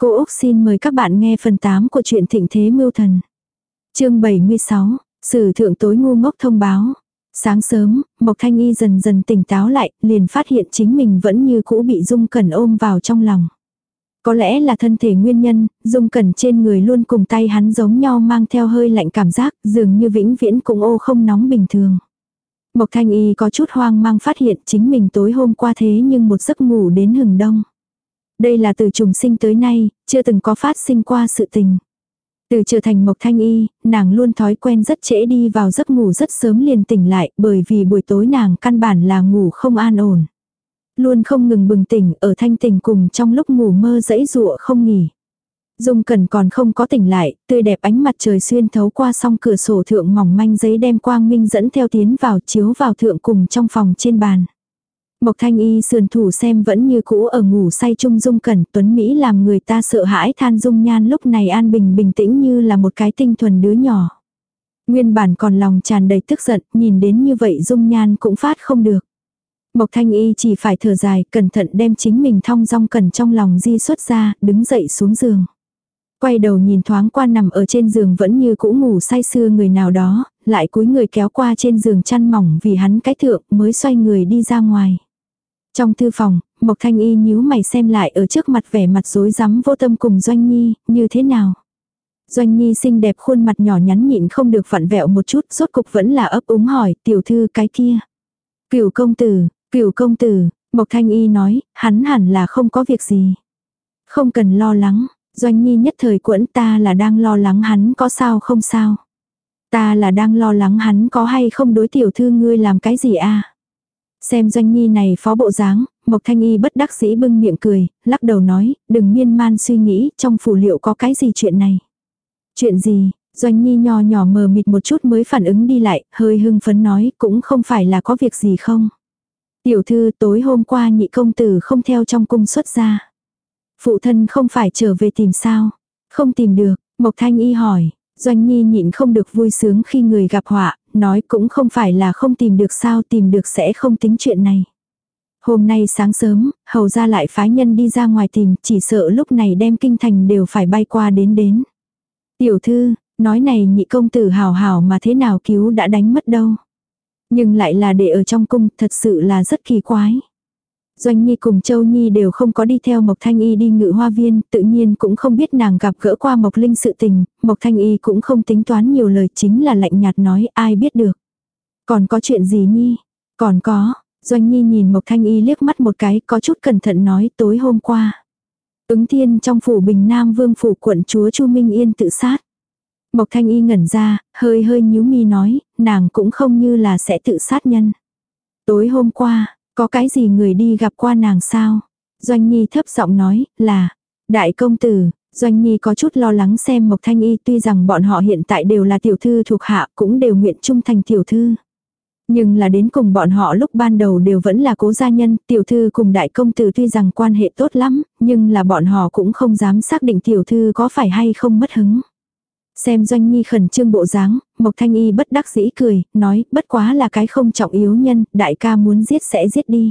Cô Úc xin mời các bạn nghe phần 8 của truyện Thịnh Thế Mưu Thần. chương 76, Sử thượng tối ngu ngốc thông báo. Sáng sớm, Mộc Thanh Y dần dần tỉnh táo lại, liền phát hiện chính mình vẫn như cũ bị Dung Cẩn ôm vào trong lòng. Có lẽ là thân thể nguyên nhân, Dung Cẩn trên người luôn cùng tay hắn giống nhau mang theo hơi lạnh cảm giác, dường như vĩnh viễn cũng ô không nóng bình thường. Mộc Thanh Y có chút hoang mang phát hiện chính mình tối hôm qua thế nhưng một giấc ngủ đến hừng đông. Đây là từ trùng sinh tới nay, chưa từng có phát sinh qua sự tình. Từ trở thành Mộc Thanh Y, nàng luôn thói quen rất trễ đi vào giấc ngủ rất sớm liền tỉnh lại bởi vì buổi tối nàng căn bản là ngủ không an ổn. Luôn không ngừng bừng tỉnh ở thanh tỉnh cùng trong lúc ngủ mơ dẫy dụa không nghỉ. Dung cần còn không có tỉnh lại, tươi đẹp ánh mặt trời xuyên thấu qua song cửa sổ thượng mỏng manh giấy đem quang minh dẫn theo tiến vào chiếu vào thượng cùng trong phòng trên bàn. Mộc thanh y sườn thủ xem vẫn như cũ ở ngủ say chung dung cẩn tuấn Mỹ làm người ta sợ hãi than dung nhan lúc này an bình bình tĩnh như là một cái tinh thuần đứa nhỏ. Nguyên bản còn lòng tràn đầy tức giận, nhìn đến như vậy dung nhan cũng phát không được. Mộc thanh y chỉ phải thở dài, cẩn thận đem chính mình thong dong cẩn trong lòng di xuất ra, đứng dậy xuống giường. Quay đầu nhìn thoáng qua nằm ở trên giường vẫn như cũ ngủ say sưa người nào đó, lại cúi người kéo qua trên giường chăn mỏng vì hắn cái thượng mới xoay người đi ra ngoài. Trong thư phòng, Mộc Thanh Y nhíu mày xem lại ở trước mặt vẻ mặt rối rắm vô tâm cùng Doanh Nhi, như thế nào. Doanh Nhi xinh đẹp khuôn mặt nhỏ nhắn nhịn không được vặn vẹo một chút, rốt cục vẫn là ấp úng hỏi, tiểu thư cái kia. Cửu công tử, cửu công tử, Mộc Thanh Y nói, hắn hẳn là không có việc gì. Không cần lo lắng, Doanh Nhi nhất thời quẫn ta là đang lo lắng hắn có sao không sao. Ta là đang lo lắng hắn có hay không đối tiểu thư ngươi làm cái gì a Xem doanh nhi này phó bộ dáng, Mộc Thanh Y bất đắc dĩ bưng miệng cười, lắc đầu nói, đừng miên man suy nghĩ, trong phủ liệu có cái gì chuyện này. Chuyện gì, doanh nhi nhỏ nhỏ mờ mịt một chút mới phản ứng đi lại, hơi hưng phấn nói, cũng không phải là có việc gì không. Tiểu thư tối hôm qua nhị công tử không theo trong cung xuất ra. Phụ thân không phải trở về tìm sao. Không tìm được, Mộc Thanh Y hỏi, Doanh Nhi nhịn không được vui sướng khi người gặp họa, nói cũng không phải là không tìm được sao tìm được sẽ không tính chuyện này. Hôm nay sáng sớm, hầu ra lại phái nhân đi ra ngoài tìm, chỉ sợ lúc này đem kinh thành đều phải bay qua đến đến. Tiểu thư, nói này nhị công tử hào hào mà thế nào cứu đã đánh mất đâu. Nhưng lại là để ở trong cung, thật sự là rất kỳ quái. Doanh Nhi cùng Châu Nhi đều không có đi theo Mộc Thanh Y đi ngự hoa viên, tự nhiên cũng không biết nàng gặp gỡ qua Mộc Linh sự tình, Mộc Thanh Y cũng không tính toán nhiều lời chính là lạnh nhạt nói ai biết được. Còn có chuyện gì Nhi? Còn có, Doanh Nhi nhìn Mộc Thanh Y liếc mắt một cái có chút cẩn thận nói tối hôm qua. Ứng thiên trong phủ Bình Nam Vương phủ quận chúa Chu Minh Yên tự sát. Mộc Thanh Y ngẩn ra, hơi hơi nhíu mi nói, nàng cũng không như là sẽ tự sát nhân. Tối hôm qua, có cái gì người đi gặp qua nàng sao? Doanh Nhi thấp giọng nói, là, đại công tử, Doanh Nhi có chút lo lắng xem Mộc Thanh Y tuy rằng bọn họ hiện tại đều là tiểu thư thuộc hạ cũng đều nguyện trung thành tiểu thư. Nhưng là đến cùng bọn họ lúc ban đầu đều vẫn là cố gia nhân, tiểu thư cùng đại công tử tuy rằng quan hệ tốt lắm, nhưng là bọn họ cũng không dám xác định tiểu thư có phải hay không mất hứng. Xem Doanh Nhi khẩn trương bộ dáng, Mộc Thanh Y bất đắc dĩ cười, nói, bất quá là cái không trọng yếu nhân, đại ca muốn giết sẽ giết đi.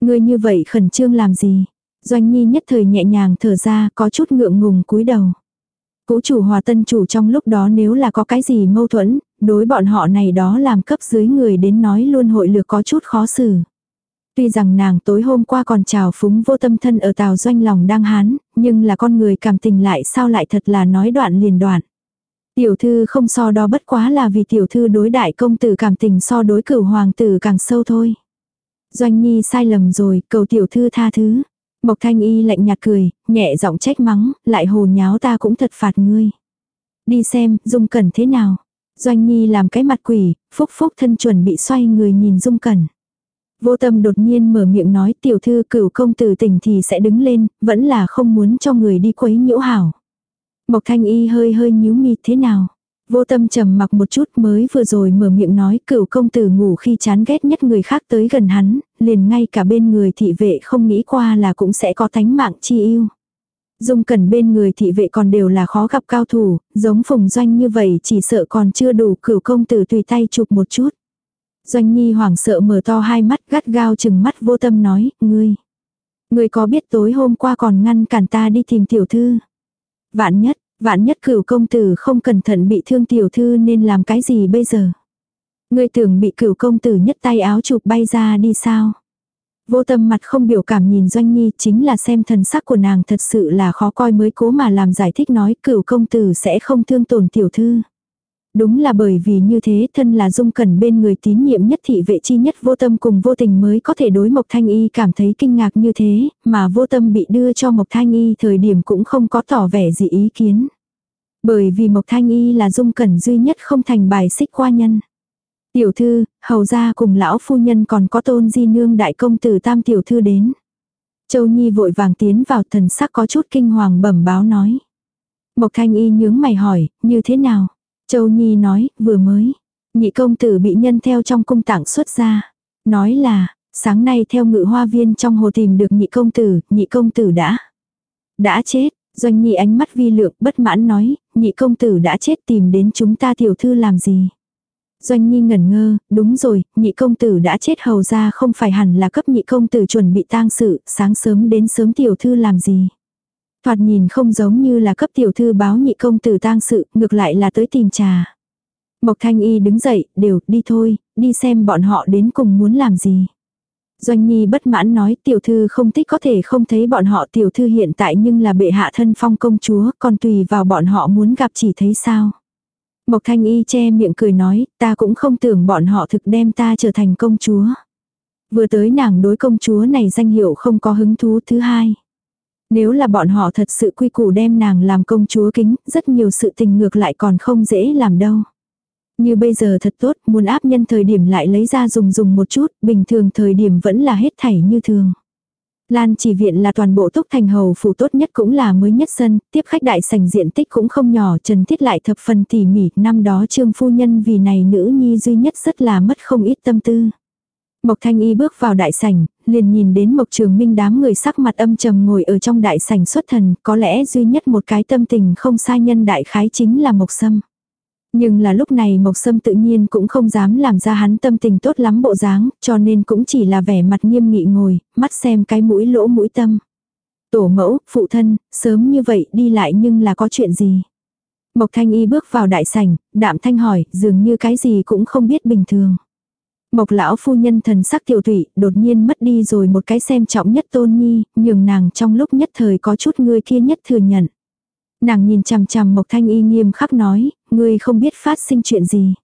người như vậy khẩn trương làm gì? Doanh Nhi nhất thời nhẹ nhàng thở ra, có chút ngượng ngùng cúi đầu. Cũ chủ hòa tân chủ trong lúc đó nếu là có cái gì mâu thuẫn, đối bọn họ này đó làm cấp dưới người đến nói luôn hội lược có chút khó xử. Tuy rằng nàng tối hôm qua còn chào phúng vô tâm thân ở tàu doanh lòng đang hán, nhưng là con người cảm tình lại sao lại thật là nói đoạn liền đoạn. Tiểu thư không so đo bất quá là vì tiểu thư đối đại công tử cảm tình so đối cửu hoàng tử càng sâu thôi. Doanh nhi sai lầm rồi, cầu tiểu thư tha thứ. Mộc thanh y lạnh nhạt cười, nhẹ giọng trách mắng, lại hồ nháo ta cũng thật phạt ngươi. Đi xem, dung cẩn thế nào. Doanh nhi làm cái mặt quỷ, phúc phúc thân chuẩn bị xoay người nhìn dung cẩn. Vô tâm đột nhiên mở miệng nói tiểu thư cửu công tử tỉnh thì sẽ đứng lên, vẫn là không muốn cho người đi quấy nhiễu hảo. Mộc thanh y hơi hơi nhíu mi thế nào. Vô tâm trầm mặc một chút mới vừa rồi mở miệng nói cửu công tử ngủ khi chán ghét nhất người khác tới gần hắn, liền ngay cả bên người thị vệ không nghĩ qua là cũng sẽ có thánh mạng chi yêu. Dung cần bên người thị vệ còn đều là khó gặp cao thủ, giống phùng doanh như vậy chỉ sợ còn chưa đủ cửu công tử tùy tay chụp một chút. Doanh nhi hoảng sợ mở to hai mắt gắt gao chừng mắt vô tâm nói, ngươi. Người có biết tối hôm qua còn ngăn cản ta đi tìm tiểu thư. Vạn nhất, vạn nhất cửu công tử không cẩn thận bị thương tiểu thư nên làm cái gì bây giờ. Người tưởng bị cửu công tử nhất tay áo chụp bay ra đi sao. Vô tâm mặt không biểu cảm nhìn Doanh Nhi, chính là xem thần sắc của nàng thật sự là khó coi mới cố mà làm giải thích nói cửu công tử sẽ không thương tổn tiểu thư. Đúng là bởi vì như thế thân là dung cẩn bên người tín nhiệm nhất thị vệ chi nhất vô tâm cùng vô tình mới có thể đối Mộc Thanh Y cảm thấy kinh ngạc như thế, mà vô tâm bị đưa cho Mộc Thanh Y thời điểm cũng không có tỏ vẻ gì ý kiến. Bởi vì Mộc Thanh Y là dung cẩn duy nhất không thành bài xích qua nhân. Tiểu thư, hầu ra cùng lão phu nhân còn có tôn di nương đại công tử tam tiểu thư đến. Châu Nhi vội vàng tiến vào thần sắc có chút kinh hoàng bẩm báo nói. Mộc Thanh Y nhướng mày hỏi, như thế nào? Châu Nhi nói, vừa mới. Nhị công tử bị nhân theo trong cung tảng xuất ra. Nói là, sáng nay theo ngự hoa viên trong hồ tìm được nhị công tử, nhị công tử đã. Đã chết, doanh nhị ánh mắt vi lượng bất mãn nói, nhị công tử đã chết tìm đến chúng ta tiểu thư làm gì. Doanh Nhi ngẩn ngơ, đúng rồi, nhị công tử đã chết hầu ra không phải hẳn là cấp nhị công tử chuẩn bị tang sự, sáng sớm đến sớm tiểu thư làm gì. Thoạt nhìn không giống như là cấp tiểu thư báo nhị công tử tang sự, ngược lại là tới tìm trà. Mộc Thanh Y đứng dậy, đều, đi thôi, đi xem bọn họ đến cùng muốn làm gì. Doanh Nhi bất mãn nói tiểu thư không thích có thể không thấy bọn họ tiểu thư hiện tại nhưng là bệ hạ thân phong công chúa, còn tùy vào bọn họ muốn gặp chỉ thấy sao. Mộc Thanh Y che miệng cười nói, ta cũng không tưởng bọn họ thực đem ta trở thành công chúa. Vừa tới nàng đối công chúa này danh hiệu không có hứng thú thứ hai. Nếu là bọn họ thật sự quy củ đem nàng làm công chúa kính, rất nhiều sự tình ngược lại còn không dễ làm đâu. Như bây giờ thật tốt, muốn áp nhân thời điểm lại lấy ra dùng dùng một chút, bình thường thời điểm vẫn là hết thảy như thường. Lan chỉ viện là toàn bộ túc thành hầu phủ tốt nhất cũng là mới nhất sân, tiếp khách đại sảnh diện tích cũng không nhỏ, trần thiết lại thập phần tỉ mỉ, năm đó trương phu nhân vì này nữ nhi duy nhất rất là mất không ít tâm tư. Mộc Thanh Y bước vào đại sảnh, liền nhìn đến Mộc Trường Minh đám người sắc mặt âm trầm ngồi ở trong đại sảnh xuất thần, có lẽ duy nhất một cái tâm tình không sai nhân đại khái chính là Mộc Sâm. Nhưng là lúc này Mộc Sâm tự nhiên cũng không dám làm ra hắn tâm tình tốt lắm bộ dáng, cho nên cũng chỉ là vẻ mặt nghiêm nghị ngồi, mắt xem cái mũi lỗ mũi tâm. Tổ mẫu, phụ thân, sớm như vậy đi lại nhưng là có chuyện gì? Mộc Thanh Y bước vào đại sảnh, đạm thanh hỏi, dường như cái gì cũng không biết bình thường. Mộc lão phu nhân thần sắc tiểu thủy, đột nhiên mất đi rồi một cái xem trọng nhất tôn nhi, nhường nàng trong lúc nhất thời có chút người kia nhất thừa nhận. Nàng nhìn chằm chằm Mộc Thanh Y nghiêm khắc nói, ngươi không biết phát sinh chuyện gì.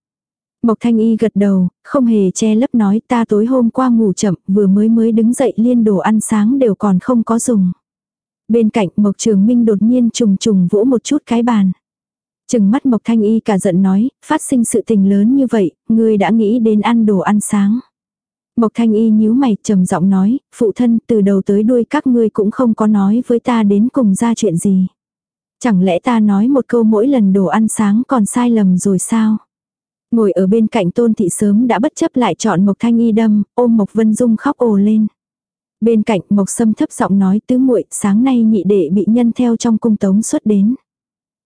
Mộc Thanh Y gật đầu, không hề che lấp nói ta tối hôm qua ngủ chậm, vừa mới mới đứng dậy liên đồ ăn sáng đều còn không có dùng. Bên cạnh Mộc Trường Minh đột nhiên trùng trùng vỗ một chút cái bàn. Chừng mắt Mộc Thanh Y cả giận nói, phát sinh sự tình lớn như vậy, ngươi đã nghĩ đến ăn đồ ăn sáng. Mộc Thanh Y nhíu mày trầm giọng nói, phụ thân từ đầu tới đuôi các ngươi cũng không có nói với ta đến cùng ra chuyện gì. Chẳng lẽ ta nói một câu mỗi lần đồ ăn sáng còn sai lầm rồi sao? Ngồi ở bên cạnh tôn thị sớm đã bất chấp lại chọn Mộc Thanh Y đâm, ôm Mộc Vân Dung khóc ồ lên. Bên cạnh Mộc Sâm thấp giọng nói tứ muội sáng nay nhị đệ bị nhân theo trong cung tống xuất đến.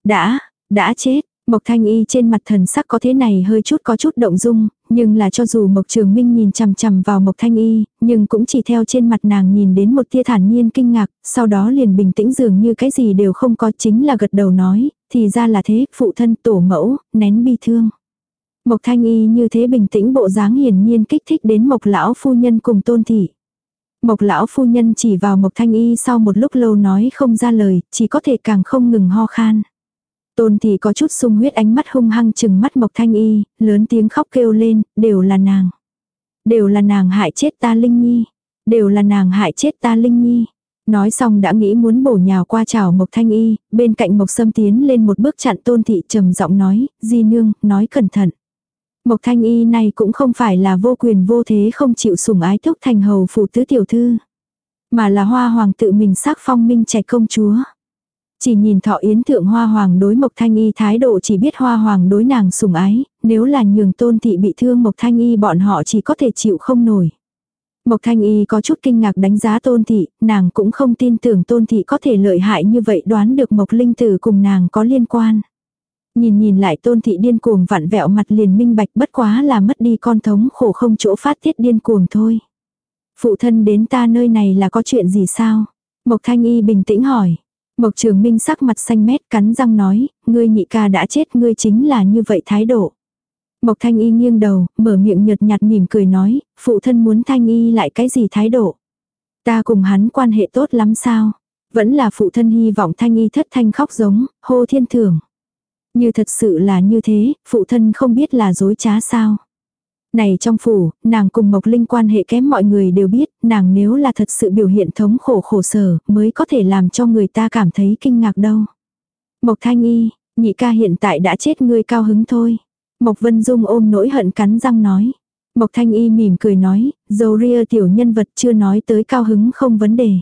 Đã, đã chết, Mộc Thanh Y trên mặt thần sắc có thế này hơi chút có chút động dung, nhưng là cho dù Mộc Trường Minh nhìn chằm chằm vào Mộc Thanh Y, nhưng cũng chỉ theo trên mặt nàng nhìn đến một tia thản nhiên kinh ngạc, sau đó liền bình tĩnh dường như cái gì đều không có chính là gật đầu nói, thì ra là thế, phụ thân tổ mẫu, nén bi thương. Mộc Thanh Y như thế bình tĩnh bộ dáng hiển nhiên kích thích đến Mộc lão phu nhân cùng tôn thị. Mộc lão phu nhân chỉ vào Mộc Thanh Y sau một lúc lâu nói không ra lời, chỉ có thể càng không ngừng ho khan. Tôn thì có chút sung huyết ánh mắt hung hăng chừng mắt Mộc Thanh Y, lớn tiếng khóc kêu lên, đều là nàng. Đều là nàng hại chết ta Linh Nhi. Đều là nàng hại chết ta Linh Nhi. Nói xong đã nghĩ muốn bổ nhào qua chào Mộc Thanh Y, bên cạnh Mộc Sâm tiến lên một bước chặn Tôn Thị trầm giọng nói, Di Nương, nói cẩn thận. Mộc Thanh Y này cũng không phải là vô quyền vô thế không chịu sủng ái thúc thành hầu phụ tứ tiểu thư. Mà là hoa hoàng tự mình sắc phong minh trẻ công chúa. Chỉ nhìn thọ yến thượng hoa hoàng đối Mộc Thanh Y thái độ chỉ biết hoa hoàng đối nàng sủng ái, nếu là nhường tôn thị bị thương Mộc Thanh Y bọn họ chỉ có thể chịu không nổi. Mộc Thanh Y có chút kinh ngạc đánh giá tôn thị, nàng cũng không tin tưởng tôn thị có thể lợi hại như vậy đoán được Mộc Linh Tử cùng nàng có liên quan. Nhìn nhìn lại tôn thị điên cuồng vặn vẹo mặt liền minh bạch bất quá là mất đi con thống khổ không chỗ phát tiết điên cuồng thôi. Phụ thân đến ta nơi này là có chuyện gì sao? Mộc Thanh Y bình tĩnh hỏi. Mộc Trường Minh sắc mặt xanh mét cắn răng nói, ngươi nhị ca đã chết ngươi chính là như vậy thái độ. Mộc Thanh Y nghiêng đầu, mở miệng nhợt nhạt mỉm cười nói, phụ thân muốn Thanh Y lại cái gì thái độ. Ta cùng hắn quan hệ tốt lắm sao? Vẫn là phụ thân hy vọng Thanh Y thất thanh khóc giống, hô thiên thưởng. Như thật sự là như thế, phụ thân không biết là dối trá sao. Này trong phủ, nàng cùng Mộc Linh quan hệ kém mọi người đều biết, nàng nếu là thật sự biểu hiện thống khổ khổ sở, mới có thể làm cho người ta cảm thấy kinh ngạc đâu. Mộc Thanh Y, nhị ca hiện tại đã chết ngươi cao hứng thôi. Mộc Vân Dung ôm nỗi hận cắn răng nói. Mộc Thanh Y mỉm cười nói, dầu ria tiểu nhân vật chưa nói tới cao hứng không vấn đề.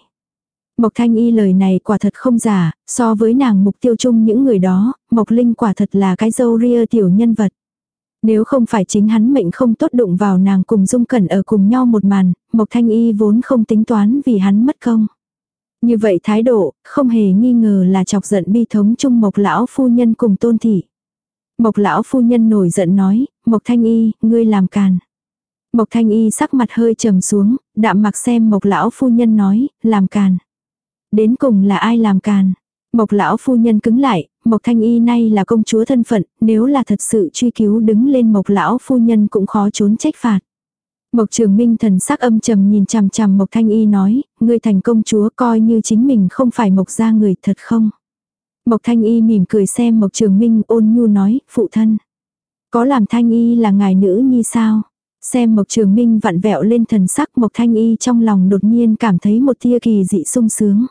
Mộc Thanh Y lời này quả thật không giả, so với nàng mục tiêu chung những người đó, Mộc Linh quả thật là cái dâu ria tiểu nhân vật. Nếu không phải chính hắn mệnh không tốt đụng vào nàng cùng dung cẩn ở cùng nhau một màn, Mộc Thanh Y vốn không tính toán vì hắn mất công. Như vậy thái độ, không hề nghi ngờ là chọc giận bi thống chung Mộc lão phu nhân cùng tôn thị. Mộc lão phu nhân nổi giận nói, Mộc Thanh Y, ngươi làm càn. Mộc Thanh Y sắc mặt hơi trầm xuống, đạm mặc xem Mộc lão phu nhân nói, làm càn. Đến cùng là ai làm càn? Mộc lão phu nhân cứng lại, Mộc Thanh Y nay là công chúa thân phận, nếu là thật sự truy cứu đứng lên Mộc lão phu nhân cũng khó trốn trách phạt. Mộc Trường Minh thần sắc âm trầm nhìn chằm chằm Mộc Thanh Y nói, ngươi thành công chúa coi như chính mình không phải Mộc gia người thật không? Mộc Thanh Y mỉm cười xem Mộc Trường Minh ôn nhu nói, phụ thân. Có làm Thanh Y là ngài nữ nhi sao? Xem Mộc Trường Minh vặn vẹo lên thần sắc Mộc Thanh Y trong lòng đột nhiên cảm thấy một tia kỳ dị sung sướng.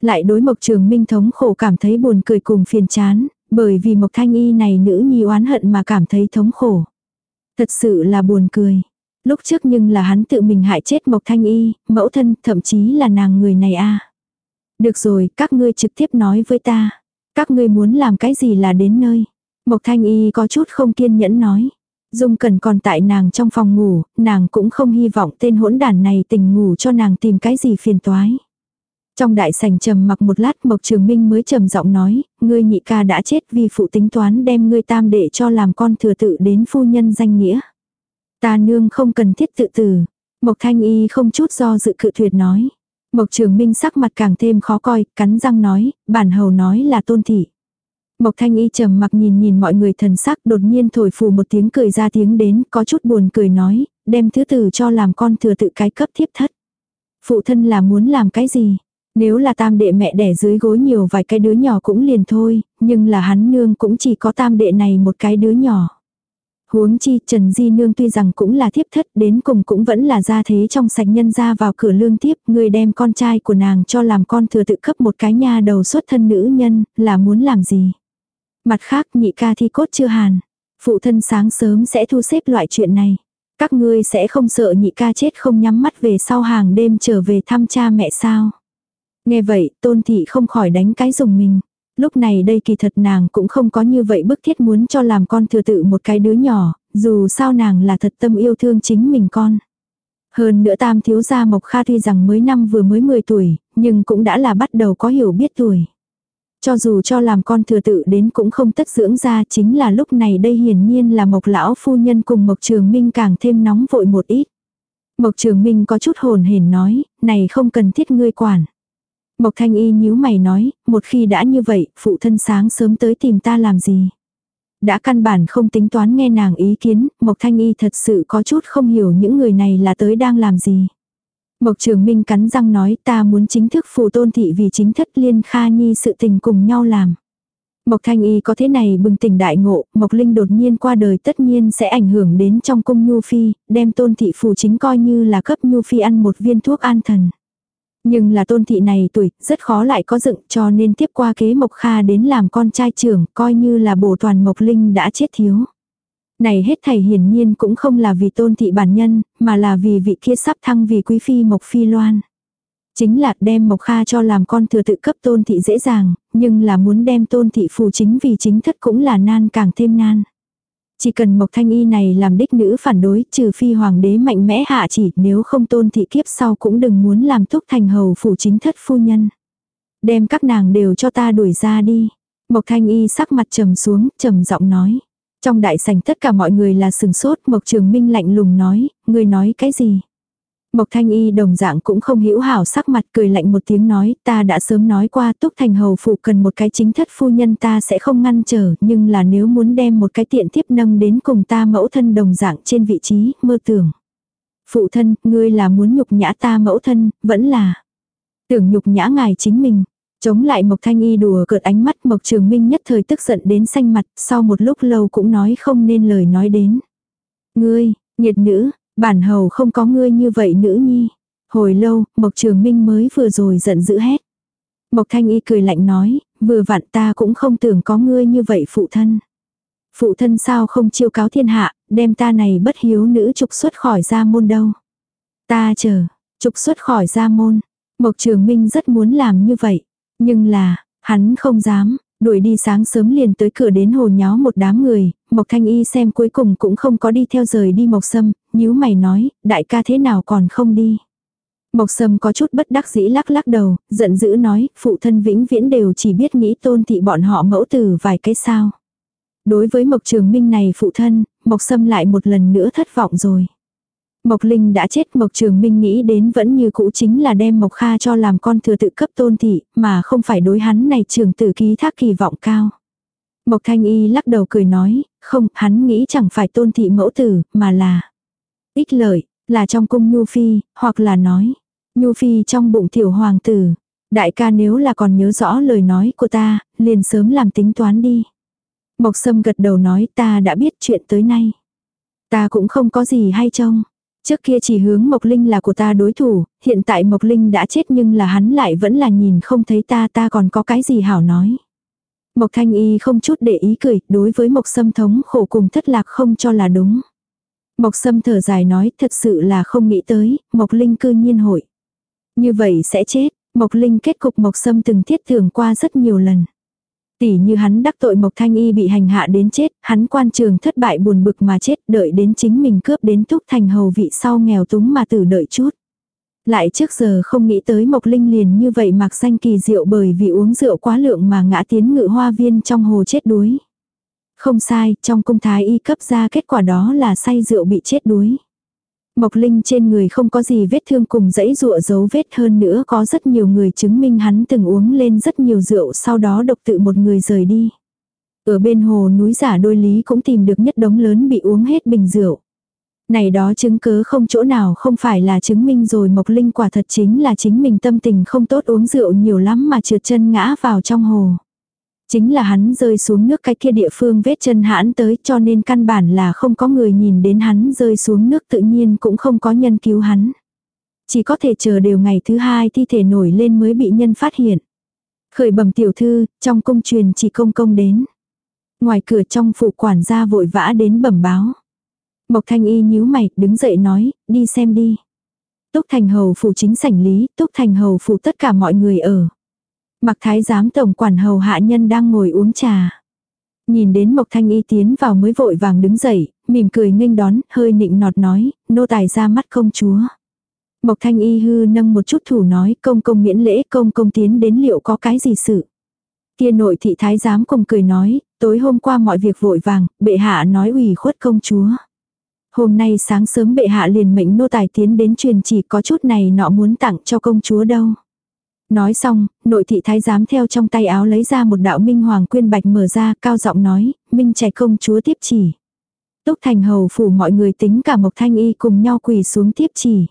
Lại đối Mộc Trường Minh thống khổ cảm thấy buồn cười cùng phiền chán, bởi vì Mộc Thanh Y này nữ nhi oán hận mà cảm thấy thống khổ. Thật sự là buồn cười. Lúc trước nhưng là hắn tự mình hại chết Mộc Thanh Y, mẫu thân, thậm chí là nàng người này a. Được rồi, các ngươi trực tiếp nói với ta. Các ngươi muốn làm cái gì là đến nơi. Mộc Thanh Y có chút không kiên nhẫn nói. Dung Cần còn tại nàng trong phòng ngủ, nàng cũng không hy vọng tên hỗn đản này tình ngủ cho nàng tìm cái gì phiền toái. Trong đại sảnh trầm mặc một lát Mộc Trường Minh mới trầm giọng nói, ngươi nhị ca đã chết vì phụ tính toán đem ngươi tam đệ cho làm con thừa tự đến phu nhân danh nghĩa. Ta nương không cần thiết tự tử. Mộc Thanh Y không chút do dự cự tuyệt nói. Mộc Trường Minh sắc mặt càng thêm khó coi, cắn răng nói, bản hầu nói là tôn thị. Mộc Thanh Y trầm mặc nhìn nhìn mọi người thần sắc đột nhiên thổi phù một tiếng cười ra tiếng đến, có chút buồn cười nói, đem thứ tử cho làm con thừa tự cái cấp thiếp thất. Phụ thân là muốn làm cái gì? Nếu là tam đệ mẹ đẻ dưới gối nhiều vài cái đứa nhỏ cũng liền thôi, nhưng là hắn nương cũng chỉ có tam đệ này một cái đứa nhỏ. Huống chi Trần Di Nương tuy rằng cũng là thiếp thất đến cùng cũng vẫn là gia thế trong sạch nhân ra vào cửa lương tiếp người đem con trai của nàng cho làm con thừa tự cấp một cái nha đầu xuất thân nữ nhân là muốn làm gì. Mặt khác nhị ca thi cốt chưa hàn. Phụ thân sáng sớm sẽ thu xếp loại chuyện này. Các ngươi sẽ không sợ nhị ca chết không nhắm mắt về sau hàng đêm trở về thăm cha mẹ sao. Nghe vậy, tôn thị không khỏi đánh cái dùng mình. Lúc này đây kỳ thật nàng cũng không có như vậy bức thiết muốn cho làm con thừa tự một cái đứa nhỏ, dù sao nàng là thật tâm yêu thương chính mình con. Hơn nữa tam thiếu gia Mộc Kha tuy rằng mới năm vừa mới 10 tuổi, nhưng cũng đã là bắt đầu có hiểu biết tuổi. Cho dù cho làm con thừa tự đến cũng không tất dưỡng ra chính là lúc này đây hiển nhiên là Mộc Lão Phu Nhân cùng Mộc Trường Minh càng thêm nóng vội một ít. Mộc Trường Minh có chút hồn hển nói, này không cần thiết ngươi quản. Mộc Thanh Y nhíu mày nói, một khi đã như vậy, phụ thân sáng sớm tới tìm ta làm gì. Đã căn bản không tính toán nghe nàng ý kiến, Mộc Thanh Y thật sự có chút không hiểu những người này là tới đang làm gì. Mộc Trường Minh cắn răng nói ta muốn chính thức phù tôn thị vì chính thất liên kha nhi sự tình cùng nhau làm. Mộc Thanh Y có thế này bừng tỉnh đại ngộ, Mộc Linh đột nhiên qua đời tất nhiên sẽ ảnh hưởng đến trong cung Nhu Phi, đem tôn thị phù chính coi như là cấp Nhu Phi ăn một viên thuốc an thần. Nhưng là tôn thị này tuổi, rất khó lại có dựng cho nên tiếp qua kế Mộc Kha đến làm con trai trưởng, coi như là bổ toàn Mộc Linh đã chết thiếu. Này hết thầy hiển nhiên cũng không là vì tôn thị bản nhân, mà là vì vị kia sắp thăng vì quý phi Mộc Phi Loan. Chính là đem Mộc Kha cho làm con thừa tự cấp tôn thị dễ dàng, nhưng là muốn đem tôn thị phù chính vì chính thất cũng là nan càng thêm nan. Chỉ cần Mộc Thanh Y này làm đích nữ phản đối trừ phi hoàng đế mạnh mẽ hạ chỉ nếu không tôn thị kiếp sau cũng đừng muốn làm thúc thành hầu phủ chính thất phu nhân. Đem các nàng đều cho ta đuổi ra đi. Mộc Thanh Y sắc mặt trầm xuống, trầm giọng nói. Trong đại sảnh tất cả mọi người là sừng sốt, Mộc Trường Minh lạnh lùng nói, người nói cái gì? Mộc Thanh Y đồng dạng cũng không hữu hảo sắc mặt cười lạnh một tiếng nói ta đã sớm nói qua túc thành hầu phụ cần một cái chính thất phu nhân ta sẽ không ngăn trở nhưng là nếu muốn đem một cái tiện tiếp nâng đến cùng ta mẫu thân đồng dạng trên vị trí mơ tưởng. Phụ thân, ngươi là muốn nhục nhã ta mẫu thân, vẫn là tưởng nhục nhã ngài chính mình. Chống lại Mộc Thanh Y đùa cợt ánh mắt Mộc Trường Minh nhất thời tức giận đến xanh mặt, sau một lúc lâu cũng nói không nên lời nói đến. Ngươi, nhiệt nữ, bản hầu không có ngươi như vậy nữ nhi. Hồi lâu, Mộc Trường Minh mới vừa rồi giận dữ hét. Mộc Thanh Y cười lạnh nói, vừa vặn ta cũng không tưởng có ngươi như vậy phụ thân. Phụ thân sao không chiêu cáo thiên hạ, đem ta này bất hiếu nữ trục xuất khỏi gia môn đâu. Ta chờ, trục xuất khỏi gia môn. Mộc Trường Minh rất muốn làm như vậy. Nhưng là, hắn không dám, đuổi đi sáng sớm liền tới cửa đến hồ nháo một đám người, Mộc Thanh Y xem cuối cùng cũng không có đi theo rời đi Mộc Sâm, nhíu mày nói, đại ca thế nào còn không đi. Mộc Sâm có chút bất đắc dĩ lắc lắc đầu, giận dữ nói, phụ thân vĩnh viễn đều chỉ biết nghĩ tôn thị bọn họ mẫu tử vài cái sao. Đối với Mộc Trường Minh này phụ thân, Mộc Sâm lại một lần nữa thất vọng rồi. Mộc Linh đã chết Mộc Trường Minh nghĩ đến vẫn như cũ chính là đem Mộc Kha cho làm con thừa tự cấp tôn thị, mà không phải đối hắn này trường tử ký thác kỳ vọng cao. Mộc Thanh Y lắc đầu cười nói, không, hắn nghĩ chẳng phải tôn thị mẫu tử, mà là ích lợi, là trong cung Nhu Phi, hoặc là nói, Nhu Phi trong bụng tiểu hoàng tử. Đại ca nếu là còn nhớ rõ lời nói của ta, liền sớm làm tính toán đi. Mộc Sâm gật đầu nói ta đã biết chuyện tới nay. Ta cũng không có gì hay trông. Trước kia chỉ hướng Mộc Linh là của ta đối thủ, hiện tại Mộc Linh đã chết nhưng là hắn lại vẫn là nhìn không thấy ta ta còn có cái gì hảo nói. Mộc Thanh Y không chút để ý cười, đối với Mộc Sâm thống khổ cùng thất lạc không cho là đúng. Mộc Sâm thở dài nói thật sự là không nghĩ tới, Mộc Linh cư nhiên hội. Như vậy sẽ chết, Mộc Linh kết cục Mộc Sâm từng thiết thưởng qua rất nhiều lần. Tỷ như hắn đắc tội Mộc Thanh Y bị hành hạ đến chết, hắn quan trường thất bại buồn bực mà chết, đợi đến chính mình cướp đến túc thành hầu vị sau nghèo túng mà tử đợi chút. Lại trước giờ không nghĩ tới Mộc Linh liền như vậy mặc danh kỳ diệu bởi vì uống rượu quá lượng mà ngã tiến ngự hoa viên trong hồ chết đuối. Không sai, trong cung thái y cấp ra kết quả đó là say rượu bị chết đuối. Mộc Linh trên người không có gì vết thương cùng dãy rụa dấu vết hơn nữa có rất nhiều người chứng minh hắn từng uống lên rất nhiều rượu, sau đó độc tự một người rời đi. Ở bên hồ núi giả đôi lý cũng tìm được nhất đống lớn bị uống hết bình rượu. Này đó chứng cứ không chỗ nào không phải là chứng minh rồi, Mộc Linh quả thật chính là chính mình tâm tình không tốt uống rượu nhiều lắm mà trượt chân ngã vào trong hồ. Chính là hắn rơi xuống nước cái kia địa phương vết chân hãn tới cho nên căn bản là không có người nhìn đến hắn rơi xuống nước tự nhiên cũng không có nhân cứu hắn. Chỉ có thể chờ đều ngày thứ hai thi thể nổi lên mới bị nhân phát hiện. Khởi bẩm tiểu thư, trong cung truyền chỉ công công đến. Ngoài cửa trong phụ quản gia vội vã đến bẩm báo. Mộc thanh y nhíu mày, đứng dậy nói, đi xem đi. Túc thành hầu phủ chính sảnh lý, túc thành hầu phủ tất cả mọi người ở. Mặc thái giám tổng quản hầu hạ nhân đang ngồi uống trà. Nhìn đến Mộc Thanh Y tiến vào mới vội vàng đứng dậy, mỉm cười nghênh đón, hơi nịnh nọt nói, nô tài ra mắt công chúa. Mộc Thanh Y hư nâng một chút thủ nói công công miễn lễ công công tiến đến liệu có cái gì sự. Kia nội thị thái giám cùng cười nói, tối hôm qua mọi việc vội vàng, bệ hạ nói ủy khuất công chúa. Hôm nay sáng sớm bệ hạ liền mệnh nô tài tiến đến truyền chỉ có chút này nọ muốn tặng cho công chúa đâu. Nói xong, nội thị thái giám theo trong tay áo lấy ra một đạo minh hoàng quyên bạch mở ra, cao giọng nói, minh trẻ công chúa tiếp chỉ. Túc thành hầu phủ mọi người tính cả Mộc Thanh Y cùng nhau quỳ xuống tiếp chỉ.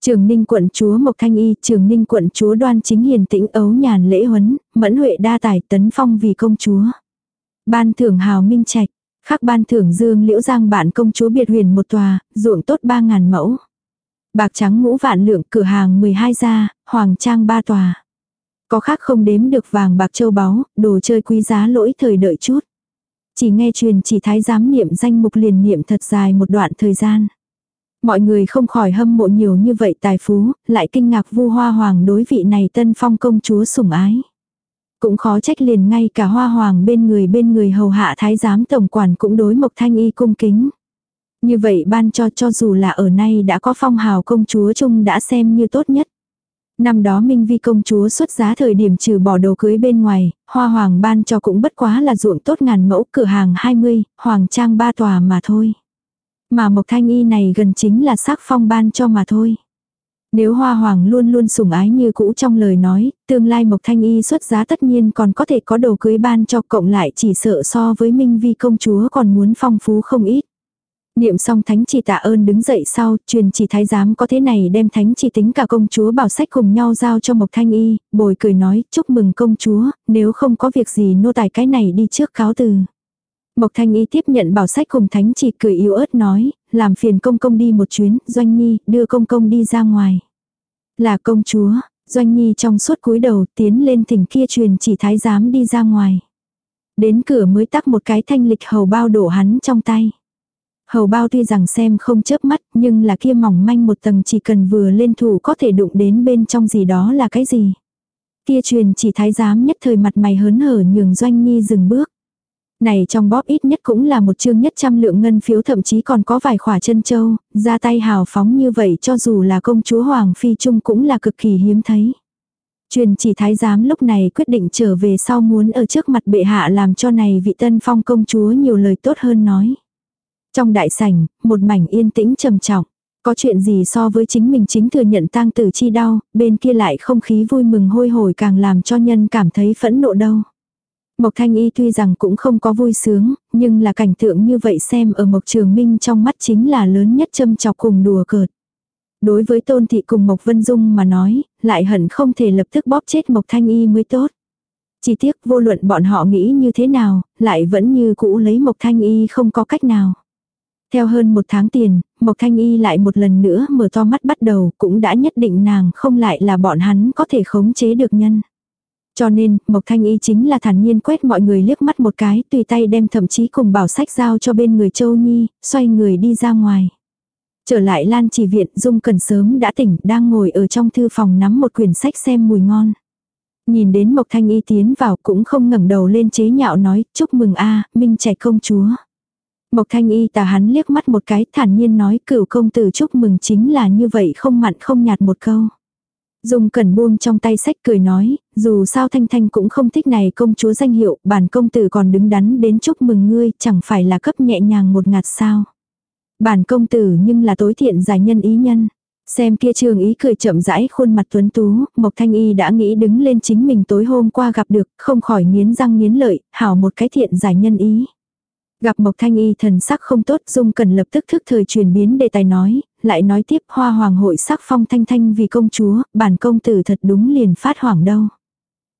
Trường Ninh quận chúa Mộc Thanh Y, Trường Ninh quận chúa Đoan Chính Hiền Tĩnh ấu nhàn lễ huấn, mẫn huệ đa tài tấn phong vì công chúa. Ban thưởng hào minh trạch, khắc ban thưởng dương liễu giang bạn công chúa biệt huyền một tòa, ruộng tốt ba ngàn mẫu. Bạc trắng ngũ vạn lượng cửa hàng 12 gia, hoàng trang ba tòa. Có khác không đếm được vàng bạc châu báu, đồ chơi quý giá lỗi thời đợi chút. Chỉ nghe truyền chỉ thái giám niệm danh mục liền niệm thật dài một đoạn thời gian. Mọi người không khỏi hâm mộ nhiều như vậy tài phú, lại kinh ngạc vu hoa hoàng đối vị này tân phong công chúa sủng ái. Cũng khó trách liền ngay cả hoa hoàng bên người bên người hầu hạ thái giám tổng quản cũng đối mộc thanh y cung kính. Như vậy ban cho cho dù là ở nay đã có phong hào công chúa chung đã xem như tốt nhất. Năm đó Minh Vi công chúa xuất giá thời điểm trừ bỏ đồ cưới bên ngoài, hoa hoàng ban cho cũng bất quá là ruộng tốt ngàn mẫu cửa hàng 20, hoàng trang ba tòa mà thôi. Mà Mộc Thanh Y này gần chính là sắc phong ban cho mà thôi. Nếu Hoa Hoàng luôn luôn sủng ái như cũ trong lời nói, tương lai Mộc Thanh Y xuất giá tất nhiên còn có thể có đồ cưới ban cho cộng lại chỉ sợ so với Minh Vi công chúa còn muốn phong phú không ít. Niệm xong thánh chỉ tạ ơn đứng dậy sau, truyền chỉ thái giám có thế này đem thánh chỉ tính cả công chúa bảo sách cùng nhau giao cho Mộc Thanh Y, bồi cười nói, chúc mừng công chúa, nếu không có việc gì nô tài cái này đi trước cáo từ. Mộc Thanh Y tiếp nhận bảo sách cùng thánh chỉ cười yếu ớt nói, làm phiền công công đi một chuyến, Doanh Nhi, đưa công công đi ra ngoài. Là công chúa, Doanh Nhi trong suốt cúi đầu tiến lên thỉnh kia truyền chỉ thái giám đi ra ngoài. Đến cửa mới tắc một cái thanh lịch hầu bao đổ hắn trong tay. Hầu bao tuy rằng xem không chớp mắt nhưng là kia mỏng manh một tầng chỉ cần vừa lên thủ có thể đụng đến bên trong gì đó là cái gì. Kia truyền chỉ thái giám nhất thời mặt mày hớn hở nhường Doanh Nhi dừng bước. Này trong bóp ít nhất cũng là một chương nhất trăm lượng ngân phiếu thậm chí còn có vài khỏa chân châu, ra tay hào phóng như vậy cho dù là công chúa Hoàng Phi Trung cũng là cực kỳ hiếm thấy. Truyền chỉ thái giám lúc này quyết định trở về sau muốn ở trước mặt bệ hạ làm cho này vị tân phong công chúa nhiều lời tốt hơn nói. Trong đại sảnh, một mảnh yên tĩnh trầm trọng. Có chuyện gì so với chính mình chính thừa nhận tang tử chi đau, bên kia lại không khí vui mừng hôi hổi càng làm cho nhân cảm thấy phẫn nộ đâu. Mộc Thanh Y tuy rằng cũng không có vui sướng, nhưng là cảnh tượng như vậy xem ở Mộc Trường Minh trong mắt chính là lớn nhất châm chọc cùng đùa cợt. Đối với Tôn Thị cùng Mộc Vân Dung mà nói, lại hận không thể lập tức bóp chết Mộc Thanh Y mới tốt. Chỉ tiếc vô luận bọn họ nghĩ như thế nào, lại vẫn như cũ lấy Mộc Thanh Y không có cách nào. Theo hơn một tháng tiền, Mộc Thanh Y lại một lần nữa mở to mắt bắt đầu cũng đã nhất định nàng không lại là bọn hắn có thể khống chế được nhân. Cho nên, Mộc Thanh Y chính là thản nhiên quét mọi người liếc mắt một cái, tùy tay đem thậm chí cùng bảo sách giao cho bên người Châu Nhi, xoay người đi ra ngoài. Trở lại Lan Chỉ Viện, Dung Cần sớm đã tỉnh, đang ngồi ở trong thư phòng nắm một quyển sách xem mùi ngon. Nhìn đến Mộc Thanh Y tiến vào cũng không ngẩng đầu lên chế nhạo nói, chúc mừng a Minh trẻ công chúa. Mộc Thanh Y tà hắn liếc mắt một cái thản nhiên nói cửu công tử chúc mừng chính là như vậy không mặn không nhạt một câu. dùng cẩn buông trong tay sách cười nói, dù sao Thanh Thanh cũng không thích này công chúa danh hiệu, bản công tử còn đứng đắn đến chúc mừng ngươi, chẳng phải là cấp nhẹ nhàng một ngạt sao. Bản công tử nhưng là tối thiện giải nhân ý nhân. Xem kia trường ý cười chậm rãi khuôn mặt tuấn tú, Mộc Thanh Y đã nghĩ đứng lên chính mình tối hôm qua gặp được, không khỏi nghiến răng nghiến lợi, hảo một cái thiện giải nhân ý. Gặp Mộc Thanh Y thần sắc không tốt Dung cần lập tức thức thời chuyển biến đề tài nói, lại nói tiếp hoa hoàng hội sắc phong thanh thanh vì công chúa, bản công tử thật đúng liền phát hoảng đâu.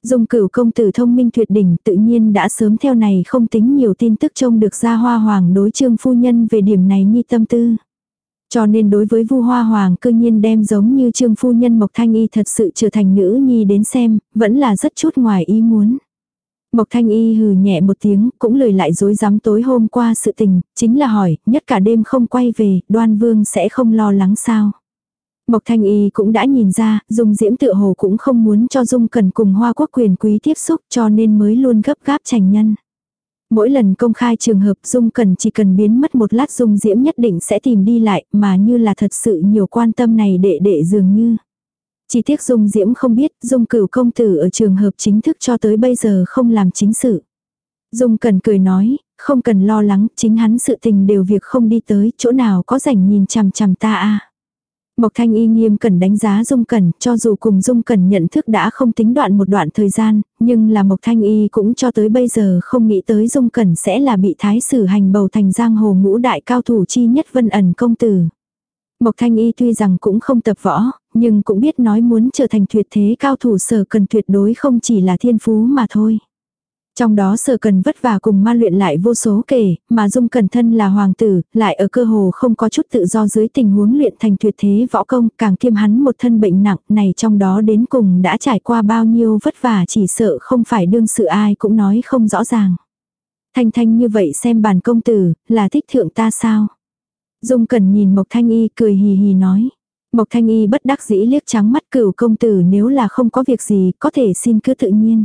Dung cửu công tử thông minh tuyệt đỉnh tự nhiên đã sớm theo này không tính nhiều tin tức trông được ra hoa hoàng đối trương phu nhân về điểm này nhi tâm tư. Cho nên đối với vu hoa hoàng cư nhiên đem giống như trương phu nhân Mộc Thanh Y thật sự trở thành nữ nhi đến xem, vẫn là rất chút ngoài ý muốn. Mộc Thanh Y hừ nhẹ một tiếng, cũng lời lại dối dám tối hôm qua sự tình, chính là hỏi, nhất cả đêm không quay về, đoan vương sẽ không lo lắng sao. Mộc Thanh Y cũng đã nhìn ra, Dung Diễm tự hồ cũng không muốn cho Dung Cần cùng Hoa Quốc quyền quý tiếp xúc cho nên mới luôn gấp gáp trành nhân. Mỗi lần công khai trường hợp Dung Cần chỉ cần biến mất một lát Dung Diễm nhất định sẽ tìm đi lại mà như là thật sự nhiều quan tâm này đệ đệ dường như. Chỉ tiếc Dung Diễm không biết, Dung cửu công tử ở trường hợp chính thức cho tới bây giờ không làm chính sự. Dung cần cười nói, không cần lo lắng, chính hắn sự tình đều việc không đi tới, chỗ nào có rảnh nhìn chằm chằm ta a. Mộc Thanh Y nghiêm cần đánh giá Dung Cẩn, cho dù cùng Dung Cẩn nhận thức đã không tính đoạn một đoạn thời gian, nhưng là Mộc Thanh Y cũng cho tới bây giờ không nghĩ tới Dung Cẩn sẽ là bị thái sử hành bầu thành giang hồ ngũ đại cao thủ chi nhất vân ẩn công tử. Mộc Thanh Y tuy rằng cũng không tập võ, nhưng cũng biết nói muốn trở thành tuyệt thế cao thủ sở cần tuyệt đối không chỉ là thiên phú mà thôi. Trong đó sở cần vất vả cùng ma luyện lại vô số kể, mà dung cần thân là hoàng tử, lại ở cơ hồ không có chút tự do dưới tình huống luyện thành tuyệt thế võ công, càng kiêm hắn một thân bệnh nặng này trong đó đến cùng đã trải qua bao nhiêu vất vả chỉ sợ không phải đương sự ai cũng nói không rõ ràng. Thanh thanh như vậy xem bàn công tử, là thích thượng ta sao? Dung Cẩn nhìn Mộc Thanh Y cười hì hì nói. Mộc Thanh Y bất đắc dĩ liếc trắng mắt cửu công tử nếu là không có việc gì có thể xin cứ tự nhiên.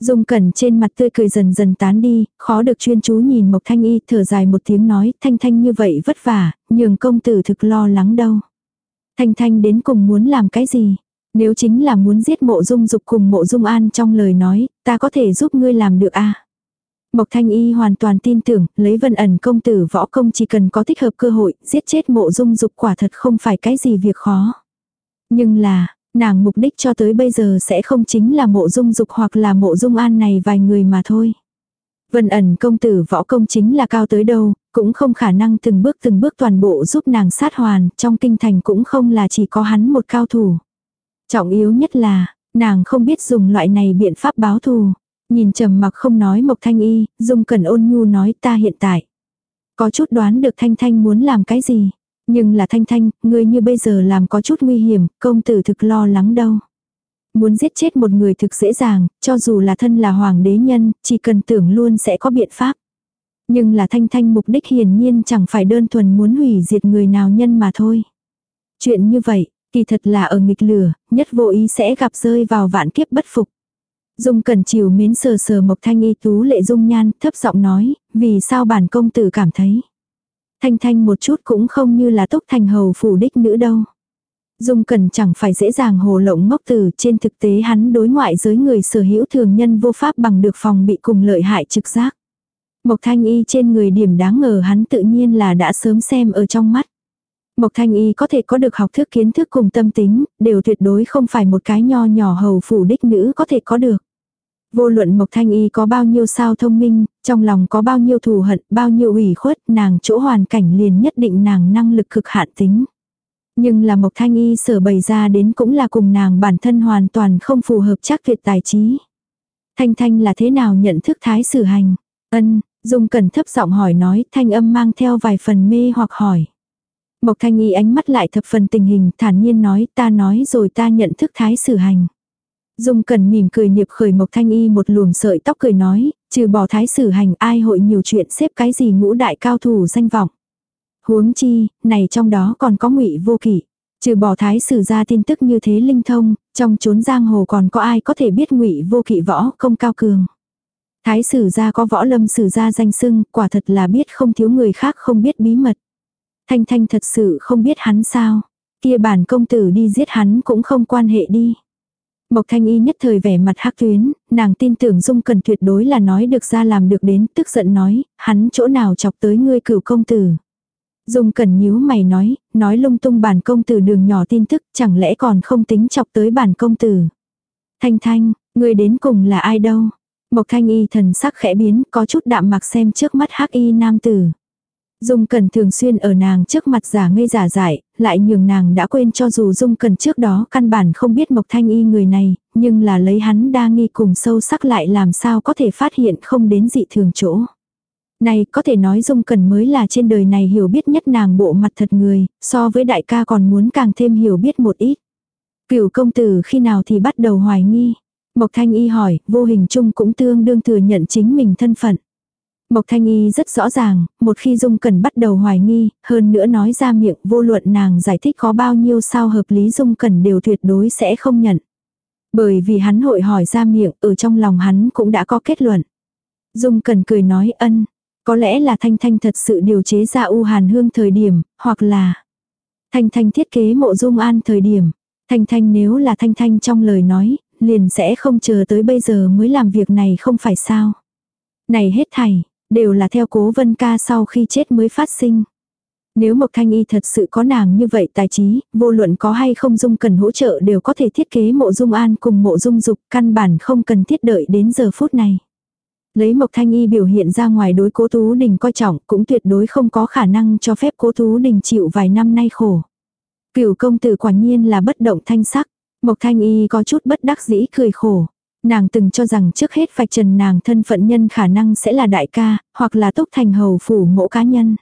Dung Cẩn trên mặt tươi cười dần dần tán đi, khó được chuyên chú nhìn Mộc Thanh Y thở dài một tiếng nói Thanh Thanh như vậy vất vả, nhường công tử thực lo lắng đâu. Thanh Thanh đến cùng muốn làm cái gì? Nếu chính là muốn giết mộ dung dục cùng mộ dung an trong lời nói, ta có thể giúp ngươi làm được à? Mộc Thanh Y hoàn toàn tin tưởng, lấy vân ẩn công tử võ công chỉ cần có thích hợp cơ hội, giết chết mộ dung dục quả thật không phải cái gì việc khó. Nhưng là, nàng mục đích cho tới bây giờ sẽ không chính là mộ dung dục hoặc là mộ dung an này vài người mà thôi. Vân ẩn công tử võ công chính là cao tới đâu, cũng không khả năng từng bước từng bước toàn bộ giúp nàng sát hoàn, trong kinh thành cũng không là chỉ có hắn một cao thủ. Trọng yếu nhất là, nàng không biết dùng loại này biện pháp báo thù. Nhìn trầm mặc không nói Mộc Thanh Y, Dung Cẩn ôn nhu nói ta hiện tại. Có chút đoán được Thanh Thanh muốn làm cái gì. Nhưng là Thanh Thanh, người như bây giờ làm có chút nguy hiểm, công tử thực lo lắng đâu. Muốn giết chết một người thực dễ dàng, cho dù là thân là hoàng đế nhân, chỉ cần tưởng luôn sẽ có biện pháp. Nhưng là Thanh Thanh mục đích hiển nhiên chẳng phải đơn thuần muốn hủy diệt người nào nhân mà thôi. Chuyện như vậy, kỳ thật là ở nghịch lửa, nhất vô ý sẽ gặp rơi vào vạn kiếp bất phục. Dung Cẩn chiều mến sờ sờ Mộc Thanh Y tú lệ dung nhan, thấp giọng nói, vì sao bản công tử cảm thấy. Thanh Thanh một chút cũng không như là túc thành hầu phủ đích nữ đâu. Dung Cẩn chẳng phải dễ dàng hồ lộng ngốc tử, trên thực tế hắn đối ngoại giới người sở hữu thường nhân vô pháp bằng được phòng bị cùng lợi hại trực giác. Mộc Thanh Y trên người điểm đáng ngờ hắn tự nhiên là đã sớm xem ở trong mắt. Mộc Thanh Y có thể có được học thức kiến thức cùng tâm tính, đều tuyệt đối không phải một cái nho nhỏ hầu phủ đích nữ có thể có được. Vô luận Mộc Thanh Y có bao nhiêu sao thông minh, trong lòng có bao nhiêu thù hận, bao nhiêu ủy khuất, nàng chỗ hoàn cảnh liền nhất định nàng năng lực cực hạn tính. Nhưng là Mộc Thanh Y sở bày ra đến cũng là cùng nàng bản thân hoàn toàn không phù hợp chắc việc tài trí. Thanh Thanh là thế nào nhận thức thái sử hành? Ân, Dung Cẩn thấp giọng hỏi nói, thanh âm mang theo vài phần mê hoặc hỏi. Mộc Thanh Y ánh mắt lại thập phần tình hình, thản nhiên nói, ta nói rồi ta nhận thức thái sử hành. Dung Cẩn mỉm cười niệp khởi Mộc Thanh Y một luồng sợi tóc cười nói, trừ bỏ thái sử hành ai hội nhiều chuyện xếp cái gì ngũ đại cao thủ danh vọng. Huống chi, này trong đó còn có ngụy vô kỷ. Trừ bỏ thái sử ra tin tức như thế linh thông, trong chốn giang hồ còn có ai có thể biết ngụy vô kỵ võ không cao cường. Thái sử ra có võ lâm sử ra danh sưng, quả thật là biết không thiếu người khác không biết bí mật. Thanh Thanh thật sự không biết hắn sao. Kia bản công tử đi giết hắn cũng không quan hệ đi. Mộc Thanh Y nhất thời vẻ mặt hắc tuyến, nàng tin tưởng Dung Cần tuyệt đối là nói được ra làm được đến, tức giận nói, hắn chỗ nào chọc tới ngươi cửu công tử. Dung Cần nhíu mày nói, nói lung tung bản công tử đường nhỏ tin tức, chẳng lẽ còn không tính chọc tới bản công tử. Thanh Thanh, ngươi đến cùng là ai đâu? Mộc Thanh Y thần sắc khẽ biến, có chút đạm mạc xem trước mắt hắc y nam tử. Dung Cẩn thường xuyên ở nàng trước mặt giả ngây giả dại, lại nhường nàng đã quên cho dù Dung Cẩn trước đó căn bản không biết Mộc Thanh Y người này, nhưng là lấy hắn đa nghi cùng sâu sắc lại làm sao có thể phát hiện không đến dị thường chỗ. Này có thể nói Dung Cẩn mới là trên đời này hiểu biết nhất nàng bộ mặt thật người, so với đại ca còn muốn càng thêm hiểu biết một ít. Cửu công tử khi nào thì bắt đầu hoài nghi. Mộc Thanh Y hỏi, vô hình chung cũng tương đương thừa nhận chính mình thân phận. Mộc Thanh Y rất rõ ràng, một khi Dung Cẩn bắt đầu hoài nghi, hơn nữa nói ra miệng vô luận nàng giải thích có bao nhiêu sao hợp lý Dung Cẩn đều tuyệt đối sẽ không nhận. Bởi vì hắn hội hỏi ra miệng, ở trong lòng hắn cũng đã có kết luận. Dung Cẩn cười nói ân, có lẽ là Thanh Thanh thật sự điều chế ra U Hàn Hương thời điểm, hoặc là Thanh Thanh thiết kế mộ Dung An thời điểm. Thanh Thanh nếu là Thanh Thanh trong lời nói, liền sẽ không chờ tới bây giờ mới làm việc này không phải sao. Này hết thảy, đều là theo cố vân ca sau khi chết mới phát sinh. Nếu Mộc Thanh Y thật sự có nàng như vậy tài trí, vô luận có hay không dung cần hỗ trợ đều có thể thiết kế mộ dung an cùng mộ dung dục, căn bản không cần thiết đợi đến giờ phút này. Lấy Mộc Thanh Y biểu hiện ra ngoài đối cố Tú Đình coi trọng cũng tuyệt đối không có khả năng cho phép cố Tú Đình chịu vài năm nay khổ. Cửu công tử quả nhiên là bất động thanh sắc. Mộc Thanh Y có chút bất đắc dĩ cười khổ. Nàng từng cho rằng trước hết vạch trần nàng thân phận nhân khả năng sẽ là đại ca, hoặc là túc thành hầu phủ mộ cá nhân.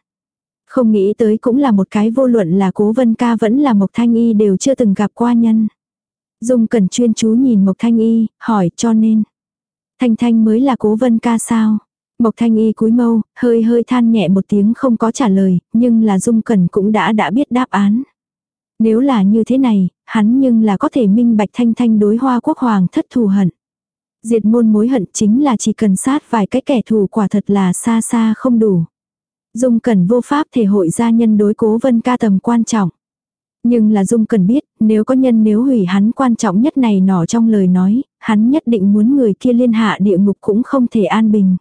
Không nghĩ tới cũng là một cái vô luận là cố vân ca vẫn là Mộc Thanh Y đều chưa từng gặp qua nhân. Dung cần chuyên chú nhìn Mộc Thanh Y, hỏi cho nên. Thanh Thanh mới là cố vân ca sao? Mộc Thanh Y cúi mâu, hơi hơi than nhẹ một tiếng không có trả lời, nhưng là Dung Cẩn cũng đã đã biết đáp án. Nếu là như thế này, hắn nhưng là có thể minh bạch Thanh Thanh đối hoa quốc hoàng thất thù hận. Diệt môn mối hận chính là chỉ cần sát vài cái kẻ thù quả thật là xa xa không đủ. Dung Cẩn vô pháp thể hội gia nhân đối cố vân ca tầm quan trọng. Nhưng là Dung Cẩn biết, nếu có nhân nếu hủy hắn quan trọng nhất này nọ trong lời nói, hắn nhất định muốn người kia liên hạ địa ngục cũng không thể an bình.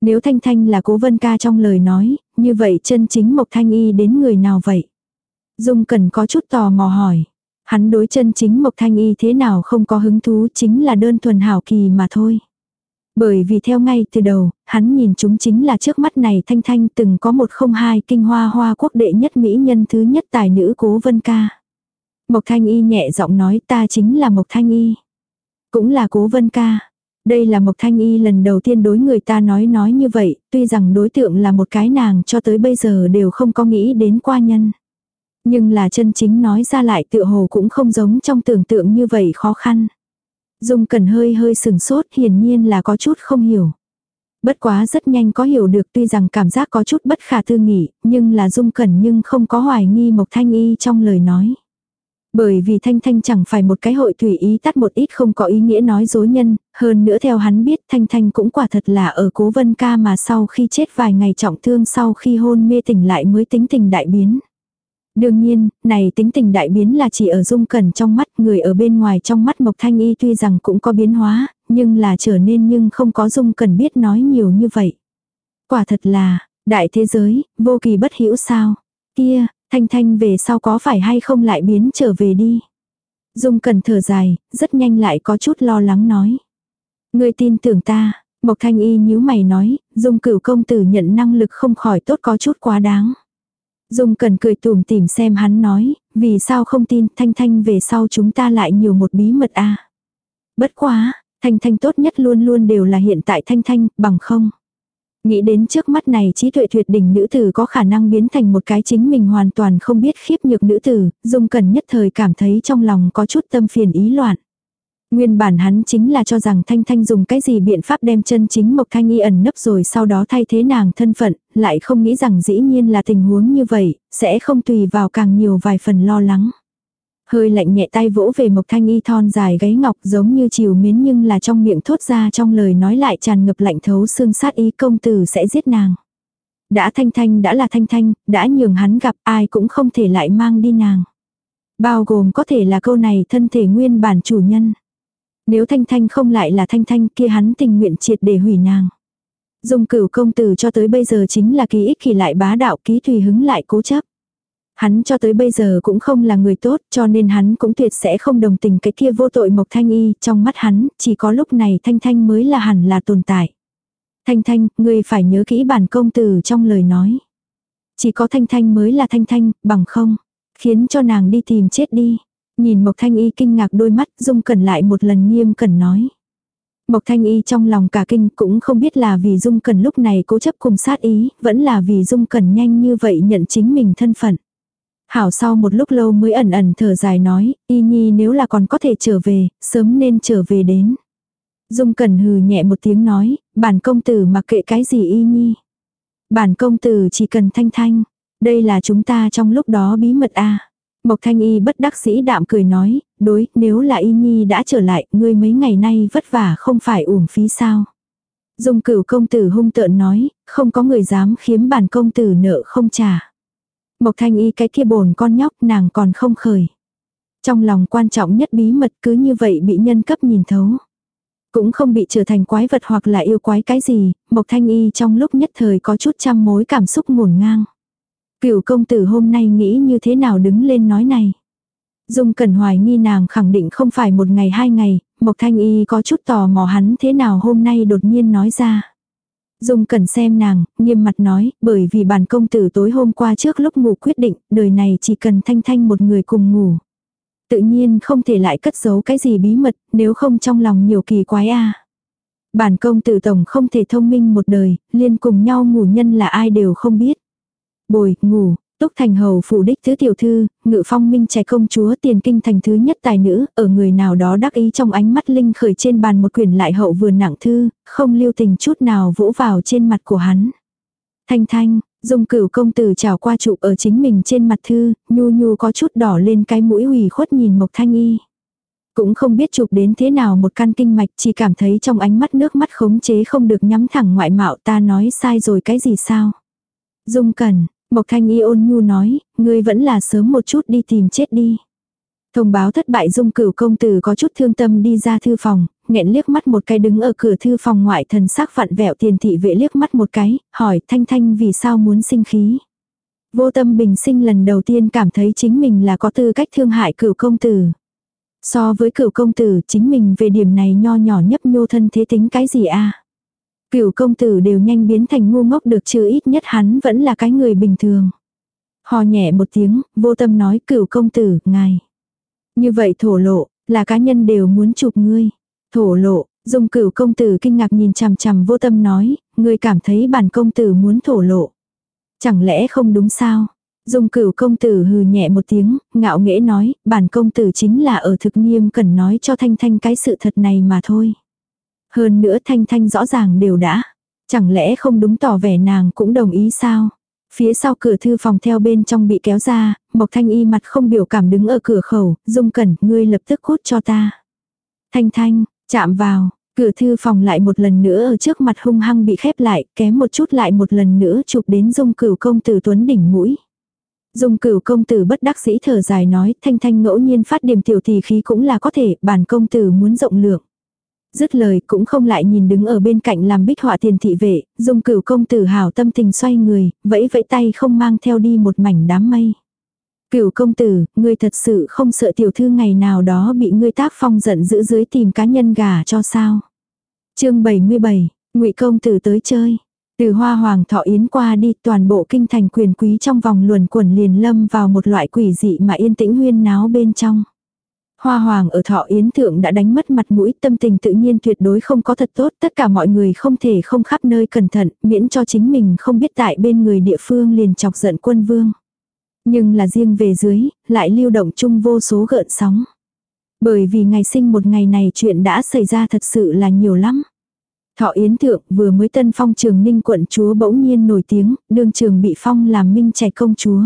Nếu Thanh Thanh là cố vân ca trong lời nói, như vậy chân chính Mộc Thanh Y đến người nào vậy? Dung Cẩn có chút tò mò hỏi. Hắn đối chân chính Mộc Thanh Y thế nào không có hứng thú chính là đơn thuần hảo kỳ mà thôi. Bởi vì theo ngay từ đầu, hắn nhìn chúng chính là trước mắt này Thanh Thanh từng có một không hai kinh hoa hoa quốc đệ nhất mỹ nhân thứ nhất tài nữ cố vân ca. Mộc Thanh Y nhẹ giọng nói ta chính là Mộc Thanh Y. Cũng là cố vân ca. Đây là Mộc Thanh Y lần đầu tiên đối người ta nói nói như vậy, tuy rằng đối tượng là một cái nàng cho tới bây giờ đều không có nghĩ đến qua nhân. Nhưng là chân chính nói ra lại tựa hồ cũng không giống trong tưởng tượng như vậy khó khăn. Dung cần hơi hơi sừng sốt hiển nhiên là có chút không hiểu. Bất quá rất nhanh có hiểu được tuy rằng cảm giác có chút bất khả tư nghị, nhưng là Dung Cẩn nhưng không có hoài nghi Mộc Thanh Y trong lời nói. Bởi vì Thanh Thanh chẳng phải một cái hội tùy ý tắt một ít không có ý nghĩa nói dối nhân, hơn nữa theo hắn biết Thanh Thanh cũng quả thật là ở cố vân ca mà sau khi chết vài ngày trọng thương sau khi hôn mê tỉnh lại mới tính tình đại biến. Đương nhiên, này tính tình đại biến là chỉ ở dung cẩn trong mắt người ở bên ngoài trong mắt Mộc Thanh Y tuy rằng cũng có biến hóa, nhưng là trở nên nhưng không có dung cẩn biết nói nhiều như vậy. Quả thật là, đại thế giới, vô kỳ bất hiểu sao. Kia, Thanh Thanh về sau có phải hay không lại biến trở về đi. Dung cẩn thở dài, rất nhanh lại có chút lo lắng nói. Người tin tưởng ta, Mộc Thanh Y nhíu mày nói, Dung cửu công tử nhận năng lực không khỏi tốt có chút quá đáng. Dung cần cười tủm tỉm xem hắn nói, vì sao không tin Thanh Thanh về sau chúng ta lại nhiều một bí mật a Bất quá, Thanh Thanh tốt nhất luôn luôn đều là hiện tại Thanh Thanh, bằng không. Nghĩ đến trước mắt này trí tuệ tuyệt đỉnh nữ tử có khả năng biến thành một cái chính mình hoàn toàn không biết khiếp nhược nữ tử, Dung cần nhất thời cảm thấy trong lòng có chút tâm phiền ý loạn. Nguyên bản hắn chính là cho rằng Thanh Thanh dùng cái gì biện pháp đem chân chính Mộc Thanh Y ẩn nấp rồi sau đó thay thế nàng thân phận, lại không nghĩ rằng dĩ nhiên là tình huống như vậy, sẽ không tùy vào càng nhiều vài phần lo lắng. Hơi lạnh nhẹ tay vỗ về Mộc Thanh Y thon dài gáy ngọc giống như chiều miến nhưng là trong miệng thốt ra trong lời nói lại tràn ngập lạnh thấu xương sát ý công tử sẽ giết nàng. Đã Thanh Thanh đã là Thanh Thanh, đã nhường hắn gặp ai cũng không thể lại mang đi nàng. Bao gồm có thể là câu này thân thể nguyên bản chủ nhân. Nếu Thanh Thanh không lại là Thanh Thanh kia hắn tình nguyện triệt để hủy nàng. Dung cửu công tử cho tới bây giờ chính là ký ích kỳ lại bá đạo ký tùy hứng lại cố chấp. Hắn cho tới bây giờ cũng không là người tốt cho nên hắn cũng tuyệt sẽ không đồng tình cái kia vô tội Mộc Thanh Y, trong mắt hắn, chỉ có lúc này Thanh Thanh mới là hẳn là tồn tại. Thanh Thanh, ngươi phải nhớ kỹ bản công tử trong lời nói. Chỉ có Thanh Thanh mới là Thanh Thanh, bằng không, khiến cho nàng đi tìm chết đi. Nhìn Mộc Thanh Y kinh ngạc đôi mắt, Dung Cẩn lại một lần nghiêm cẩn nói. Mộc Thanh Y trong lòng cả kinh cũng không biết là vì Dung Cẩn lúc này cố chấp cùng sát ý, vẫn là vì Dung Cẩn nhanh như vậy nhận chính mình thân phận. Hảo sau một lúc lâu mới ẩn ẩn thở dài nói, Y Nhi nếu là còn có thể trở về, sớm nên trở về đến. Dung Cẩn hừ nhẹ một tiếng nói, bản công tử mặc kệ cái gì Y Nhi. Bản công tử chỉ cần thanh thanh, đây là chúng ta trong lúc đó bí mật a Mộc Thanh Y bất đắc sĩ đạm cười nói, đối, nếu là Y Nhi đã trở lại, ngươi mấy ngày nay vất vả không phải uổng phí sao. Dung cửu công tử hung tợn nói, không có người dám khiếm bản công tử nợ không trả. Mộc Thanh Y cái kia bồn con nhóc nàng còn không khởi. Trong lòng quan trọng nhất bí mật cứ như vậy bị nhân cấp nhìn thấu. Cũng không bị trở thành quái vật hoặc là yêu quái cái gì, Mộc Thanh Y trong lúc nhất thời có chút trăm mối cảm xúc ngổn ngang. Cửu công tử hôm nay nghĩ như thế nào đứng lên nói này. Dung Cẩn hoài nghi nàng khẳng định không phải một ngày hai ngày, Mộc Thanh Y có chút tò mò hắn thế nào hôm nay đột nhiên nói ra. Dung Cẩn xem nàng, nghiêm mặt nói, bởi vì bản công tử tối hôm qua trước lúc ngủ quyết định, đời này chỉ cần Thanh Thanh một người cùng ngủ. Tự nhiên không thể lại cất giấu cái gì bí mật, nếu không trong lòng nhiều kỳ quái a. Bản công tử tổng không thể thông minh một đời, liên cùng nhau ngủ nhân là ai đều không biết. Bồi, ngủ, Túc Thành Hầu phủ đích thứ tiểu thư, ngự phong minh trẻ công chúa tiền kinh thành thứ nhất tài nữ, ở người nào đó đắc ý trong ánh mắt linh khởi trên bàn một quyển lại hậu vừa nặng thư, không lưu tình chút nào vỗ vào trên mặt của hắn. Thanh thanh, dung cửu công tử trào qua trụ ở chính mình trên mặt thư, nhu nhu có chút đỏ lên cái mũi hủy khuất nhìn Mộc Thanh Y. Cũng không biết chụp đến thế nào một căn kinh mạch chỉ cảm thấy trong ánh mắt nước mắt khống chế không được nhắm thẳng ngoại mạo ta nói sai rồi cái gì sao. Dung cần, Mộc Thanh Y ôn nhu nói, ngươi vẫn là sớm một chút đi tìm chết đi. Thông báo thất bại dung cửu công tử có chút thương tâm đi ra thư phòng, nghẹn liếc mắt một cái đứng ở cửa thư phòng ngoại thần sắc vặn vẹo tiền thị vệ liếc mắt một cái, hỏi Thanh Thanh vì sao muốn sinh khí. Vô tâm bình sinh lần đầu tiên cảm thấy chính mình là có tư cách thương hại cửu công tử. So với cửu công tử chính mình về điểm này nho nhỏ nhấp nhô thân thế tính cái gì a Cửu công tử đều nhanh biến thành ngu ngốc được chứ ít nhất hắn vẫn là cái người bình thường. Hò nhẹ một tiếng, vô tâm nói cửu công tử, ngài. Như vậy thổ lộ, là cá nhân đều muốn chụp ngươi. Thổ lộ, dùng cửu công tử kinh ngạc nhìn chằm chằm vô tâm nói, ngươi cảm thấy bản công tử muốn thổ lộ. Chẳng lẽ không đúng sao? Dung cửu công tử hừ nhẹ một tiếng, ngạo nghễ nói, bản công tử chính là ở thực nghiêm cần nói cho Thanh Thanh cái sự thật này mà thôi. Hơn nữa Thanh Thanh rõ ràng đều đã. Chẳng lẽ không đúng tỏ vẻ nàng cũng đồng ý sao? Phía sau cửa thư phòng theo bên trong bị kéo ra, Mộc Thanh Y mặt không biểu cảm đứng ở cửa khẩu, Dung Cẩn, ngươi lập tức cút cho ta. Thanh Thanh, chạm vào, cửa thư phòng lại một lần nữa ở trước mặt hung hăng bị khép lại, kém một chút lại một lần nữa chụp đến Dung Cửu công tử Tuấn đỉnh mũi. Dung cửu công tử bất đắc dĩ thở dài nói, thanh thanh ngẫu nhiên phát điểm tiểu thì khí cũng là có thể, bản công tử muốn rộng lượng. Dứt lời cũng không lại nhìn đứng ở bên cạnh làm bích họa tiền thị vệ, dung cửu công tử hào tâm tình xoay người, vẫy vẫy tay không mang theo đi một mảnh đám mây. Cửu công tử, ngươi thật sự không sợ tiểu thư ngày nào đó bị ngươi tác phong giận dữ dưới tìm cá nhân gà cho sao. chương 77, ngụy công tử tới chơi. Từ hoa hoàng thọ yến qua đi toàn bộ kinh thành quyền quý trong vòng luồn quẩn liền lâm vào một loại quỷ dị mà yên tĩnh huyên náo bên trong. Hoa hoàng ở thọ yến thượng đã đánh mất mặt mũi tâm tình tự nhiên tuyệt đối không có thật tốt. Tất cả mọi người không thể không khắp nơi cẩn thận miễn cho chính mình không biết tại bên người địa phương liền chọc giận quân vương. Nhưng là riêng về dưới, lại lưu động chung vô số gợn sóng. Bởi vì ngày sinh một ngày này chuyện đã xảy ra thật sự là nhiều lắm. Thọ Yến Thượng vừa mới tân phong trường ninh quận chúa bỗng nhiên nổi tiếng, đương trường bị phong làm minh trẻ công chúa.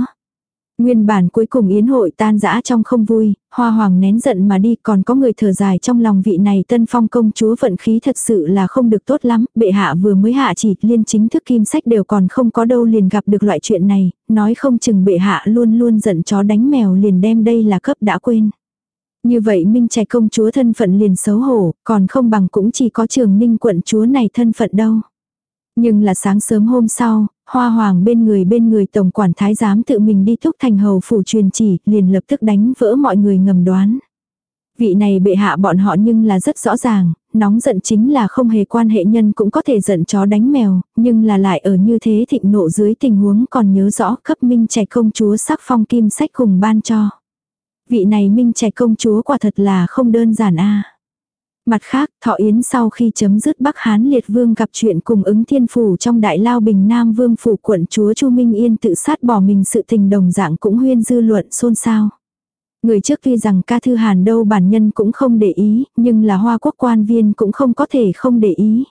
Nguyên bản cuối cùng yến hội tan rã trong không vui, hoa hoàng nén giận mà đi còn có người thở dài trong lòng vị này tân phong công chúa vận khí thật sự là không được tốt lắm, bệ hạ vừa mới hạ chỉ liên chính thức kim sách đều còn không có đâu liền gặp được loại chuyện này, nói không chừng bệ hạ luôn luôn giận chó đánh mèo liền đem đây là cấp đã quên. Như vậy Minh trẻ công chúa thân phận liền xấu hổ, còn không bằng cũng chỉ có trường ninh quận chúa này thân phận đâu. Nhưng là sáng sớm hôm sau, hoa hoàng bên người bên người tổng quản thái giám tự mình đi thúc thành hầu phủ truyền chỉ, liền lập tức đánh vỡ mọi người ngầm đoán. Vị này bệ hạ bọn họ nhưng là rất rõ ràng, nóng giận chính là không hề quan hệ nhân cũng có thể giận chó đánh mèo, nhưng là lại ở như thế thịnh nộ dưới tình huống còn nhớ rõ cấp minh trẻ công chúa sắc phong kim sách cùng ban cho vị này minh trẻ công chúa quả thật là không đơn giản a. Mặt khác, Thọ Yến sau khi chấm dứt Bắc Hán Liệt Vương gặp chuyện cùng ứng thiên phủ trong đại lao Bình Nam Vương phủ quận chúa Chu Minh Yên tự sát bỏ mình sự tình đồng dạng cũng huyên dư luận xôn xao. Người trước tuy rằng ca thư hàn đâu bản nhân cũng không để ý, nhưng là hoa quốc quan viên cũng không có thể không để ý.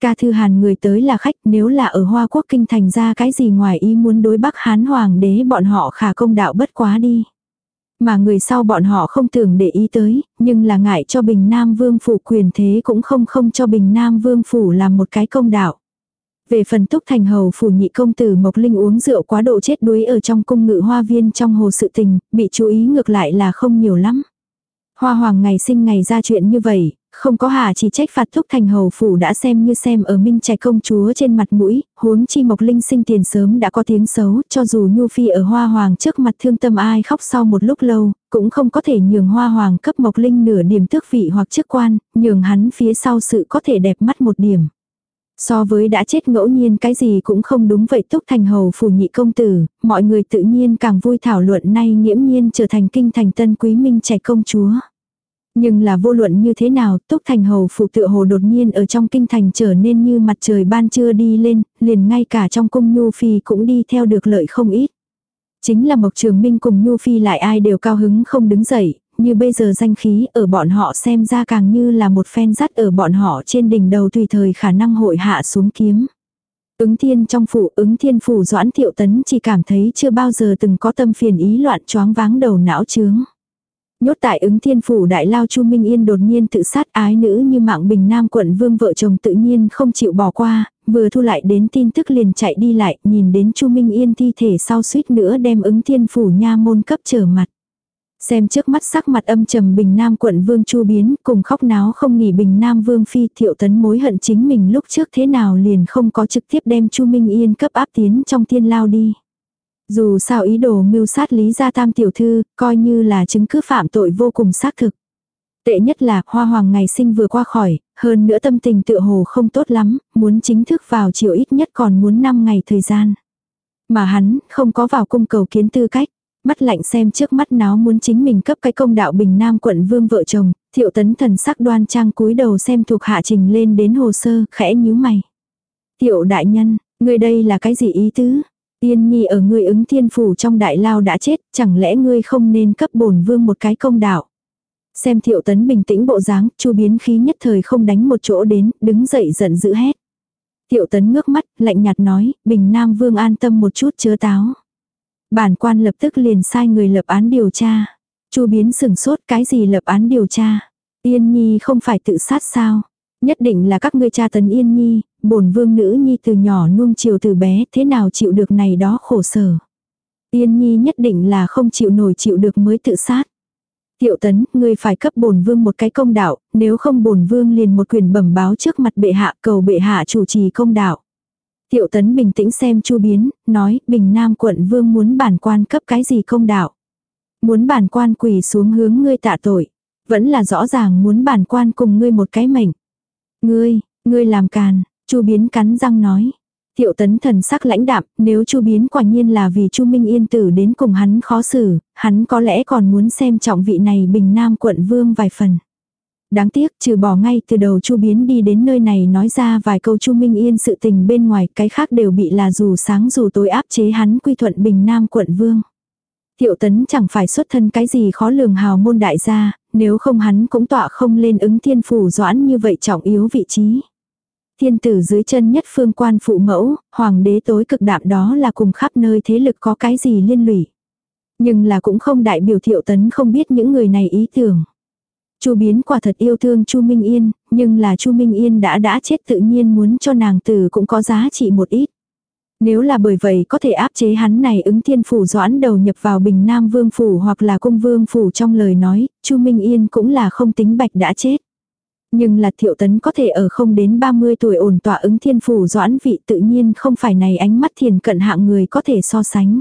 Ca thư hàn người tới là khách nếu là ở hoa quốc kinh thành ra cái gì ngoài ý muốn đối bắc hán hoàng đế bọn họ khả công đạo bất quá đi. Mà người sau bọn họ không tưởng để ý tới, nhưng là ngại cho Bình Nam Vương Phủ quyền thế cũng không không cho Bình Nam Vương Phủ làm một cái công đạo. Về phần túc thành hầu phủ nhị công tử Mộc Linh uống rượu quá độ chết đuối ở trong cung ngự hoa viên trong hồ sự tình, bị chú ý ngược lại là không nhiều lắm. Hoa hoàng ngày sinh ngày ra chuyện như vậy, không có hà chỉ trách phạt thúc thành hầu phủ đã xem như xem ở minh trẻ công chúa trên mặt mũi, huống chi mộc linh sinh tiền sớm đã có tiếng xấu, cho dù nhu phi ở hoa hoàng trước mặt thương tâm ai khóc sau một lúc lâu, cũng không có thể nhường hoa hoàng cấp mộc linh nửa điểm tước vị hoặc chức quan, nhường hắn phía sau sự có thể đẹp mắt một điểm. So với đã chết ngẫu nhiên cái gì cũng không đúng vậy túc thành hầu phủ nhị công tử, mọi người tự nhiên càng vui thảo luận nay nghiễm nhiên trở thành kinh thành tân quý minh trẻ công chúa. Nhưng là vô luận như thế nào, Túc Thành Hầu phụ tựa hồ đột nhiên ở trong kinh thành trở nên như mặt trời ban trưa đi lên, liền ngay cả trong cung Nhu Phi cũng đi theo được lợi không ít. Chính là Mộc Trường Minh cùng Nhu Phi lại ai đều cao hứng không đứng dậy, như bây giờ danh khí ở bọn họ xem ra càng như là một phen dắt ở bọn họ trên đỉnh đầu tùy thời khả năng hội hạ xuống kiếm. Ứng thiên trong phủ ứng thiên phủ doãn thiệu tấn chỉ cảm thấy chưa bao giờ từng có tâm phiền ý loạn choáng váng đầu não trướng. Nhốt tại ứng thiên phủ đại lao Chu Minh Yên đột nhiên tự sát ái nữ như mạng bình nam quận vương vợ chồng tự nhiên không chịu bỏ qua, vừa thu lại đến tin tức liền chạy đi lại, nhìn đến Chu Minh Yên thi thể sau suýt nữa đem ứng thiên phủ nha môn cấp trở mặt. Xem trước mắt sắc mặt âm trầm bình nam quận vương chu biến cùng khóc náo không nghỉ bình nam vương phi thiệu tấn mối hận chính mình lúc trước thế nào liền không có trực tiếp đem chu Minh Yên cấp áp tiến trong thiên lao đi. Dù sao ý đồ mưu sát Lý Gia Tam tiểu thư, coi như là chứng cứ phạm tội vô cùng xác thực. Tệ nhất là hoa hoàng ngày sinh vừa qua khỏi, hơn nữa tâm tình tựa hồ không tốt lắm, muốn chính thức vào chiều ít nhất còn muốn 5 ngày thời gian. Mà hắn không có vào cung cầu kiến tư cách, mắt lạnh xem trước mắt náo muốn chính mình cấp cái công đạo bình nam quận vương vợ chồng, thiệu tấn thần sắc đoan trang cúi đầu xem thuộc hạ trình lên đến hồ sơ, khẽ nhíu mày. Thiệu đại nhân, người đây là cái gì ý tứ? Tiên nhi ở ngươi ứng thiên phủ trong đại lao đã chết, chẳng lẽ ngươi không nên cấp bổn vương một cái công đạo? Xem thiệu tấn bình tĩnh bộ dáng, chu biến khí nhất thời không đánh một chỗ đến, đứng dậy giận dữ hét. Thiệu tấn ngước mắt, lạnh nhạt nói, bình nam vương an tâm một chút chớ táo. Bản quan lập tức liền sai người lập án điều tra. chu biến sừng sốt cái gì lập án điều tra. Yên nhi không phải tự sát sao. Nhất định là các ngươi cha tấn yên nhi, bổn vương nữ nhi từ nhỏ nuông chiều từ bé thế nào chịu được này đó khổ sở. Yên nhi nhất định là không chịu nổi chịu được mới tự sát. Tiệu tấn, ngươi phải cấp bổn vương một cái công đạo, nếu không bổn vương liền một quyền bẩm báo trước mặt bệ hạ cầu bệ hạ chủ trì công đạo. Tiệu tấn bình tĩnh xem chu biến, nói, bình nam quận vương muốn bản quan cấp cái gì công đạo. Muốn bản quan quỳ xuống hướng ngươi tạ tội. Vẫn là rõ ràng muốn bản quan cùng ngươi một cái mệnh. Ngươi, ngươi làm càn, chu biến cắn răng nói. Tiệu tấn thần sắc lãnh đạm, nếu chu biến quả nhiên là vì chu Minh Yên tử đến cùng hắn khó xử, hắn có lẽ còn muốn xem trọng vị này bình nam quận vương vài phần. Đáng tiếc trừ bỏ ngay từ đầu chu biến đi đến nơi này nói ra vài câu chu Minh Yên sự tình bên ngoài cái khác đều bị là dù sáng dù tối áp chế hắn quy thuận bình nam quận vương. Tiệu tấn chẳng phải xuất thân cái gì khó lường hào môn đại gia, nếu không hắn cũng tọa không lên ứng thiên phủ doãn như vậy trọng yếu vị trí. Thiên tử dưới chân nhất phương quan phụ mẫu, hoàng đế tối cực đạm đó là cùng khắp nơi thế lực có cái gì liên lụy. Nhưng là cũng không đại biểu thiệu tấn không biết những người này ý tưởng. Chu biến quả thật yêu thương Chu Minh Yên, nhưng là Chu Minh Yên đã đã chết tự nhiên muốn cho nàng tử cũng có giá trị một ít. Nếu là bởi vậy có thể áp chế hắn này ứng thiên phủ doãn đầu nhập vào bình nam vương phủ hoặc là cung vương phủ trong lời nói, Chu Minh Yên cũng là không tính bạch đã chết. Nhưng là thiệu tấn có thể ở không đến 30 tuổi ổn tỏa ứng thiên phủ doãn vị tự nhiên không phải này ánh mắt thiền cận hạng người có thể so sánh.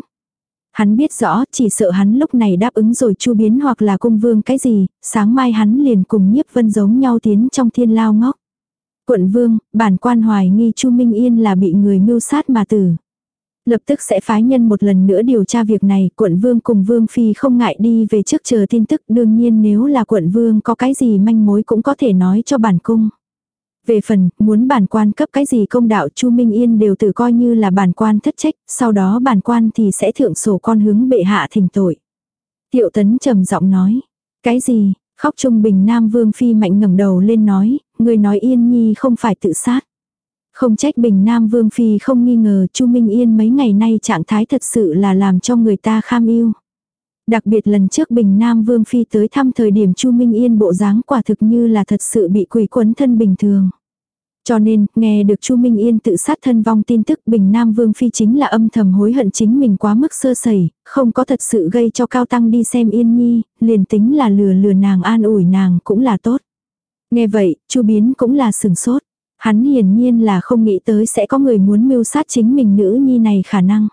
Hắn biết rõ chỉ sợ hắn lúc này đáp ứng rồi chu biến hoặc là cung vương cái gì, sáng mai hắn liền cùng nhiếp vân giống nhau tiến trong thiên lao ngóc. Quận vương, bản quan hoài nghi chu Minh Yên là bị người mưu sát mà tử. Lập tức sẽ phái nhân một lần nữa điều tra việc này, quận vương cùng vương phi không ngại đi về trước chờ tin tức đương nhiên nếu là quận vương có cái gì manh mối cũng có thể nói cho bản cung. Về phần, muốn bản quan cấp cái gì công đạo Chu Minh Yên đều tự coi như là bản quan thất trách, sau đó bản quan thì sẽ thượng sổ con hướng bệ hạ thỉnh tội. Tiệu tấn trầm giọng nói, cái gì, khóc trung bình nam vương phi mạnh ngẩng đầu lên nói, người nói Yên Nhi không phải tự sát. Không trách Bình Nam Vương Phi không nghi ngờ Chu Minh Yên mấy ngày nay trạng thái thật sự là làm cho người ta kham yêu. Đặc biệt lần trước Bình Nam Vương Phi tới thăm thời điểm Chu Minh Yên bộ dáng quả thực như là thật sự bị quỷ quấn thân bình thường. Cho nên, nghe được Chu Minh Yên tự sát thân vong tin tức Bình Nam Vương Phi chính là âm thầm hối hận chính mình quá mức sơ sẩy, không có thật sự gây cho Cao Tăng đi xem Yên Nhi, liền tính là lừa lừa nàng an ủi nàng cũng là tốt. Nghe vậy, Chu Biến cũng là sừng sốt. Hắn hiển nhiên là không nghĩ tới sẽ có người muốn mưu sát chính mình nữ nhi này khả năng.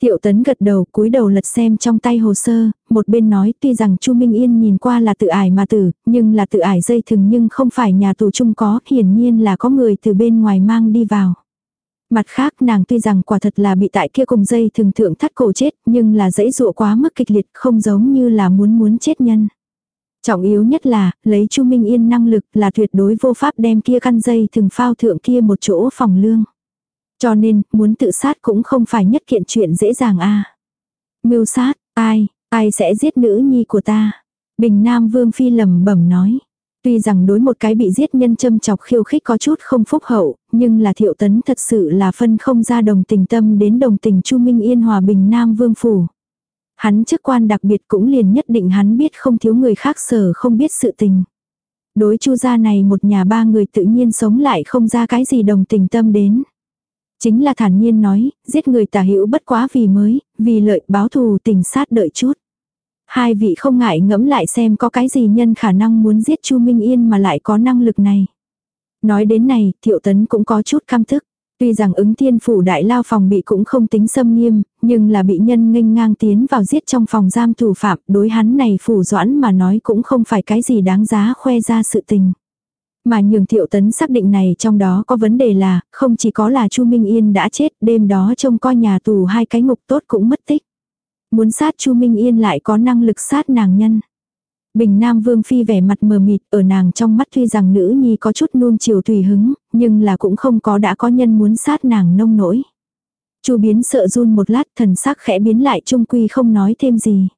Tiệu tấn gật đầu cúi đầu lật xem trong tay hồ sơ, một bên nói tuy rằng Chu Minh Yên nhìn qua là tự ải mà tử, nhưng là tự ải dây thừng nhưng không phải nhà tù chung có, hiển nhiên là có người từ bên ngoài mang đi vào. Mặt khác nàng tuy rằng quả thật là bị tại kia cùng dây thừng thượng thắt cổ chết, nhưng là dãy dụa quá mức kịch liệt không giống như là muốn muốn chết nhân. Trọng yếu nhất là, lấy Chu Minh Yên năng lực là tuyệt đối vô pháp đem kia căn dây thường phao thượng kia một chỗ phòng lương. Cho nên, muốn tự sát cũng không phải nhất kiện chuyện dễ dàng a à. Mưu sát, ai, ai sẽ giết nữ nhi của ta? Bình Nam Vương Phi lầm bẩm nói. Tuy rằng đối một cái bị giết nhân châm chọc khiêu khích có chút không phúc hậu, nhưng là thiệu tấn thật sự là phân không ra đồng tình tâm đến đồng tình Chu Minh Yên hòa bình Nam Vương Phủ. Hắn chức quan đặc biệt cũng liền nhất định hắn biết không thiếu người khác sở không biết sự tình. Đối chu gia này một nhà ba người tự nhiên sống lại không ra cái gì đồng tình tâm đến. Chính là thản nhiên nói, giết người tà hữu bất quá vì mới, vì lợi báo thù tình sát đợi chút. Hai vị không ngại ngẫm lại xem có cái gì nhân khả năng muốn giết Chu Minh Yên mà lại có năng lực này. Nói đến này, thiệu tấn cũng có chút cam thức. Tuy rằng ứng thiên phủ đại lao phòng bị cũng không tính xâm nghiêm, nhưng là bị nhân nghênh ngang tiến vào giết trong phòng giam thủ phạm, đối hắn này phủ doãn mà nói cũng không phải cái gì đáng giá khoe ra sự tình. Mà nhường thiệu tấn xác định này trong đó có vấn đề là, không chỉ có là Chu Minh Yên đã chết, đêm đó trông coi nhà tù hai cái ngục tốt cũng mất tích. Muốn sát Chu Minh Yên lại có năng lực sát nàng nhân. Bình Nam Vương Phi vẻ mặt mờ mịt ở nàng trong mắt tuy rằng nữ nhi có chút nuông chiều tùy hứng, nhưng là cũng không có đã có nhân muốn sát nàng nông nổi. Chu biến sợ run một lát thần sắc khẽ biến lại trung quy không nói thêm gì.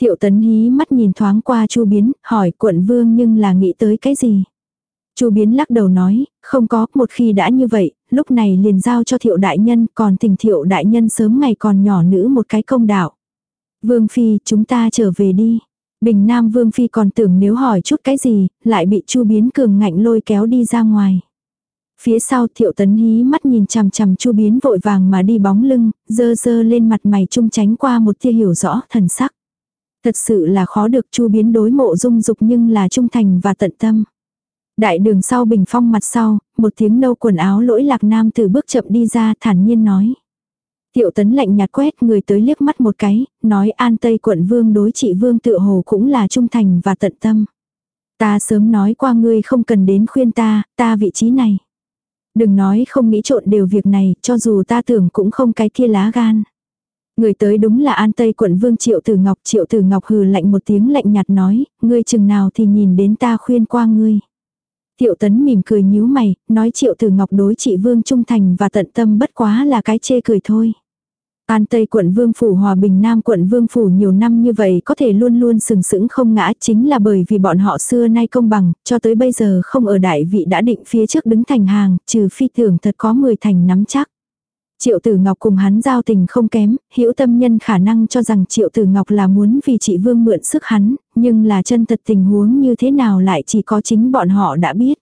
Thiệu tấn hí mắt nhìn thoáng qua chu biến, hỏi quận vương nhưng là nghĩ tới cái gì. Chu biến lắc đầu nói, không có, một khi đã như vậy, lúc này liền giao cho thiệu đại nhân, còn tình thiệu đại nhân sớm ngày còn nhỏ nữ một cái công đạo. Vương Phi, chúng ta trở về đi. Bình Nam Vương Phi còn tưởng nếu hỏi chút cái gì, lại bị Chu Biến cường ngạnh lôi kéo đi ra ngoài. Phía sau thiệu tấn hí mắt nhìn chằm chằm Chu Biến vội vàng mà đi bóng lưng, dơ dơ lên mặt mày trung tránh qua một tia hiểu rõ thần sắc. Thật sự là khó được Chu Biến đối mộ dung dục nhưng là trung thành và tận tâm. Đại đường sau bình phong mặt sau, một tiếng nâu quần áo lỗi lạc nam từ bước chậm đi ra thản nhiên nói. Tiệu tấn lạnh nhạt quét người tới liếc mắt một cái, nói an tây quận vương đối trị vương tựa hồ cũng là trung thành và tận tâm. Ta sớm nói qua ngươi không cần đến khuyên ta, ta vị trí này. Đừng nói không nghĩ trộn đều việc này, cho dù ta tưởng cũng không cái kia lá gan. Người tới đúng là An Tây quận Vương Triệu Tử Ngọc. Triệu Tử Ngọc hừ lạnh một tiếng lạnh nhạt nói, ngươi chừng nào thì nhìn đến ta khuyên qua ngươi. Tiệu tấn mỉm cười nhíu mày, nói triệu tử ngọc đối trị vương trung thành và tận tâm bất quá là cái chê cười thôi. An Tây quận Vương Phủ Hòa Bình Nam quận Vương Phủ nhiều năm như vậy có thể luôn luôn sừng sững không ngã chính là bởi vì bọn họ xưa nay công bằng, cho tới bây giờ không ở đại vị đã định phía trước đứng thành hàng, trừ phi tưởng thật có 10 thành nắm chắc. Triệu Tử Ngọc cùng hắn giao tình không kém, hiểu tâm nhân khả năng cho rằng Triệu Tử Ngọc là muốn vì chị Vương mượn sức hắn, nhưng là chân thật tình huống như thế nào lại chỉ có chính bọn họ đã biết.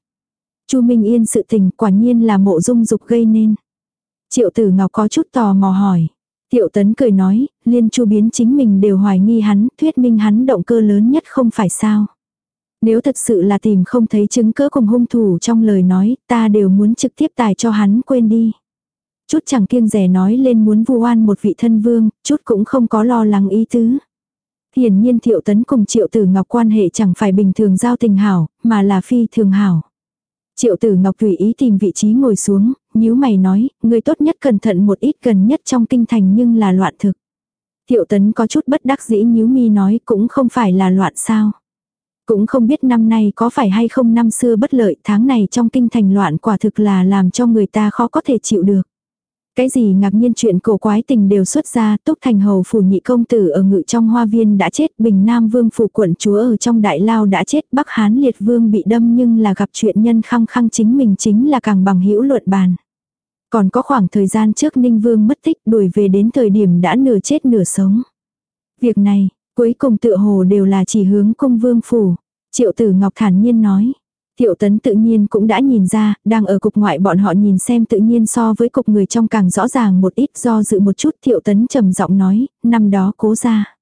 Chu Minh Yên sự tình quả nhiên là mộ dung dục gây nên. Triệu Tử Ngọc có chút tò mò hỏi. Tiệu Tấn cười nói, liên chu biến chính mình đều hoài nghi hắn, thuyết minh hắn động cơ lớn nhất không phải sao. Nếu thật sự là tìm không thấy chứng cỡ cùng hung thủ trong lời nói, ta đều muốn trực tiếp tài cho hắn quên đi. Chút chẳng kiêng rẻ nói lên muốn vu oan một vị thân vương, chút cũng không có lo lắng ý tứ. Hiển nhiên thiệu tấn cùng triệu tử ngọc quan hệ chẳng phải bình thường giao tình hảo, mà là phi thường hảo. Triệu tử ngọc tùy ý tìm vị trí ngồi xuống, nhíu mày nói, người tốt nhất cẩn thận một ít gần nhất trong kinh thành nhưng là loạn thực. Thiệu tấn có chút bất đắc dĩ nhíu mi nói cũng không phải là loạn sao. Cũng không biết năm nay có phải hay không năm xưa bất lợi tháng này trong kinh thành loạn quả thực là làm cho người ta khó có thể chịu được. Cái gì ngạc nhiên chuyện cổ quái tình đều xuất ra, Túc Thành Hầu phủ nhị công tử ở ngự trong hoa viên đã chết, Bình Nam Vương phủ quận chúa ở trong đại lao đã chết, Bắc Hán Liệt Vương bị đâm nhưng là gặp chuyện nhân khăng khăng chính mình chính là càng bằng hữu luận bàn. Còn có khoảng thời gian trước Ninh Vương mất tích đuổi về đến thời điểm đã nửa chết nửa sống. Việc này, cuối cùng tựa hồ đều là chỉ hướng cung vương phủ. Triệu tử Ngọc thản nhiên nói. Thiệu tấn tự nhiên cũng đã nhìn ra, đang ở cục ngoại bọn họ nhìn xem tự nhiên so với cục người trong càng rõ ràng một ít do dự một chút thiệu tấn trầm giọng nói, năm đó cố ra.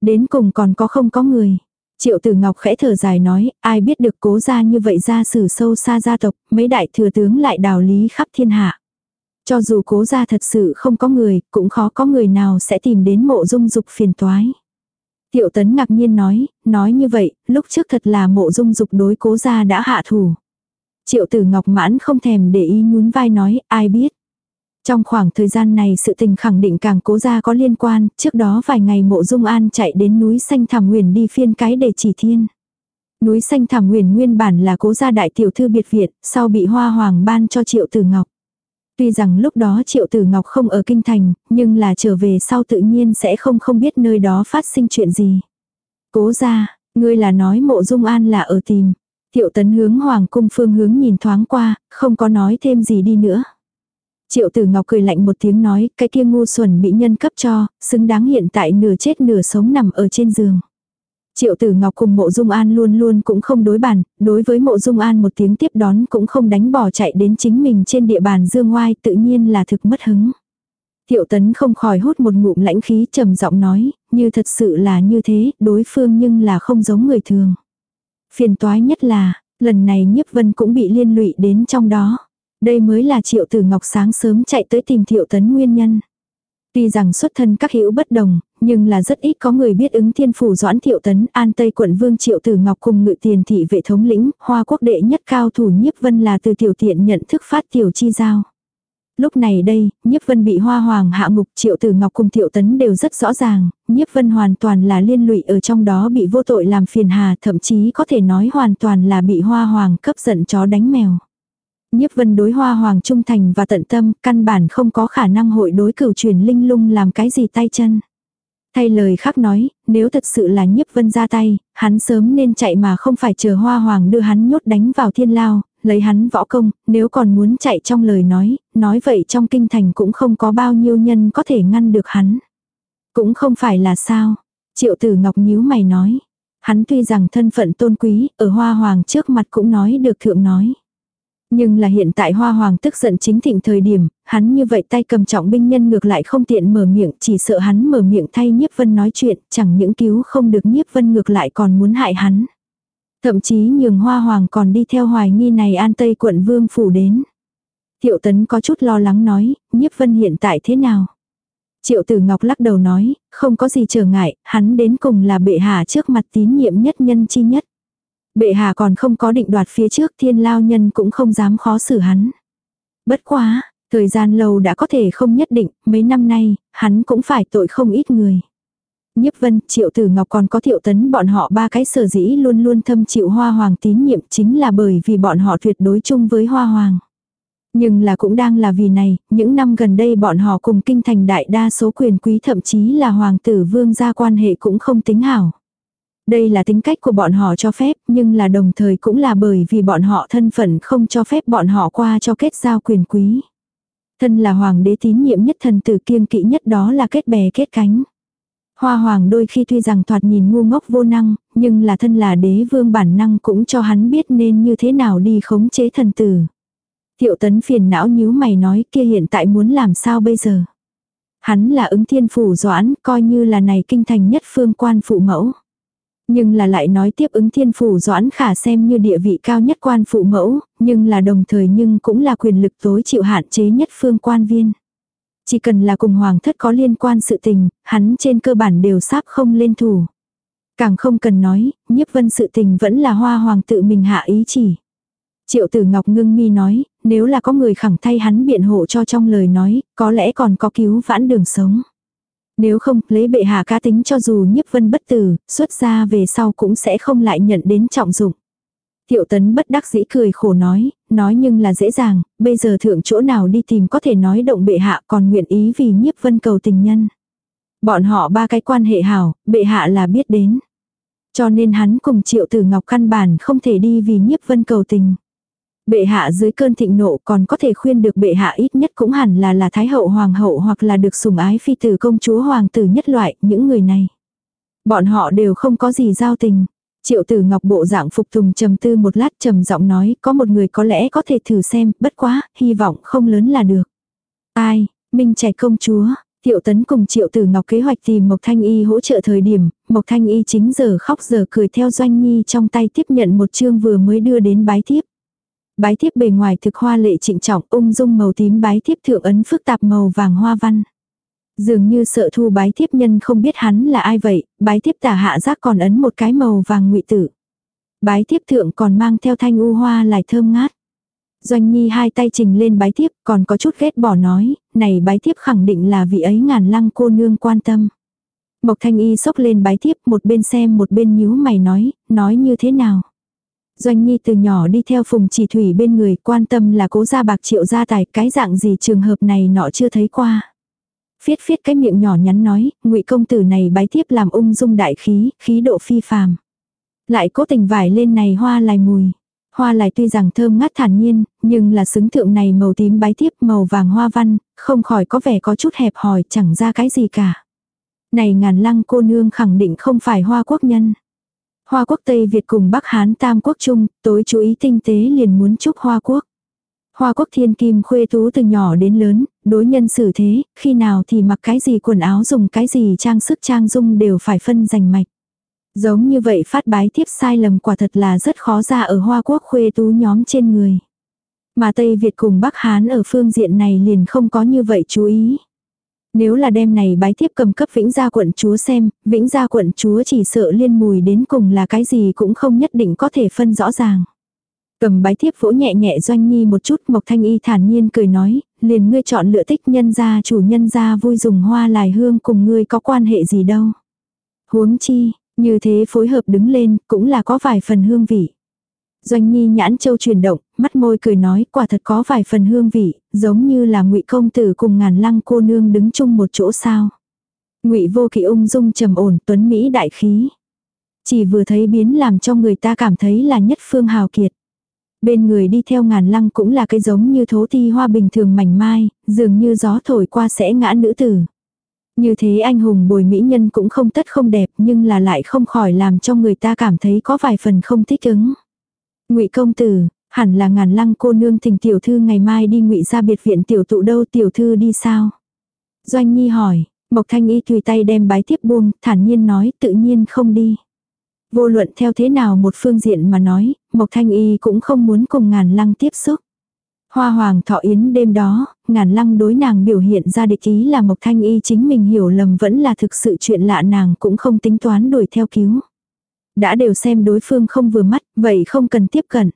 Đến cùng còn có không có người. Triệu tử ngọc khẽ thở dài nói, ai biết được cố ra như vậy ra sử sâu xa gia tộc, mấy đại thừa tướng lại đào lý khắp thiên hạ. Cho dù cố ra thật sự không có người, cũng khó có người nào sẽ tìm đến mộ dung dục phiền toái. Tiệu tấn ngạc nhiên nói, nói như vậy, lúc trước thật là mộ dung dục đối cố gia đã hạ thủ. Triệu tử ngọc mãn không thèm để ý nhún vai nói, ai biết. Trong khoảng thời gian này sự tình khẳng định càng cố gia có liên quan, trước đó vài ngày mộ dung an chạy đến núi xanh thảm nguyền đi phiên cái để chỉ thiên. Núi xanh thảm nguyền nguyên bản là cố gia đại tiểu thư biệt viện, sau bị hoa hoàng ban cho triệu tử ngọc. Tuy rằng lúc đó Triệu Tử Ngọc không ở kinh thành, nhưng là trở về sau tự nhiên sẽ không không biết nơi đó phát sinh chuyện gì. Cố ra, ngươi là nói mộ dung an là ở tìm. Triệu tấn hướng hoàng cung phương hướng nhìn thoáng qua, không có nói thêm gì đi nữa. Triệu tử ngọc cười lạnh một tiếng nói, cái kia ngu xuẩn bị nhân cấp cho, xứng đáng hiện tại nửa chết nửa sống nằm ở trên giường. Triệu tử ngọc cùng mộ dung an luôn luôn cũng không đối bàn, đối với mộ dung an một tiếng tiếp đón cũng không đánh bỏ chạy đến chính mình trên địa bàn dương ngoai tự nhiên là thực mất hứng. Triệu tấn không khỏi hút một ngụm lãnh khí trầm giọng nói, như thật sự là như thế, đối phương nhưng là không giống người thường. Phiền toái nhất là, lần này nhiếp vân cũng bị liên lụy đến trong đó. Đây mới là triệu tử ngọc sáng sớm chạy tới tìm thiệu tấn nguyên nhân. Tuy rằng xuất thân các hữu bất đồng, nhưng là rất ít có người biết ứng thiên phủ doãn thiệu tấn, an tây quận vương triệu tử ngọc cùng ngự tiền thị vệ thống lĩnh, hoa quốc đệ nhất cao thủ nhiếp vân là từ tiểu tiện nhận thức phát tiểu chi giao. Lúc này đây, nhiếp vân bị hoa hoàng hạ ngục triệu tử ngọc cùng thiệu tấn đều rất rõ ràng, nhiếp vân hoàn toàn là liên lụy ở trong đó bị vô tội làm phiền hà thậm chí có thể nói hoàn toàn là bị hoa hoàng cấp giận chó đánh mèo. Nhiếp vân đối hoa hoàng trung thành và tận tâm, căn bản không có khả năng hội đối cửu truyền linh lung làm cái gì tay chân. Thay lời khác nói, nếu thật sự là nhiếp vân ra tay, hắn sớm nên chạy mà không phải chờ hoa hoàng đưa hắn nhốt đánh vào thiên lao, lấy hắn võ công, nếu còn muốn chạy trong lời nói, nói vậy trong kinh thành cũng không có bao nhiêu nhân có thể ngăn được hắn. Cũng không phải là sao. Triệu tử ngọc nhíu mày nói. Hắn tuy rằng thân phận tôn quý, ở hoa hoàng trước mặt cũng nói được thượng nói. Nhưng là hiện tại hoa hoàng tức giận chính thịnh thời điểm, hắn như vậy tay cầm trọng binh nhân ngược lại không tiện mở miệng, chỉ sợ hắn mở miệng thay nhiếp vân nói chuyện, chẳng những cứu không được nhiếp vân ngược lại còn muốn hại hắn. Thậm chí nhường hoa hoàng còn đi theo hoài nghi này an tây quận vương phủ đến. Thiệu tấn có chút lo lắng nói, nhiếp vân hiện tại thế nào? Triệu tử ngọc lắc đầu nói, không có gì trở ngại, hắn đến cùng là bệ hạ trước mặt tín nhiệm nhất nhân chi nhất. Bệ hạ còn không có định đoạt phía trước thiên lao nhân cũng không dám khó xử hắn. Bất quá, thời gian lâu đã có thể không nhất định, mấy năm nay, hắn cũng phải tội không ít người. Nhiếp vân, triệu tử ngọc còn có thiệu tấn bọn họ ba cái sở dĩ luôn luôn thâm chịu hoa hoàng tín nhiệm chính là bởi vì bọn họ tuyệt đối chung với hoa hoàng. Nhưng là cũng đang là vì này, những năm gần đây bọn họ cùng kinh thành đại đa số quyền quý thậm chí là hoàng tử vương gia quan hệ cũng không tính hảo. Đây là tính cách của bọn họ cho phép, nhưng là đồng thời cũng là bởi vì bọn họ thân phận không cho phép bọn họ qua cho kết giao quyền quý. Thân là hoàng đế tín nhiệm nhất thần tử kiêng kỵ nhất đó là kết bè kết cánh. Hoa hoàng đôi khi tuy rằng thoạt nhìn ngu ngốc vô năng, nhưng là thân là đế vương bản năng cũng cho hắn biết nên như thế nào đi khống chế thần tử. Tiệu tấn phiền não nhíu mày nói kia hiện tại muốn làm sao bây giờ. Hắn là ứng thiên phủ doãn, coi như là này kinh thành nhất phương quan phụ mẫu. Nhưng là lại nói tiếp ứng thiên phủ doãn khả xem như địa vị cao nhất quan phụ mẫu, nhưng là đồng thời nhưng cũng là quyền lực tối chịu hạn chế nhất phương quan viên. Chỉ cần là cùng hoàng thất có liên quan sự tình, hắn trên cơ bản đều sáp không lên thủ. Càng không cần nói, nhiếp vân sự tình vẫn là hoa hoàng tự mình hạ ý chỉ. Triệu tử Ngọc ngưng mi nói, nếu là có người khẳng thay hắn biện hộ cho trong lời nói, có lẽ còn có cứu vãn đường sống. Nếu không, lấy bệ hạ cá tính cho dù nhiếp vân bất tử, xuất ra về sau cũng sẽ không lại nhận đến trọng dụng. Tiệu tấn bất đắc dĩ cười khổ nói, nói nhưng là dễ dàng, bây giờ thượng chỗ nào đi tìm có thể nói động bệ hạ còn nguyện ý vì nhiếp vân cầu tình nhân. Bọn họ ba cái quan hệ hảo, bệ hạ là biết đến. Cho nên hắn cùng triệu tử ngọc căn bản không thể đi vì nhiếp vân cầu tình. Bệ hạ dưới cơn thịnh nộ còn có thể khuyên được bệ hạ ít nhất cũng hẳn là là thái hậu hoàng hậu hoặc là được sủng ái phi tử công chúa hoàng tử nhất loại, những người này. Bọn họ đều không có gì giao tình. Triệu tử ngọc bộ dạng phục tùng trầm tư một lát trầm giọng nói có một người có lẽ có thể thử xem, bất quá, hy vọng không lớn là được. Ai, Minh trạch công chúa, Tiệu tấn cùng triệu tử ngọc kế hoạch tìm Mộc Thanh Y hỗ trợ thời điểm, Mộc Thanh Y chính giờ khóc giờ cười theo doanh nhi trong tay tiếp nhận một chương vừa mới đưa đến bái thiếp. Bái thiếp bề ngoài thực hoa lệ trịnh trọng ung dung màu tím bái thiếp thượng ấn phức tạp màu vàng hoa văn. Dường như sợ thu bái thiếp nhân không biết hắn là ai vậy, bái thiếp tả hạ giác còn ấn một cái màu vàng ngụy tử. Bái thiếp thượng còn mang theo thanh u hoa lại thơm ngát. Doanh Nhi hai tay trình lên bái thiếp còn có chút ghét bỏ nói, này bái thiếp khẳng định là vị ấy ngàn lăng cô nương quan tâm. Mộc Thanh Y sốc lên bái thiếp một bên xem một bên nhíu mày nói, nói như thế nào. Doanh Nhi từ nhỏ đi theo phùng chỉ thủy bên người quan tâm là cố gia bạc triệu gia tài cái dạng gì trường hợp này nọ chưa thấy qua. Phiết phiết cái miệng nhỏ nhắn nói, ngụy công tử này bái tiếp làm ung dung đại khí, khí độ phi phàm. Lại cố tình vải lên này hoa lại mùi. Hoa lại tuy rằng thơm ngát thản nhiên, nhưng là xứng thượng này màu tím bái tiếp màu vàng hoa văn, không khỏi có vẻ có chút hẹp hòi chẳng ra cái gì cả. Này ngàn lăng cô nương khẳng định không phải hoa quốc nhân. Hoa quốc Tây Việt cùng Bắc Hán Tam quốc chung, tối chú ý tinh tế liền muốn chúc Hoa quốc. Hoa quốc thiên kim khuê tú từ nhỏ đến lớn, đối nhân xử thế, khi nào thì mặc cái gì quần áo dùng cái gì trang sức trang dung đều phải phân giành mạch. Giống như vậy phát bái tiếp sai lầm quả thật là rất khó ra ở hoa quốc khuê tú nhóm trên người. Mà Tây Việt cùng Bắc Hán ở phương diện này liền không có như vậy chú ý. Nếu là đêm này bái thiếp cầm cấp Vĩnh Gia quận chúa xem, Vĩnh Gia quận chúa chỉ sợ liên mùi đến cùng là cái gì cũng không nhất định có thể phân rõ ràng. Cầm bái thiếp vỗ nhẹ nhẹ doanh nhi một chút Mộc Thanh Y thản nhiên cười nói, liền ngươi chọn lựa tích nhân gia chủ nhân gia vui dùng hoa lài hương cùng ngươi có quan hệ gì đâu. Huống chi, như thế phối hợp đứng lên cũng là có vài phần hương vị. Doanh Nhi nhãn châu chuyển động, mắt môi cười nói, quả thật có vài phần hương vị, giống như là Ngụy công tử cùng Ngàn Lăng cô nương đứng chung một chỗ sao? Ngụy Vô Kỵ ung dung trầm ổn, tuấn mỹ đại khí. Chỉ vừa thấy biến làm cho người ta cảm thấy là nhất phương hào kiệt. Bên người đi theo Ngàn Lăng cũng là cái giống như thố thi hoa bình thường mảnh mai, dường như gió thổi qua sẽ ngã nữ tử. Như thế anh hùng bồi mỹ nhân cũng không tất không đẹp nhưng là lại không khỏi làm cho người ta cảm thấy có vài phần không thích ứng. Ngụy công tử, hẳn là ngàn lăng cô nương thỉnh tiểu thư ngày mai đi ngụy ra biệt viện tiểu tụ đâu tiểu thư đi sao? Doanh Nhi hỏi, Mộc Thanh Y tùy tay đem bái tiếp buông, thản nhiên nói tự nhiên không đi. Vô luận theo thế nào một phương diện mà nói, Mộc Thanh Y cũng không muốn cùng ngàn lăng tiếp xúc. Hoa hoàng thọ yến đêm đó, ngàn lăng đối nàng biểu hiện ra địch ý là Mộc Thanh Y chính mình hiểu lầm vẫn là thực sự chuyện lạ nàng cũng không tính toán đuổi theo cứu. Đã đều xem đối phương không vừa mắt, vậy không cần tiếp cận.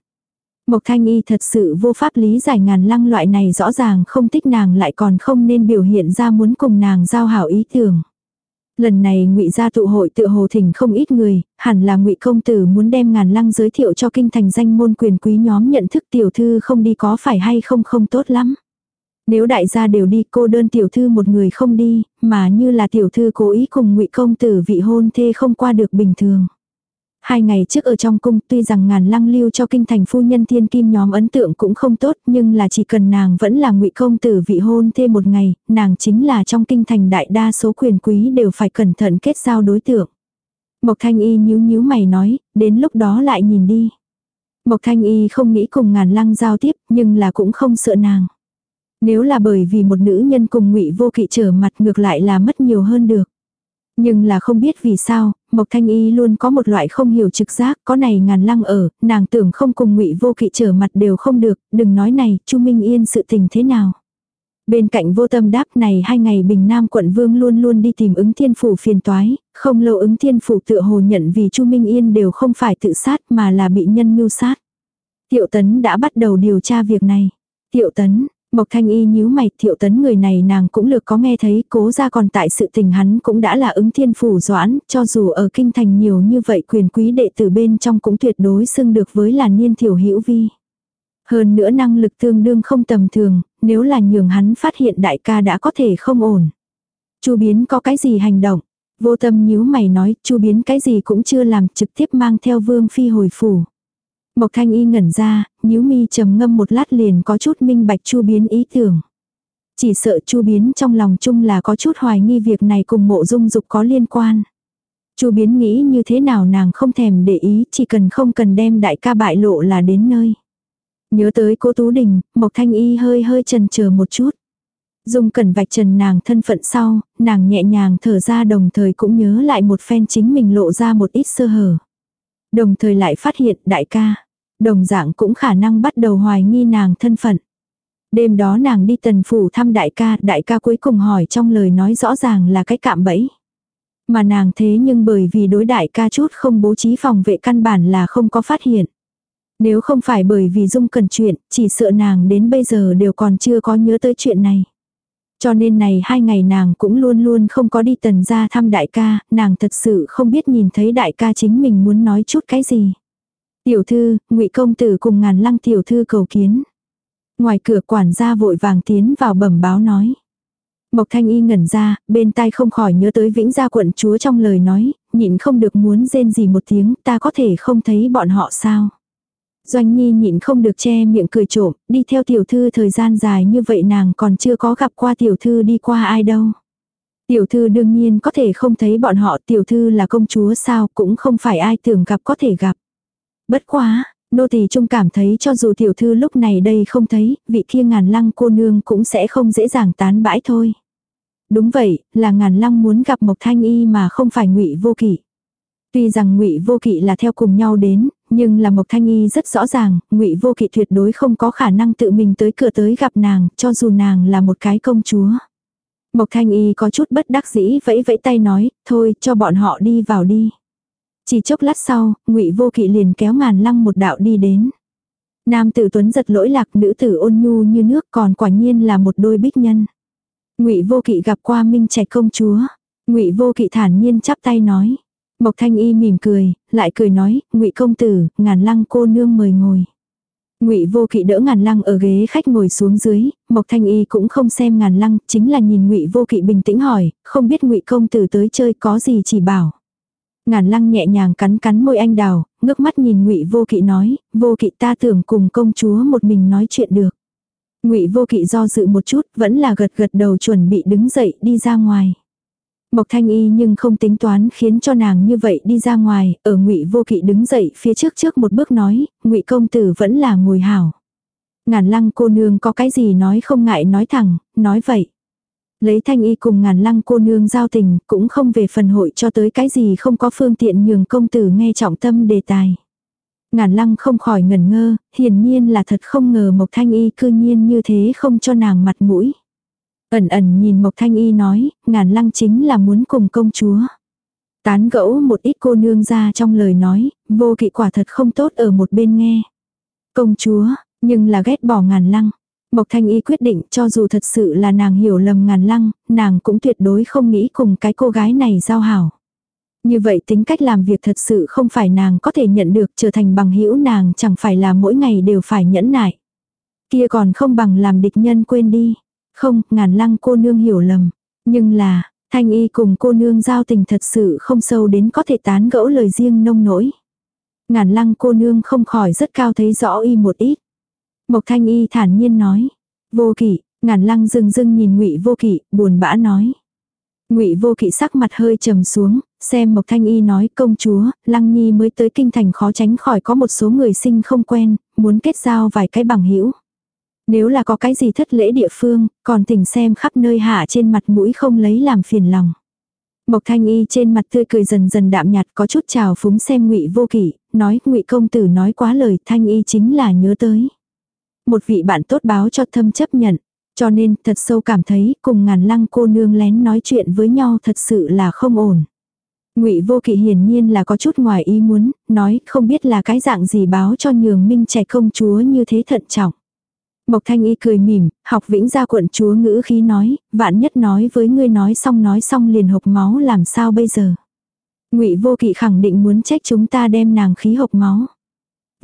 Mộc Thanh Y thật sự vô pháp lý giải ngàn lăng loại này rõ ràng không thích nàng lại còn không nên biểu hiện ra muốn cùng nàng giao hảo ý tưởng. Lần này ngụy gia tụ hội tự hồ thỉnh không ít người, hẳn là ngụy công tử muốn đem ngàn lăng giới thiệu cho kinh thành danh môn quyền quý nhóm nhận thức tiểu thư không đi có phải hay không không tốt lắm. Nếu đại gia đều đi cô đơn tiểu thư một người không đi, mà như là tiểu thư cố ý cùng ngụy công tử vị hôn thê không qua được bình thường. Hai ngày trước ở trong cung tuy rằng ngàn lăng lưu cho kinh thành phu nhân thiên kim nhóm ấn tượng cũng không tốt nhưng là chỉ cần nàng vẫn là ngụy công tử vị hôn thêm một ngày, nàng chính là trong kinh thành đại đa số quyền quý đều phải cẩn thận kết giao đối tượng. Mộc thanh y nhíu nhíu mày nói, đến lúc đó lại nhìn đi. Mộc thanh y không nghĩ cùng ngàn lăng giao tiếp nhưng là cũng không sợ nàng. Nếu là bởi vì một nữ nhân cùng ngụy vô kỵ trở mặt ngược lại là mất nhiều hơn được. Nhưng là không biết vì sao, Mộc Thanh Y luôn có một loại không hiểu trực giác, có này ngàn lăng ở, nàng tưởng không cùng ngụy vô kỵ trở mặt đều không được, đừng nói này, Chu Minh Yên sự tình thế nào. Bên cạnh vô tâm đáp này hai ngày Bình Nam quận vương luôn luôn đi tìm ứng thiên phủ phiền toái, không lâu ứng thiên phủ tựa hồ nhận vì Chu Minh Yên đều không phải tự sát mà là bị nhân mưu sát. Tiệu tấn đã bắt đầu điều tra việc này. Tiệu tấn, Mộc Thanh Y nhíu mày, thiệu tấn người này nàng cũng lược có nghe thấy, cố ra còn tại sự tình hắn cũng đã là ứng thiên phủ doãn, cho dù ở kinh thành nhiều như vậy quyền quý đệ tử bên trong cũng tuyệt đối xưng được với là niên thiểu hữu vi. Hơn nữa năng lực tương đương không tầm thường, nếu là nhường hắn phát hiện đại ca đã có thể không ổn. Chu biến có cái gì hành động? Vô tâm nhíu mày nói, chu biến cái gì cũng chưa làm, trực tiếp mang theo vương phi hồi phủ. Mộc thanh y ngẩn ra, nhíu mi trầm ngâm một lát liền có chút minh bạch chu biến ý tưởng. Chỉ sợ chu biến trong lòng chung là có chút hoài nghi việc này cùng mộ dung dục có liên quan. chu biến nghĩ như thế nào nàng không thèm để ý, chỉ cần không cần đem đại ca bại lộ là đến nơi. Nhớ tới cố Tú Đình, Mộc Thanh Y hơi hơi chần chờ một chút. Dung cần vạch trần nàng thân phận sau, nàng nhẹ nhàng thở ra đồng thời cũng nhớ lại một phen chính mình lộ ra một ít sơ hở. Đồng thời lại phát hiện đại ca, đồng dạng cũng khả năng bắt đầu hoài nghi nàng thân phận. Đêm đó nàng đi tần phủ thăm đại ca, đại ca cuối cùng hỏi trong lời nói rõ ràng là cái cạm bẫy. Mà nàng thế nhưng bởi vì đối đại ca chút không bố trí phòng vệ căn bản là không có phát hiện. Nếu không phải bởi vì dung cần chuyện, chỉ sợ nàng đến bây giờ đều còn chưa có nhớ tới chuyện này. Cho nên này hai ngày nàng cũng luôn luôn không có đi tần ra thăm đại ca, nàng thật sự không biết nhìn thấy đại ca chính mình muốn nói chút cái gì. Tiểu thư, ngụy công tử cùng ngàn lăng tiểu thư cầu kiến. Ngoài cửa quản gia vội vàng tiến vào bẩm báo nói. Mộc thanh y ngẩn ra, bên tai không khỏi nhớ tới vĩnh gia quận chúa trong lời nói, nhịn không được muốn rên gì một tiếng, ta có thể không thấy bọn họ sao. Doanh Nhi nhịn không được che miệng cười trộm, đi theo tiểu thư thời gian dài như vậy nàng còn chưa có gặp qua tiểu thư đi qua ai đâu. Tiểu thư đương nhiên có thể không thấy bọn họ tiểu thư là công chúa sao cũng không phải ai tưởng gặp có thể gặp. Bất quá, nô tỳ trung cảm thấy cho dù tiểu thư lúc này đây không thấy, vị kia ngàn lăng cô nương cũng sẽ không dễ dàng tán bãi thôi. Đúng vậy, là ngàn lăng muốn gặp Mộc Thanh Y mà không phải ngụy vô kỵ. Tuy rằng ngụy vô kỵ là theo cùng nhau đến, nhưng là Mộc Thanh Y rất rõ ràng, Ngụy Vô Kỵ tuyệt đối không có khả năng tự mình tới cửa tới gặp nàng, cho dù nàng là một cái công chúa. Mộc Thanh Y có chút bất đắc dĩ vẫy vẫy tay nói, thôi cho bọn họ đi vào đi. Chỉ chốc lát sau, Ngụy Vô Kỵ liền kéo ngàn lăng một đạo đi đến. Nam tử tuấn giật lỗi lạc nữ tử ôn nhu như nước còn quả nhiên là một đôi bích nhân. Ngụy Vô Kỵ gặp qua Minh Trạch công chúa. Ngụy Vô Kỵ thản nhiên chắp tay nói. Mộc Thanh Y mỉm cười, lại cười nói, "Ngụy công tử, ngàn lăng cô nương mời ngồi." Ngụy Vô Kỵ đỡ Ngàn Lăng ở ghế khách ngồi xuống dưới, Mộc Thanh Y cũng không xem Ngàn Lăng, chính là nhìn Ngụy Vô Kỵ bình tĩnh hỏi, không biết Ngụy công tử tới chơi có gì chỉ bảo. Ngàn Lăng nhẹ nhàng cắn cắn môi anh đào, ngước mắt nhìn Ngụy Vô Kỵ nói, "Vô Kỵ ta tưởng cùng công chúa một mình nói chuyện được." Ngụy Vô Kỵ do dự một chút, vẫn là gật gật đầu chuẩn bị đứng dậy đi ra ngoài. Mộc Thanh Y nhưng không tính toán khiến cho nàng như vậy đi ra ngoài, ở Ngụy Vô Kỵ đứng dậy phía trước trước một bước nói, Ngụy công tử vẫn là ngồi hảo. Ngàn Lăng cô nương có cái gì nói không ngại nói thẳng, nói vậy. Lấy Thanh Y cùng Ngàn Lăng cô nương giao tình, cũng không về phần hội cho tới cái gì không có phương tiện nhường công tử nghe trọng tâm đề tài. Ngàn Lăng không khỏi ngẩn ngơ, hiển nhiên là thật không ngờ Mộc Thanh Y cư nhiên như thế không cho nàng mặt mũi. Ẩn ẩn nhìn Mộc Thanh Y nói, ngàn lăng chính là muốn cùng công chúa. Tán gẫu một ít cô nương ra trong lời nói, vô kỵ quả thật không tốt ở một bên nghe. Công chúa, nhưng là ghét bỏ ngàn lăng. Mộc Thanh Y quyết định cho dù thật sự là nàng hiểu lầm ngàn lăng, nàng cũng tuyệt đối không nghĩ cùng cái cô gái này giao hảo. Như vậy tính cách làm việc thật sự không phải nàng có thể nhận được trở thành bằng hữu nàng chẳng phải là mỗi ngày đều phải nhẫn nại. Kia còn không bằng làm địch nhân quên đi. Không, ngàn lăng cô nương hiểu lầm. Nhưng là, thanh y cùng cô nương giao tình thật sự không sâu đến có thể tán gẫu lời riêng nông nỗi. Ngàn lăng cô nương không khỏi rất cao thấy rõ y một ít. Mộc thanh y thản nhiên nói. Vô kỷ, ngàn lăng dưng dưng nhìn ngụy vô kỷ, buồn bã nói. Ngụy Vô Kỵ sắc mặt hơi trầm xuống, xem Mộc Thanh Y nói công chúa, Lăng Nhi mới tới kinh thành khó tránh khỏi có một số người sinh không quen, muốn kết giao vài cái bằng hữu. Nếu là có cái gì thất lễ địa phương, còn tỉnh xem khắp nơi hạ trên mặt mũi không lấy làm phiền lòng. Mộc Thanh Y trên mặt tươi cười dần dần đạm nhạt có chút trào phúng xem Ngụy Vô Kỷ, nói Ngụy công tử nói quá lời, Thanh Y chính là nhớ tới. Một vị bạn tốt báo cho thâm chấp nhận, cho nên thật sâu cảm thấy cùng ngàn lăng cô nương lén nói chuyện với nhau thật sự là không ổn. Ngụy Vô Kỵ hiển nhiên là có chút ngoài ý muốn, nói không biết là cái dạng gì báo cho nhường minh trẻ công chúa như thế thận trọng. Mộc Thanh Y cười mỉm, học vĩnh gia quận chúa ngữ khí nói, vạn nhất nói với ngươi nói xong nói xong liền hộc máu làm sao bây giờ. ngụy vô kỵ khẳng định muốn trách chúng ta đem nàng khí hộc máu.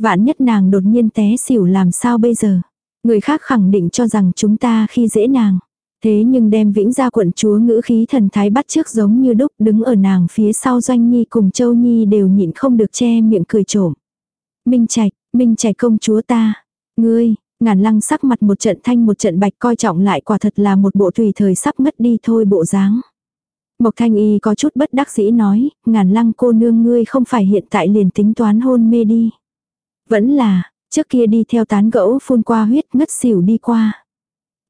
Vạn nhất nàng đột nhiên té xỉu làm sao bây giờ. Người khác khẳng định cho rằng chúng ta khi dễ nàng. Thế nhưng đem vĩnh gia quận chúa ngữ khí thần thái bắt trước giống như đúc đứng ở nàng phía sau doanh nhi cùng châu nhi đều nhịn không được che miệng cười trộm. Minh trạch, minh trạch công chúa ta. Ngươi, Ngàn lăng sắc mặt một trận thanh một trận bạch coi trọng lại quả thật là một bộ tùy thời sắp ngất đi thôi bộ dáng. Mộc thanh y có chút bất đắc dĩ nói, ngàn lăng cô nương ngươi không phải hiện tại liền tính toán hôn mê đi. Vẫn là, trước kia đi theo tán gẫu phun qua huyết ngất xỉu đi qua.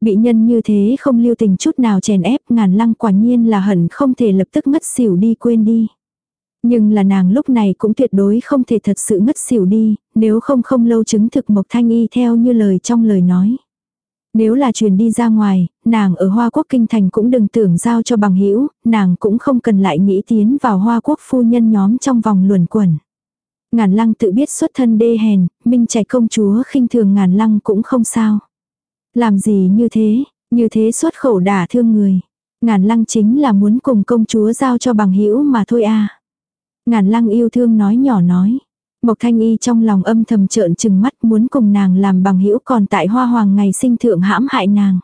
Bị nhân như thế không lưu tình chút nào chèn ép ngàn lăng quả nhiên là hẳn không thể lập tức ngất xỉu đi quên đi. Nhưng là nàng lúc này cũng tuyệt đối không thể thật sự ngất xỉu đi, nếu không không lâu chứng thực Mộc Thanh Y theo như lời trong lời nói. Nếu là truyền đi ra ngoài, nàng ở Hoa Quốc Kinh Thành cũng đừng tưởng giao cho bằng hữu nàng cũng không cần lại nghĩ tiến vào Hoa Quốc phu nhân nhóm trong vòng luẩn quẩn. Ngàn lăng tự biết xuất thân đê hèn, minh trẻ công chúa khinh thường ngàn lăng cũng không sao. Làm gì như thế, như thế xuất khẩu đả thương người. Ngàn lăng chính là muốn cùng công chúa giao cho bằng hữu mà thôi à. Ngàn lăng yêu thương nói nhỏ nói. Mộc thanh y trong lòng âm thầm trợn trừng mắt muốn cùng nàng làm bằng hữu còn tại hoa hoàng ngày sinh thượng hãm hại nàng.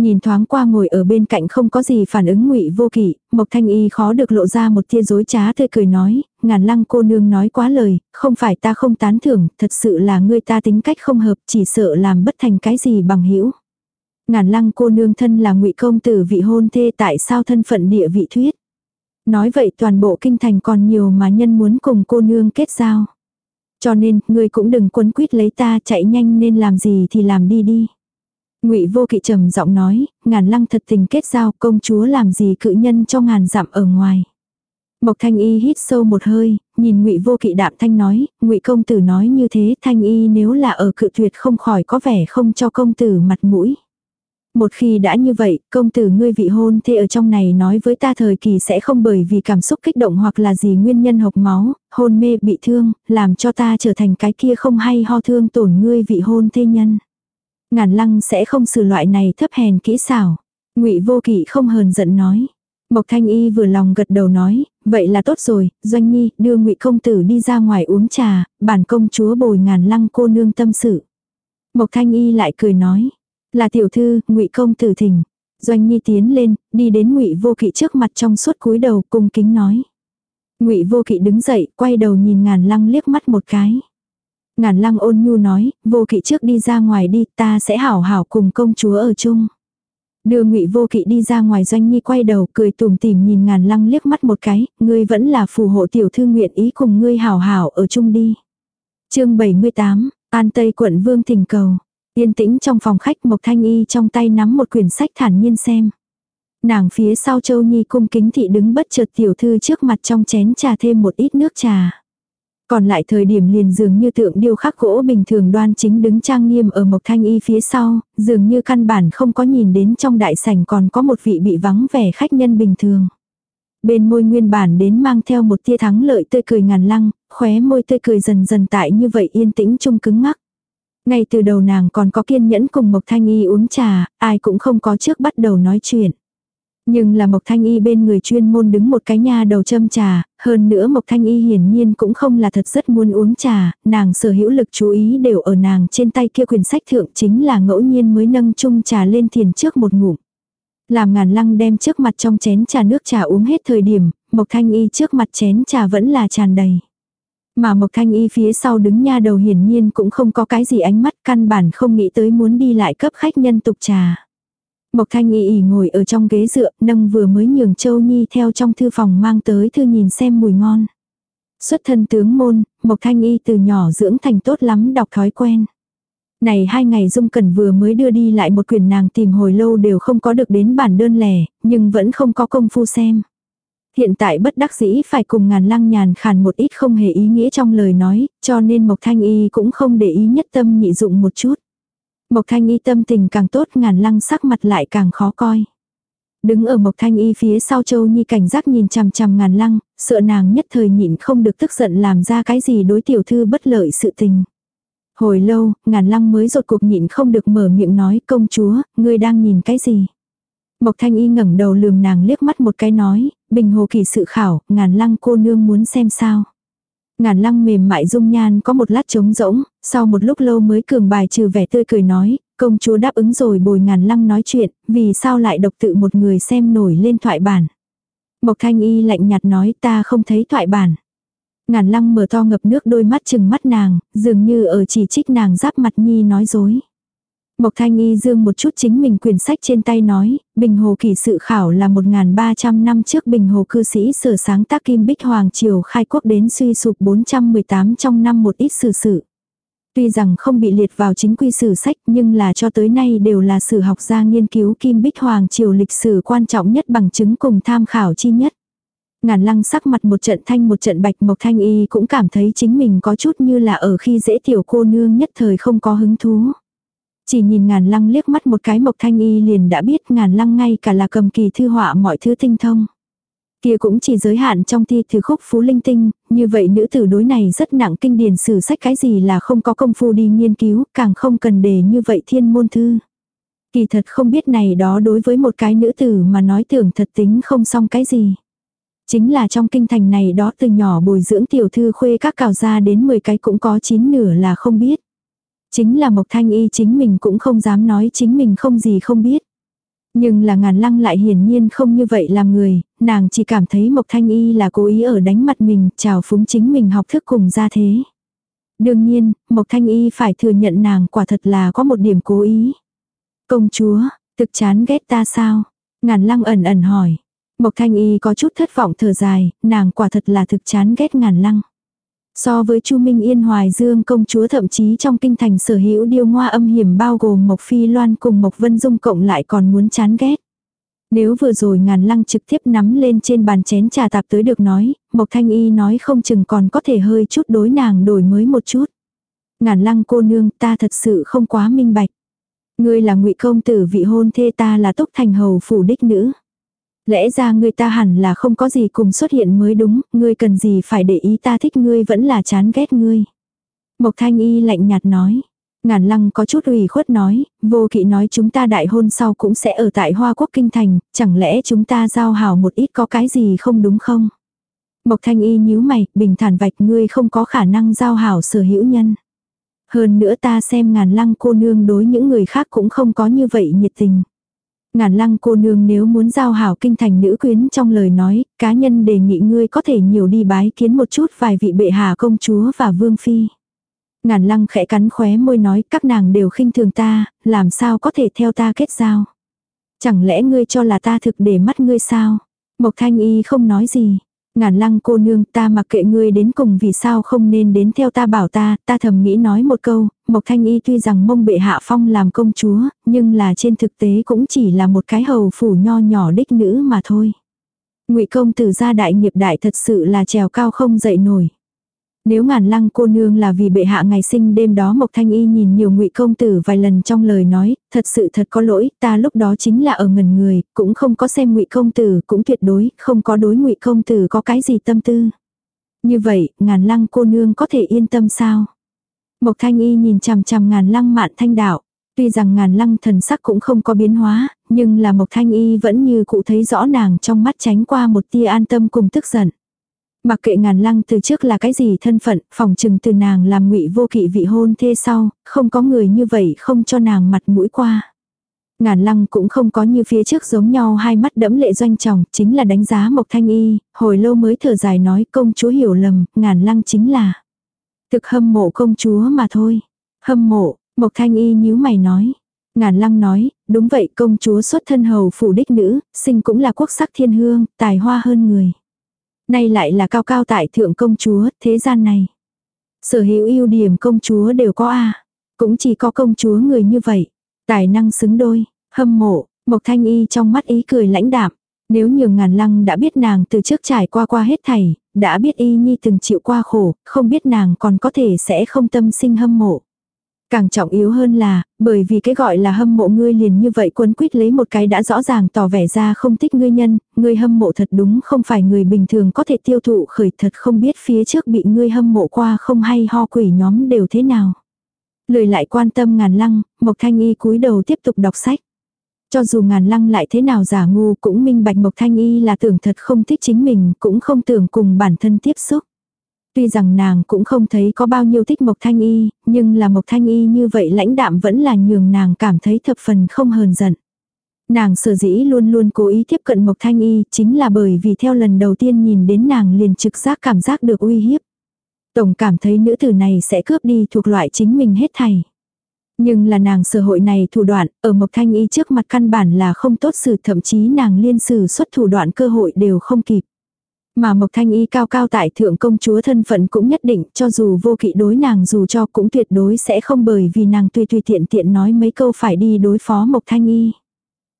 Nhìn thoáng qua ngồi ở bên cạnh không có gì phản ứng ngụy vô kỷ, Mộc Thanh Y khó được lộ ra một tia dối trá tươi cười nói, ngàn lăng cô nương nói quá lời, không phải ta không tán thưởng, thật sự là ngươi ta tính cách không hợp, chỉ sợ làm bất thành cái gì bằng hữu Ngàn lăng cô nương thân là ngụy công tử vị hôn thê tại sao thân phận địa vị thuyết. Nói vậy toàn bộ kinh thành còn nhiều mà nhân muốn cùng cô nương kết giao. Cho nên, ngươi cũng đừng quấn quýt lấy ta chạy nhanh nên làm gì thì làm đi đi. Ngụy Vô Kỵ trầm giọng nói, ngàn lăng thật tình kết giao công chúa làm gì cự nhân cho ngàn dặm ở ngoài. Mộc Thanh Y hít sâu một hơi, nhìn Ngụy Vô Kỵ đạm thanh nói, Ngụy công tử nói như thế, Thanh Y nếu là ở cự tuyệt không khỏi có vẻ không cho công tử mặt mũi. Một khi đã như vậy, công tử ngươi vị hôn thê ở trong này nói với ta thời kỳ sẽ không bởi vì cảm xúc kích động hoặc là gì nguyên nhân hộc máu, hôn mê bị thương, làm cho ta trở thành cái kia không hay ho thương tổn ngươi vị hôn thê nhân. Ngàn lăng sẽ không xử loại này thấp hèn kỹ xảo. ngụy vô kỵ không hờn giận nói. Mộc Thanh Y vừa lòng gật đầu nói, vậy là tốt rồi, Doanh Nhi, đưa Ngụy công tử đi ra ngoài uống trà, bản công chúa bồi ngàn lăng cô nương tâm sự. Mộc Thanh Y lại cười nói, là tiểu thư, Ngụy công tử thỉnh. Doanh Nhi tiến lên, đi đến Ngụy Vô Kỵ trước mặt trong suốt cúi đầu, cung kính nói. Ngụy Vô Kỵ đứng dậy, quay đầu nhìn Ngàn Lăng liếc mắt một cái. Ngàn Lăng ôn nhu nói, Vô Kỵ trước đi ra ngoài đi, ta sẽ hảo hảo cùng công chúa ở chung. Đưa Ngụy Vô Kỵ đi ra ngoài Doanh Nhi quay đầu, cười tủm tỉm nhìn Ngàn Lăng liếc mắt một cái, ngươi vẫn là phù hộ tiểu thư nguyện ý cùng ngươi hảo hảo ở chung đi. Chương 78, An Tây quận Vương thỉnh cầu. Yên tĩnh trong phòng khách Mộc Thanh Y trong tay nắm một quyển sách thản nhiên xem. Nàng phía sau Châu Nhi cung kính thị đứng bất chợt tiểu thư trước mặt trong chén trà thêm một ít nước trà. Còn lại thời điểm liền dường như tượng điêu khắc gỗ bình thường đoan chính đứng trang nghiêm ở Mộc Thanh Y phía sau, dường như căn bản không có nhìn đến trong đại sảnh còn có một vị bị vắng vẻ khách nhân bình thường. Bên môi nguyên bản đến mang theo một tia thắng lợi tươi cười ngàn lăng, khóe môi tươi cười dần dần tại như vậy yên tĩnh trung cứng ngắc. Ngay từ đầu nàng còn có kiên nhẫn cùng Mộc Thanh Y uống trà, ai cũng không có trước bắt đầu nói chuyện. Nhưng là Mộc Thanh Y bên người chuyên môn đứng một cái nha đầu châm trà, hơn nữa Mộc Thanh Y hiển nhiên cũng không là thật rất muốn uống trà, nàng sở hữu lực chú ý đều ở nàng trên tay kia quyển sách thượng chính là ngẫu nhiên mới nâng chung trà lên thiền trước một ngụm. Làm ngàn lăng đem trước mặt trong chén trà nước trà uống hết thời điểm, Mộc Thanh Y trước mặt chén trà vẫn là tràn đầy. Mà Mộc Thanh Y phía sau đứng nha đầu hiển nhiên cũng không có cái gì ánh mắt căn bản không nghĩ tới muốn đi lại cấp khách nhân tục trà. Mộc Thanh Y ỉ ngồi ở trong ghế dựa, nâng vừa mới nhường Châu Nhi theo trong thư phòng mang tới thư nhìn xem mùi ngon. Xuất thân tướng môn, Mộc Thanh Y từ nhỏ dưỡng thành tốt lắm đọc thói quen. Này hai ngày Dung Cẩn vừa mới đưa đi lại một quyển nàng tìm hồi lâu đều không có được đến bản đơn lẻ, nhưng vẫn không có công phu xem. Hiện tại bất đắc dĩ phải cùng ngàn lăng nhàn khàn một ít không hề ý nghĩa trong lời nói, cho nên Mộc Thanh Y cũng không để ý nhất tâm nhị dụng một chút. Mộc Thanh Y tâm tình càng tốt ngàn lăng sắc mặt lại càng khó coi. Đứng ở Mộc Thanh Y phía sau Châu Nhi cảnh giác nhìn chằm chằm ngàn lăng, sợ nàng nhất thời nhịn không được tức giận làm ra cái gì đối tiểu thư bất lợi sự tình. Hồi lâu, ngàn lăng mới rột cuộc nhịn không được mở miệng nói công chúa, ngươi đang nhìn cái gì. Mộc Thanh Y ngẩng đầu lườm nàng liếc mắt một cái nói, bình hồ kỳ sự khảo, ngàn lăng cô nương muốn xem sao. Ngàn lăng mềm mại dung nhan có một lát trống rỗng, sau một lúc lâu mới cường bài trừ vẻ tươi cười nói, công chúa đáp ứng rồi bồi ngàn lăng nói chuyện, vì sao lại độc tự một người xem nổi lên thoại bản. Mộc thanh y lạnh nhạt nói ta không thấy thoại bản. Ngàn lăng mở to ngập nước đôi mắt chừng mắt nàng, dường như ở chỉ trích nàng giáp mặt nhi nói dối. Mộc Thanh Y dương một chút chính mình quyển sách trên tay nói, Bình Hồ Kỳ Sự Khảo là 1.300 năm trước Bình Hồ cư sĩ sở sáng tác Kim Bích Hoàng Triều khai quốc đến suy sụp 418 trong năm một ít sử sự. Tuy rằng không bị liệt vào chính quy sử sách nhưng là cho tới nay đều là sử học gia nghiên cứu Kim Bích Hoàng Triều lịch sử quan trọng nhất bằng chứng cùng tham khảo chi nhất. Ngàn lăng sắc mặt một trận thanh một trận bạch Mộc Thanh Y cũng cảm thấy chính mình có chút như là ở khi dễ tiểu cô nương nhất thời không có hứng thú. Chỉ nhìn ngàn lăng liếc mắt một cái mộc thanh y liền đã biết ngàn lăng ngay cả là cầm kỳ thư họa mọi thứ tinh thông. Kia cũng chỉ giới hạn trong thi thư khúc phú linh tinh, như vậy nữ tử đối này rất nặng kinh điển sử sách cái gì là không có công phu đi nghiên cứu, càng không cần đề như vậy thiên môn thư. Kỳ thật không biết này đó đối với một cái nữ tử mà nói tưởng thật tính không xong cái gì. Chính là trong kinh thành này đó từ nhỏ bồi dưỡng tiểu thư khuê các cào ra đến 10 cái cũng có chín nửa là không biết. Chính là Mộc Thanh Y chính mình cũng không dám nói chính mình không gì không biết. Nhưng là ngàn lăng lại hiển nhiên không như vậy làm người, nàng chỉ cảm thấy Mộc Thanh Y là cố ý ở đánh mặt mình, chào phúng chính mình học thức cùng ra thế. Đương nhiên, Mộc Thanh Y phải thừa nhận nàng quả thật là có một điểm cố ý. Công chúa, thực chán ghét ta sao? Ngàn lăng ẩn ẩn hỏi. Mộc Thanh Y có chút thất vọng thở dài, nàng quả thật là thực chán ghét ngàn lăng. So với Chu Minh Yên Hoài Dương công chúa thậm chí trong kinh thành sở hữu điêu ngoa âm hiểm bao gồm Mộc Phi Loan cùng Mộc Vân Dung cộng lại còn muốn chán ghét. Nếu vừa rồi ngàn lăng trực tiếp nắm lên trên bàn chén trà tạp tới được nói, Mộc Thanh Y nói không chừng còn có thể hơi chút đối nàng đổi mới một chút. Ngàn lăng cô nương ta thật sự không quá minh bạch. Ngươi là ngụy công tử vị hôn thê ta là túc thành hầu phủ đích nữ. Lẽ ra người ta hẳn là không có gì cùng xuất hiện mới đúng, ngươi cần gì phải để ý ta thích ngươi vẫn là chán ghét ngươi. Mộc thanh y lạnh nhạt nói. Ngàn lăng có chút ủy khuất nói, vô kỵ nói chúng ta đại hôn sau cũng sẽ ở tại Hoa Quốc Kinh Thành, chẳng lẽ chúng ta giao hảo một ít có cái gì không đúng không? Mộc thanh y nhíu mày, bình thản vạch ngươi không có khả năng giao hảo sở hữu nhân. Hơn nữa ta xem ngàn lăng cô nương đối những người khác cũng không có như vậy nhiệt tình. Ngàn lăng cô nương nếu muốn giao hảo kinh thành nữ quyến trong lời nói, cá nhân đề nghị ngươi có thể nhiều đi bái kiến một chút vài vị bệ hạ công chúa và vương phi. Ngàn lăng khẽ cắn khóe môi nói các nàng đều khinh thường ta, làm sao có thể theo ta kết giao. Chẳng lẽ ngươi cho là ta thực để mắt ngươi sao? Mộc thanh y không nói gì. Ngàn lăng cô nương ta mặc kệ ngươi đến cùng vì sao không nên đến theo ta bảo ta, ta thầm nghĩ nói một câu, Mộc Thanh Y tuy rằng mông bệ hạ phong làm công chúa, nhưng là trên thực tế cũng chỉ là một cái hầu phủ nho nhỏ đích nữ mà thôi. ngụy công tử gia đại nghiệp đại thật sự là trèo cao không dậy nổi. Nếu ngàn lăng cô nương là vì bệ hạ ngày sinh đêm đó Mộc Thanh Y nhìn nhiều ngụy công tử vài lần trong lời nói, thật sự thật có lỗi, ta lúc đó chính là ở ngần người, cũng không có xem ngụy công tử, cũng tuyệt đối, không có đối ngụy công tử có cái gì tâm tư. Như vậy, ngàn lăng cô nương có thể yên tâm sao? Mộc Thanh Y nhìn chằm chằm ngàn lăng mạn thanh đạo. Tuy rằng ngàn lăng thần sắc cũng không có biến hóa, nhưng là Mộc Thanh Y vẫn như cụ thấy rõ nàng trong mắt tránh qua một tia an tâm cùng tức giận. Mặc kệ ngàn lăng từ trước là cái gì thân phận, phòng trừng từ nàng làm ngụy vô kỵ vị hôn thê sau, không có người như vậy không cho nàng mặt mũi qua. Ngàn lăng cũng không có như phía trước giống nhau hai mắt đẫm lệ doanh chồng, chính là đánh giá Mộc Thanh Y, hồi lâu mới thở dài nói công chúa hiểu lầm, ngàn lăng chính là thực hâm mộ công chúa mà thôi. Hâm mộ, Mộc Thanh Y nhíu mày nói. Ngàn lăng nói, đúng vậy công chúa xuất thân hầu phủ đích nữ, sinh cũng là quốc sắc thiên hương, tài hoa hơn người. Nay lại là cao cao tại thượng công chúa, thế gian này. Sở hữu ưu điểm công chúa đều có a Cũng chỉ có công chúa người như vậy. Tài năng xứng đôi, hâm mộ, Mộc Thanh Y trong mắt ý cười lãnh đạm. Nếu nhường ngàn lăng đã biết nàng từ trước trải qua qua hết thảy, đã biết y nhi từng chịu qua khổ, không biết nàng còn có thể sẽ không tâm sinh hâm mộ. Càng trọng yếu hơn là, bởi vì cái gọi là hâm mộ ngươi liền như vậy quấn quýt lấy một cái đã rõ ràng tỏ vẻ ra không thích ngươi nhân, ngươi hâm mộ thật đúng không phải người bình thường có thể tiêu thụ khởi thật không biết phía trước bị ngươi hâm mộ qua không hay ho quỷ nhóm đều thế nào. Lười lại quan tâm ngàn lăng, Mộc Thanh Y cúi đầu tiếp tục đọc sách. Cho dù ngàn lăng lại thế nào giả ngu cũng minh bạch Mộc Thanh Y là tưởng thật không thích chính mình, cũng không tưởng cùng bản thân tiếp xúc. Tuy rằng nàng cũng không thấy có bao nhiêu thích Mộc Thanh Y, nhưng là Mộc Thanh Y như vậy lãnh đạm vẫn là nhường nàng cảm thấy thập phần không hờn giận. Nàng sở dĩ luôn luôn cố ý tiếp cận Mộc Thanh Y chính là bởi vì theo lần đầu tiên nhìn đến nàng liền trực giác cảm giác được uy hiếp. Tổng cảm thấy nữ tử này sẽ cướp đi thuộc loại chính mình hết thảy. Nhưng là nàng sở hội này thủ đoạn, ở Mộc Thanh Y trước mặt căn bản là không tốt xử thậm chí nàng liên xử xuất thủ đoạn cơ hội đều không kịp. Mà Mộc Thanh Y cao cao tại thượng công chúa thân phận cũng nhất định, cho dù vô kỵ đối nàng dù cho cũng tuyệt đối sẽ không bởi vì nàng tùy tùy tiện tiện nói mấy câu phải đi đối phó Mộc Thanh Y.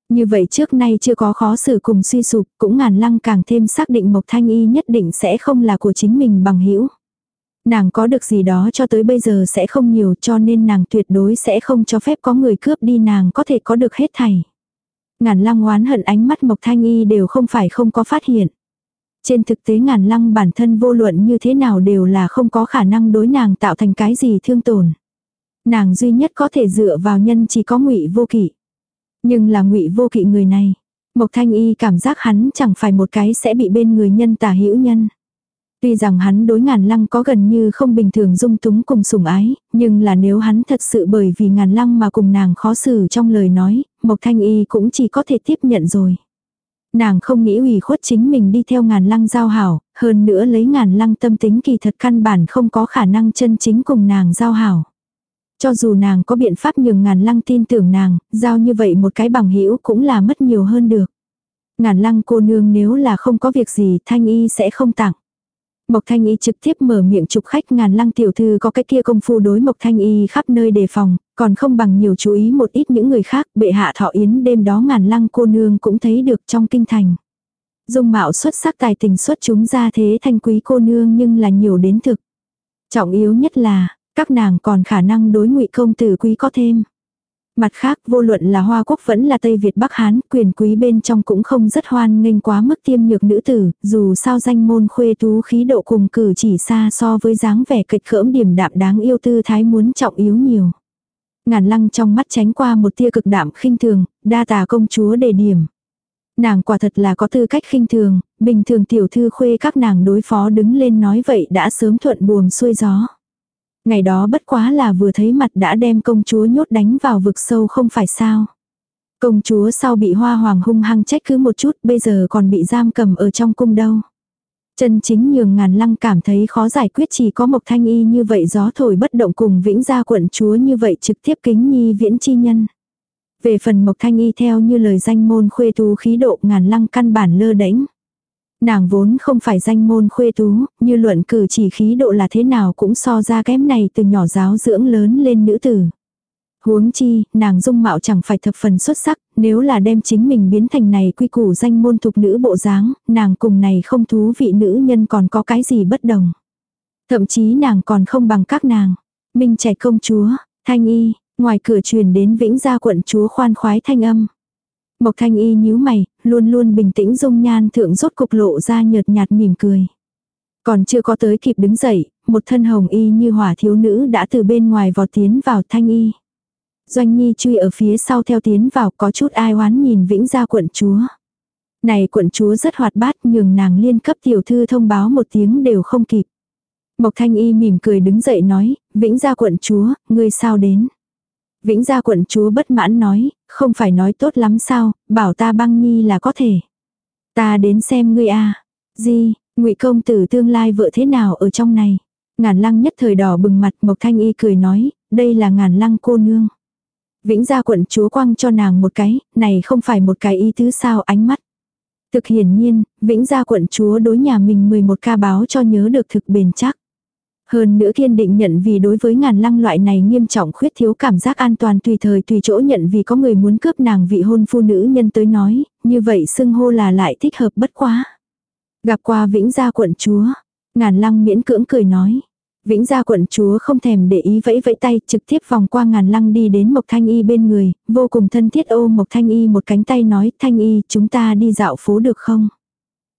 Như vậy trước nay chưa có khó xử cùng suy sụp, cũng ngàn lăng càng thêm xác định Mộc Thanh Y nhất định sẽ không là của chính mình bằng hữu Nàng có được gì đó cho tới bây giờ sẽ không nhiều, cho nên nàng tuyệt đối sẽ không cho phép có người cướp đi nàng có thể có được hết thảy. Ngàn lăng oán hận ánh mắt Mộc Thanh Y đều không phải không có phát hiện. Trên thực tế ngàn lăng bản thân vô luận như thế nào đều là không có khả năng đối nàng tạo thành cái gì thương tổn. Nàng duy nhất có thể dựa vào nhân chỉ có ngụy vô kỵ. Nhưng là ngụy vô kỵ người này. Mộc thanh y cảm giác hắn chẳng phải một cái sẽ bị bên người nhân tả hữu nhân. Tuy rằng hắn đối ngàn lăng có gần như không bình thường dung túng cùng sủng ái, nhưng là nếu hắn thật sự bởi vì ngàn lăng mà cùng nàng khó xử trong lời nói, Mộc Thanh Y cũng chỉ có thể tiếp nhận rồi. Nàng không nghĩ ủy khuất chính mình đi theo ngàn lăng giao hảo, hơn nữa lấy ngàn lăng tâm tính kỳ thật căn bản không có khả năng chân chính cùng nàng giao hảo. Cho dù nàng có biện pháp nhường ngàn lăng tin tưởng nàng, giao như vậy một cái bằng hữu cũng là mất nhiều hơn được. Ngàn lăng cô nương nếu là không có việc gì thanh y sẽ không tặng. Mộc Thanh Y trực tiếp mở miệng chụp khách ngàn lăng tiểu thư có cái kia công phu đối Mộc Thanh Y khắp nơi đề phòng, còn không bằng nhiều chú ý một ít những người khác, bệ hạ thọ yến đêm đó ngàn lăng cô nương cũng thấy được trong kinh thành. Dung mạo xuất sắc tài tình xuất chúng ra thế thanh quý cô nương nhưng là nhiều đến thực. Trọng yếu nhất là, các nàng còn khả năng đối ngụy công tử quý có thêm. Mặt khác, vô luận là Hoa Quốc vẫn là Tây Việt Bắc Hán, quyền quý bên trong cũng không rất hoan nghênh quá mức tiêm nhược nữ tử, dù sao danh môn khuê tú khí độ cùng cử chỉ xa so với dáng vẻ kịch khỡm điểm đạm đáng yêu tư thái muốn trọng yếu nhiều. Ngàn lăng trong mắt tránh qua một tia cực đạm khinh thường, đa tà công chúa đề điểm. Nàng quả thật là có tư cách khinh thường, bình thường tiểu thư khuê các nàng đối phó đứng lên nói vậy đã sớm thuận buồm xuôi gió. Ngày đó bất quá là vừa thấy mặt đã đem công chúa nhốt đánh vào vực sâu không phải sao. Công chúa sau bị hoa hoàng hung hăng trách cứ một chút bây giờ còn bị giam cầm ở trong cung đâu. Chân chính nhường ngàn lăng cảm thấy khó giải quyết chỉ có một thanh y như vậy gió thổi bất động cùng vĩnh gia quận chúa như vậy trực tiếp kính nhi viễn chi nhân. Về phần Mộc Thanh Y theo như lời danh môn khuê tú khí độ ngàn lăng căn bản lơ đánh. Nàng vốn không phải danh môn khuê tú, như luận cử chỉ khí độ là thế nào cũng so ra kém này từ nhỏ giáo dưỡng lớn lên nữ tử. Huống chi, nàng dung mạo chẳng phải thập phần xuất sắc, nếu là đem chính mình biến thành này quy củ danh môn thục nữ bộ dáng, nàng cùng này không thú vị nữ nhân còn có cái gì bất đồng. Thậm chí nàng còn không bằng các nàng. Minh trẻ công chúa, thanh y, ngoài cửa truyền đến vĩnh gia quận chúa khoan khoái thanh âm. Mộc thanh y nhíu mày, luôn luôn bình tĩnh dung nhan thượng rốt cục lộ ra nhợt nhạt mỉm cười. Còn chưa có tới kịp đứng dậy, một thân hồng y như hỏa thiếu nữ đã từ bên ngoài vọt tiến vào thanh y. Doanh Nhi truy ở phía sau theo tiến vào có chút ai oán nhìn vĩnh gia quận chúa. Này quận chúa rất hoạt bát nhường nàng liên cấp tiểu thư thông báo một tiếng đều không kịp. Mộc thanh y mỉm cười đứng dậy nói, vĩnh gia quận chúa, ngươi sao đến. Vĩnh gia quận chúa bất mãn nói, không phải nói tốt lắm sao, bảo ta băng nhi là có thể. Ta đến xem ngươi a à. Gì, ngụy công tử tương lai vợ thế nào ở trong này. Ngàn lăng nhất thời đỏ bừng mặt Mộc Thanh Y cười nói, đây là ngàn lăng cô nương. Vĩnh gia quận chúa quăng cho nàng một cái, này không phải một cái ý tứ sao ánh mắt. Thực hiển nhiên, Vĩnh gia quận chúa đối nhà mình 11 ca báo cho nhớ được thực bền chắc. Hơn nữa kiên định nhận vì đối với ngàn lăng loại này nghiêm trọng khuyết thiếu cảm giác an toàn tùy thời tùy chỗ nhận vì có người muốn cướp nàng vị hôn phu nữ nhân tới nói, như vậy xưng hô là lại thích hợp bất quá. Gặp qua vĩnh gia quận chúa, ngàn lăng miễn cưỡng cười nói. Vĩnh gia quận chúa không thèm để ý vẫy vẫy tay trực tiếp vòng qua ngàn lăng đi đến Mộc Thanh Y bên người, vô cùng thân thiết ôm Mộc Thanh Y một cánh tay nói Thanh Y chúng ta đi dạo phố được không?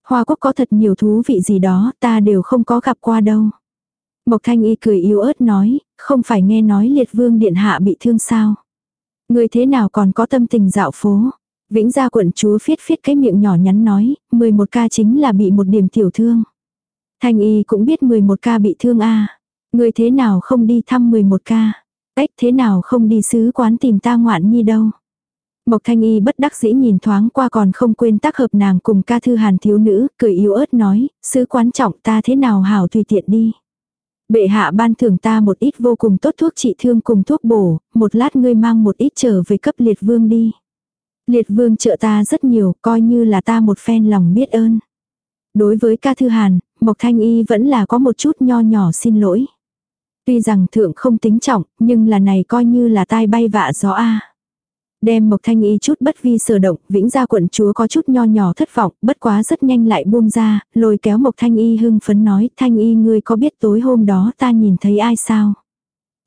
Hoa quốc có thật nhiều thú vị gì đó ta đều không có gặp qua đâu. Mộc Thanh Y cười yếu ớt nói, không phải nghe nói liệt vương điện hạ bị thương sao. Người thế nào còn có tâm tình dạo phố. Vĩnh gia quận chúa phiết phiết cái miệng nhỏ nhắn nói, 11 ca chính là bị một điểm tiểu thương. Thanh Y cũng biết 11 ca bị thương a Người thế nào không đi thăm 11 ca. Cách thế nào không đi sứ quán tìm ta ngoạn nhi đâu. Mộc Thanh Y bất đắc dĩ nhìn thoáng qua còn không quên tác hợp nàng cùng ca thư hàn thiếu nữ, cười yếu ớt nói, sứ quán trọng ta thế nào hảo tùy tiện đi. Bệ hạ ban thưởng ta một ít vô cùng tốt thuốc trị thương cùng thuốc bổ, một lát ngươi mang một ít trở về cấp liệt vương đi. Liệt vương trợ ta rất nhiều, coi như là ta một phen lòng biết ơn. Đối với ca thư hàn, Mộc Thanh Y vẫn là có một chút nho nhỏ xin lỗi. Tuy rằng thượng không tính trọng, nhưng là này coi như là tai bay vạ gió a. Đem Mộc Thanh Y chút bất vi sở động, vĩnh gia quận chúa có chút nho nhỏ thất vọng, bất quá rất nhanh lại buông ra, lôi kéo Mộc Thanh Y hưng phấn nói, Thanh Y ngươi có biết tối hôm đó ta nhìn thấy ai sao?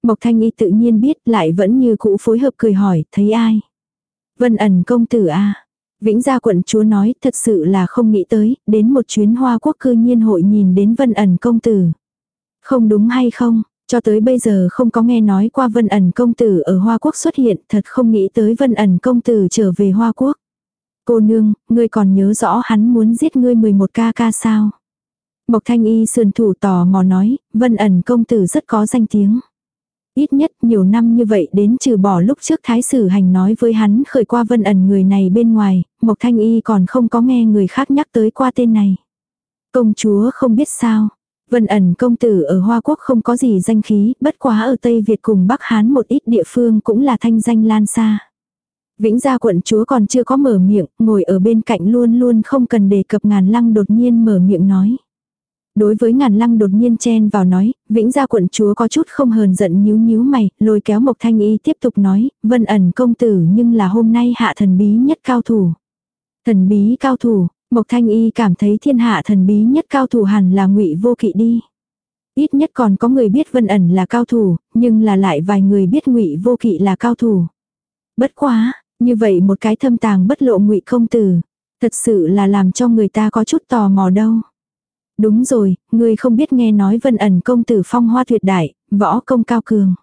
Mộc Thanh Y tự nhiên biết, lại vẫn như cũ phối hợp cười hỏi, thấy ai? Vân ẩn công tử a Vĩnh gia quận chúa nói, thật sự là không nghĩ tới, đến một chuyến hoa quốc cư nhiên hội nhìn đến vân ẩn công tử. Không đúng hay không? Cho tới bây giờ không có nghe nói qua vân ẩn công tử ở Hoa Quốc xuất hiện, thật không nghĩ tới vân ẩn công tử trở về Hoa Quốc. Cô nương, ngươi còn nhớ rõ hắn muốn giết ngươi 11 ca ca sao? Mộc thanh y sườn thủ tò mò nói, vân ẩn công tử rất có danh tiếng. Ít nhất nhiều năm như vậy đến trừ bỏ lúc trước thái sử hành nói với hắn khởi qua vân ẩn người này bên ngoài, Mộc Thanh Y còn không có nghe người khác nhắc tới qua tên này. Công chúa không biết sao, Vân ẩn công tử ở Hoa Quốc không có gì danh khí, bất quá ở Tây Việt cùng Bắc Hán một ít địa phương cũng là thanh danh lan xa. Vĩnh gia quận chúa còn chưa có mở miệng, ngồi ở bên cạnh luôn luôn không cần đề cập ngàn lăng đột nhiên mở miệng nói. Đối với ngàn lăng đột nhiên chen vào nói, vĩnh gia quận chúa có chút không hờn giận nhíu nhíu mày, lôi kéo Mộc Thanh Y tiếp tục nói, vân ẩn công tử nhưng là hôm nay hạ thần bí nhất cao thủ. Thần bí cao thủ, Mộc Thanh Y cảm thấy thiên hạ thần bí nhất cao thủ hẳn là ngụy vô kỵ đi. Ít nhất còn có người biết vân ẩn là cao thủ, nhưng là lại vài người biết ngụy vô kỵ là cao thủ. Bất quá, như vậy một cái thâm tàng bất lộ ngụy công tử, thật sự là làm cho người ta có chút tò mò đâu. Đúng rồi, người không biết nghe nói vân ẩn công tử phong hoa tuyệt đại, võ công cao cường.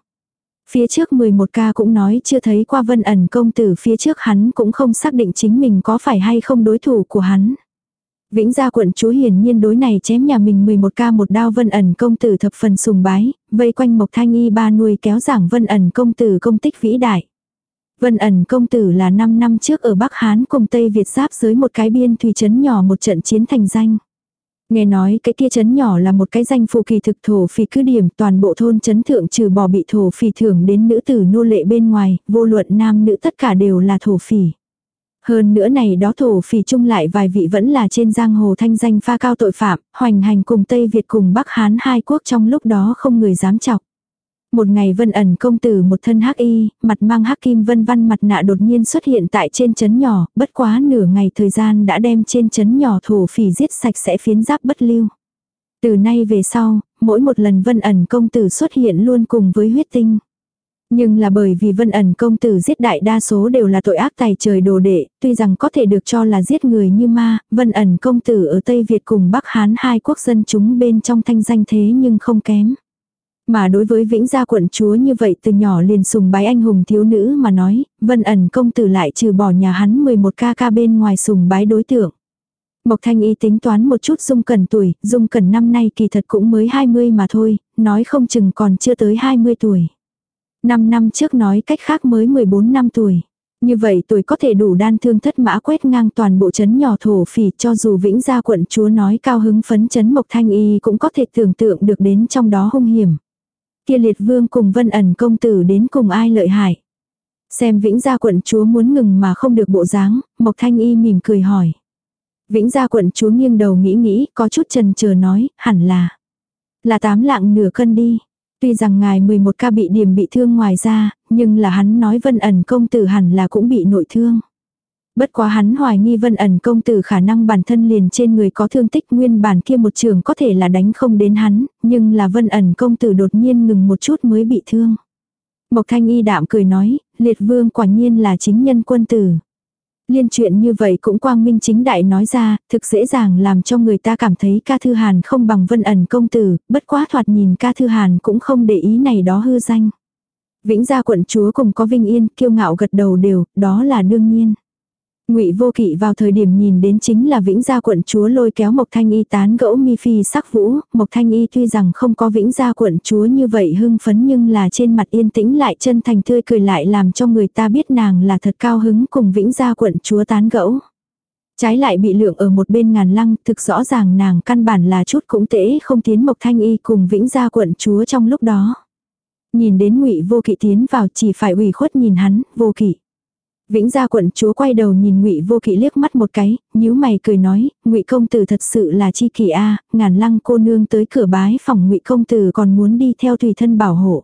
Phía trước 11 ca cũng nói chưa thấy qua vân ẩn công tử phía trước hắn cũng không xác định chính mình có phải hay không đối thủ của hắn. Vĩnh gia quận chúa hiển nhiên đối này chém nhà mình 11 ca một đao vân ẩn công tử thập phần sùng bái, vây quanh mộc thanh y ba nuôi kéo giảng vân ẩn công tử công tích vĩ đại. Vân ẩn công tử là 5 năm trước ở Bắc Hán cùng Tây Việt giáp dưới một cái biên thủy trấn nhỏ một trận chiến thành danh. Nghe nói cái kia chấn nhỏ là một cái danh phù kỳ thực thổ phỉ cứ điểm toàn bộ thôn chấn thượng trừ bỏ bị thổ phỉ thưởng đến nữ tử nô lệ bên ngoài, vô luận nam nữ tất cả đều là thổ phỉ. Hơn nữa này đó thổ phỉ chung lại vài vị vẫn là trên giang hồ thanh danh pha cao tội phạm, hoành hành cùng Tây Việt cùng Bắc Hán hai quốc trong lúc đó không người dám chọc. Một ngày vân ẩn công tử một thân hắc y, mặt mang hắc kim vân văn mặt nạ đột nhiên xuất hiện tại trên chấn nhỏ, bất quá nửa ngày thời gian đã đem trên chấn nhỏ thổ phỉ giết sạch sẽ phiến giáp bất lưu. Từ nay về sau, mỗi một lần vân ẩn công tử xuất hiện luôn cùng với huyết tinh. Nhưng là bởi vì vân ẩn công tử giết đại đa số đều là tội ác tài trời đồ đệ, tuy rằng có thể được cho là giết người như ma, vân ẩn công tử ở Tây Việt cùng Bắc Hán hai quốc dân chúng bên trong thanh danh thế nhưng không kém. Mà đối với vĩnh gia quận chúa như vậy từ nhỏ liền sùng bái anh hùng thiếu nữ mà nói, vân ẩn công tử lại trừ bỏ nhà hắn 11 ca ca bên ngoài sùng bái đối tượng. Mộc Thanh Y tính toán một chút Dung Cẩn tuổi, Dung Cẩn năm nay kỳ thật cũng mới 20 mà thôi, nói không chừng còn chưa tới 20 tuổi. Năm năm trước nói cách khác mới 14 năm tuổi. Như vậy tuổi có thể đủ đan thương thất mã quét ngang toàn bộ chấn nhỏ thổ phỉ cho dù vĩnh gia quận chúa nói cao hứng phấn chấn Mộc Thanh Y cũng có thể tưởng tượng được đến trong đó hung hiểm. Kia liệt vương cùng vân ẩn công tử đến cùng ai lợi hại. Xem vĩnh gia quận chúa muốn ngừng mà không được bộ dáng, Mộc Thanh Y mỉm cười hỏi. Vĩnh gia quận chúa nghiêng đầu nghĩ nghĩ, có chút trần chờ nói, hẳn là. Là tám lạng nửa cân đi. Tuy rằng ngài 11 ca bị điểm bị thương ngoài ra, nhưng là hắn nói vân ẩn công tử hẳn là cũng bị nội thương. Bất quá hắn hoài nghi vân ẩn công tử khả năng bản thân liền trên người có thương tích nguyên bản kia một trường có thể là đánh không đến hắn, nhưng là vân ẩn công tử đột nhiên ngừng một chút mới bị thương. Mộc thanh y đạm cười nói, liệt vương quả nhiên là chính nhân quân tử. Liên chuyện như vậy cũng quang minh chính đại nói ra, thực dễ dàng làm cho người ta cảm thấy ca thư hàn không bằng vân ẩn công tử, bất quá thoạt nhìn ca thư hàn cũng không để ý này đó hư danh. Vĩnh gia quận chúa cùng có vinh yên, kiêu ngạo gật đầu đều, đó là đương nhiên. Ngụy Vô Kỵ vào thời điểm nhìn đến chính là Vĩnh Gia quận chúa lôi kéo Mộc Thanh Y tán gẫu mi phi sắc vũ, Mộc Thanh Y tuy rằng không có Vĩnh Gia quận chúa như vậy hưng phấn nhưng là trên mặt yên tĩnh lại chân thành tươi cười lại làm cho người ta biết nàng là thật cao hứng cùng Vĩnh Gia quận chúa tán gẫu. Trái lại bị lượng ở một bên ngàn lăng, thực rõ ràng nàng căn bản là chút cũng tễ không tiến Mộc Thanh Y cùng Vĩnh Gia quận chúa trong lúc đó. Nhìn đến Ngụy Vô Kỵ tiến vào chỉ phải ủy khuất nhìn hắn, Vô Kỵ. Vĩnh gia quận chúa quay đầu nhìn Ngụy Vô Kỵ liếc mắt một cái, nhíu mày cười nói, Ngụy công tử thật sự là chi kỷ a, ngàn lăng cô nương tới cửa bái phòng Ngụy công tử còn muốn đi theo tùy thân bảo hộ.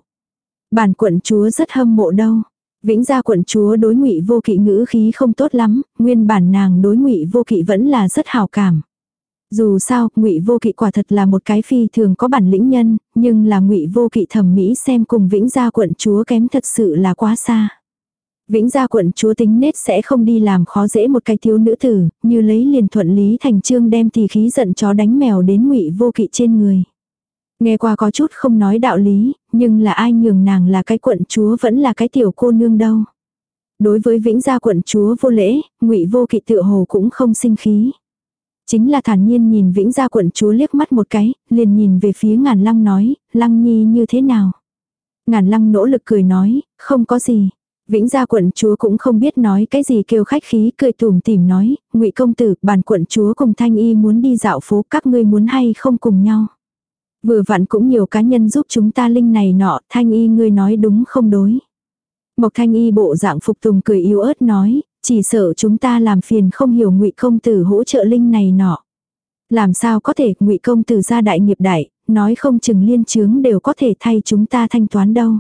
Bản quận chúa rất hâm mộ đâu. Vĩnh gia quận chúa đối Ngụy Vô Kỵ ngữ khí không tốt lắm, nguyên bản nàng đối Ngụy Vô Kỵ vẫn là rất hào cảm. Dù sao, Ngụy Vô Kỵ quả thật là một cái phi thường có bản lĩnh nhân, nhưng là Ngụy Vô Kỵ thẩm mỹ xem cùng Vĩnh gia quận chúa kém thật sự là quá xa. Vĩnh gia quận chúa tính nết sẽ không đi làm khó dễ một cái thiếu nữ tử, như lấy liền thuận lý thành trương đem thì khí giận chó đánh mèo đến ngụy vô kỵ trên người. Nghe qua có chút không nói đạo lý, nhưng là ai nhường nàng là cái quận chúa vẫn là cái tiểu cô nương đâu. Đối với vĩnh gia quận chúa vô lễ, ngụy vô kỵ tự hồ cũng không sinh khí. Chính là thản nhiên nhìn vĩnh gia quận chúa liếc mắt một cái, liền nhìn về phía ngàn lăng nói, lăng nhi như thế nào. Ngàn lăng nỗ lực cười nói, không có gì, Vĩnh gia quận chúa cũng không biết nói cái gì kêu khách khí cười tủm tỉm nói, ngụy công tử, bản quận chúa cùng thanh y muốn đi dạo phố các ngươi muốn hay không cùng nhau. Vừa vặn cũng nhiều cá nhân giúp chúng ta linh này nọ, thanh y ngươi nói đúng không đối. Mộc thanh y bộ dạng phục tùng cười yếu ớt nói, chỉ sợ chúng ta làm phiền không hiểu ngụy công tử hỗ trợ linh này nọ. Làm sao có thể ngụy công tử gia đại nghiệp đại, nói không chừng liên chướng đều có thể thay chúng ta thanh toán đâu.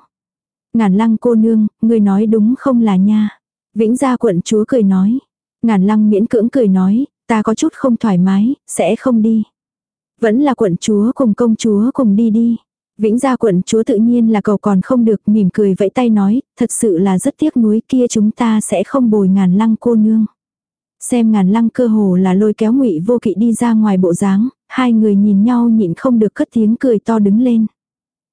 Ngàn lăng cô nương, người nói đúng không là nha. Vĩnh gia quận chúa cười nói. Ngàn lăng miễn cưỡng cười nói, ta có chút không thoải mái, sẽ không đi. Vẫn là quận chúa cùng công chúa cùng đi đi. Vĩnh gia quận chúa tự nhiên là cầu còn không được mỉm cười vẫy tay nói, thật sự là rất tiếc núi kia chúng ta sẽ không bồi ngàn lăng cô nương. Xem ngàn lăng cơ hồ là lôi kéo ngụy vô kỵ đi ra ngoài bộ dáng, hai người nhìn nhau nhịn không được cất tiếng cười to đứng lên.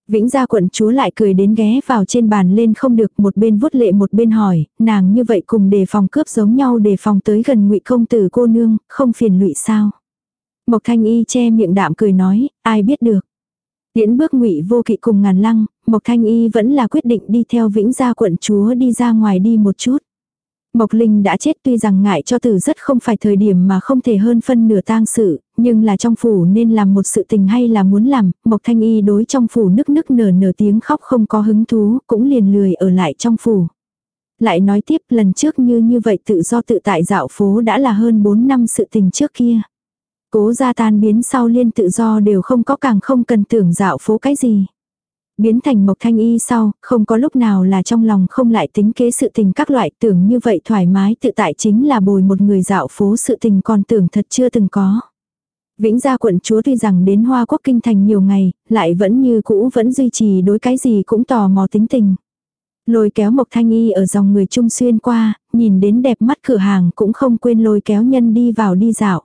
Vĩnh gia quận chúa lại cười đến ghé vào trên bàn lên không được một bên vuốt lệ một bên hỏi, nàng như vậy cùng đề phòng cướp giống nhau đề phòng tới gần ngụy công tử cô nương, không phiền lụy sao. Mộc thanh y che miệng đạm cười nói, ai biết được. Tiễn bước ngụy vô kỵ cùng ngàn lăng, Mộc Thanh Y vẫn là quyết định đi theo Vĩnh Gia quận chúa đi ra ngoài đi một chút. Mộc Linh đã chết tuy rằng ngại cho tử rất không phải thời điểm mà không thể hơn phân nửa tang sự, nhưng là trong phủ nên làm một sự tình hay là muốn làm, Mộc Thanh Y đối trong phủ nức nức nở nở tiếng khóc không có hứng thú, cũng liền lười ở lại trong phủ. Lại nói tiếp lần trước như như vậy tự do tự tại dạo phố đã là hơn 4 năm sự tình trước kia. Cố gia tan biến sau liên tự do đều không có càng không cần tưởng dạo phố cái gì. Biến thành mộc thanh y sau, không có lúc nào là trong lòng không lại tính kế sự tình các loại tưởng như vậy thoải mái tự tại chính là bồi một người dạo phố sự tình còn tưởng thật chưa từng có. Vĩnh gia quận chúa tuy rằng đến Hoa Quốc Kinh Thành nhiều ngày, lại vẫn như cũ vẫn duy trì đối cái gì cũng tò mò tính tình. Lôi kéo Mộc Thanh Y ở dòng người trung xuyên qua, nhìn đến đẹp mắt cửa hàng cũng không quên lôi kéo nhân đi vào đi dạo.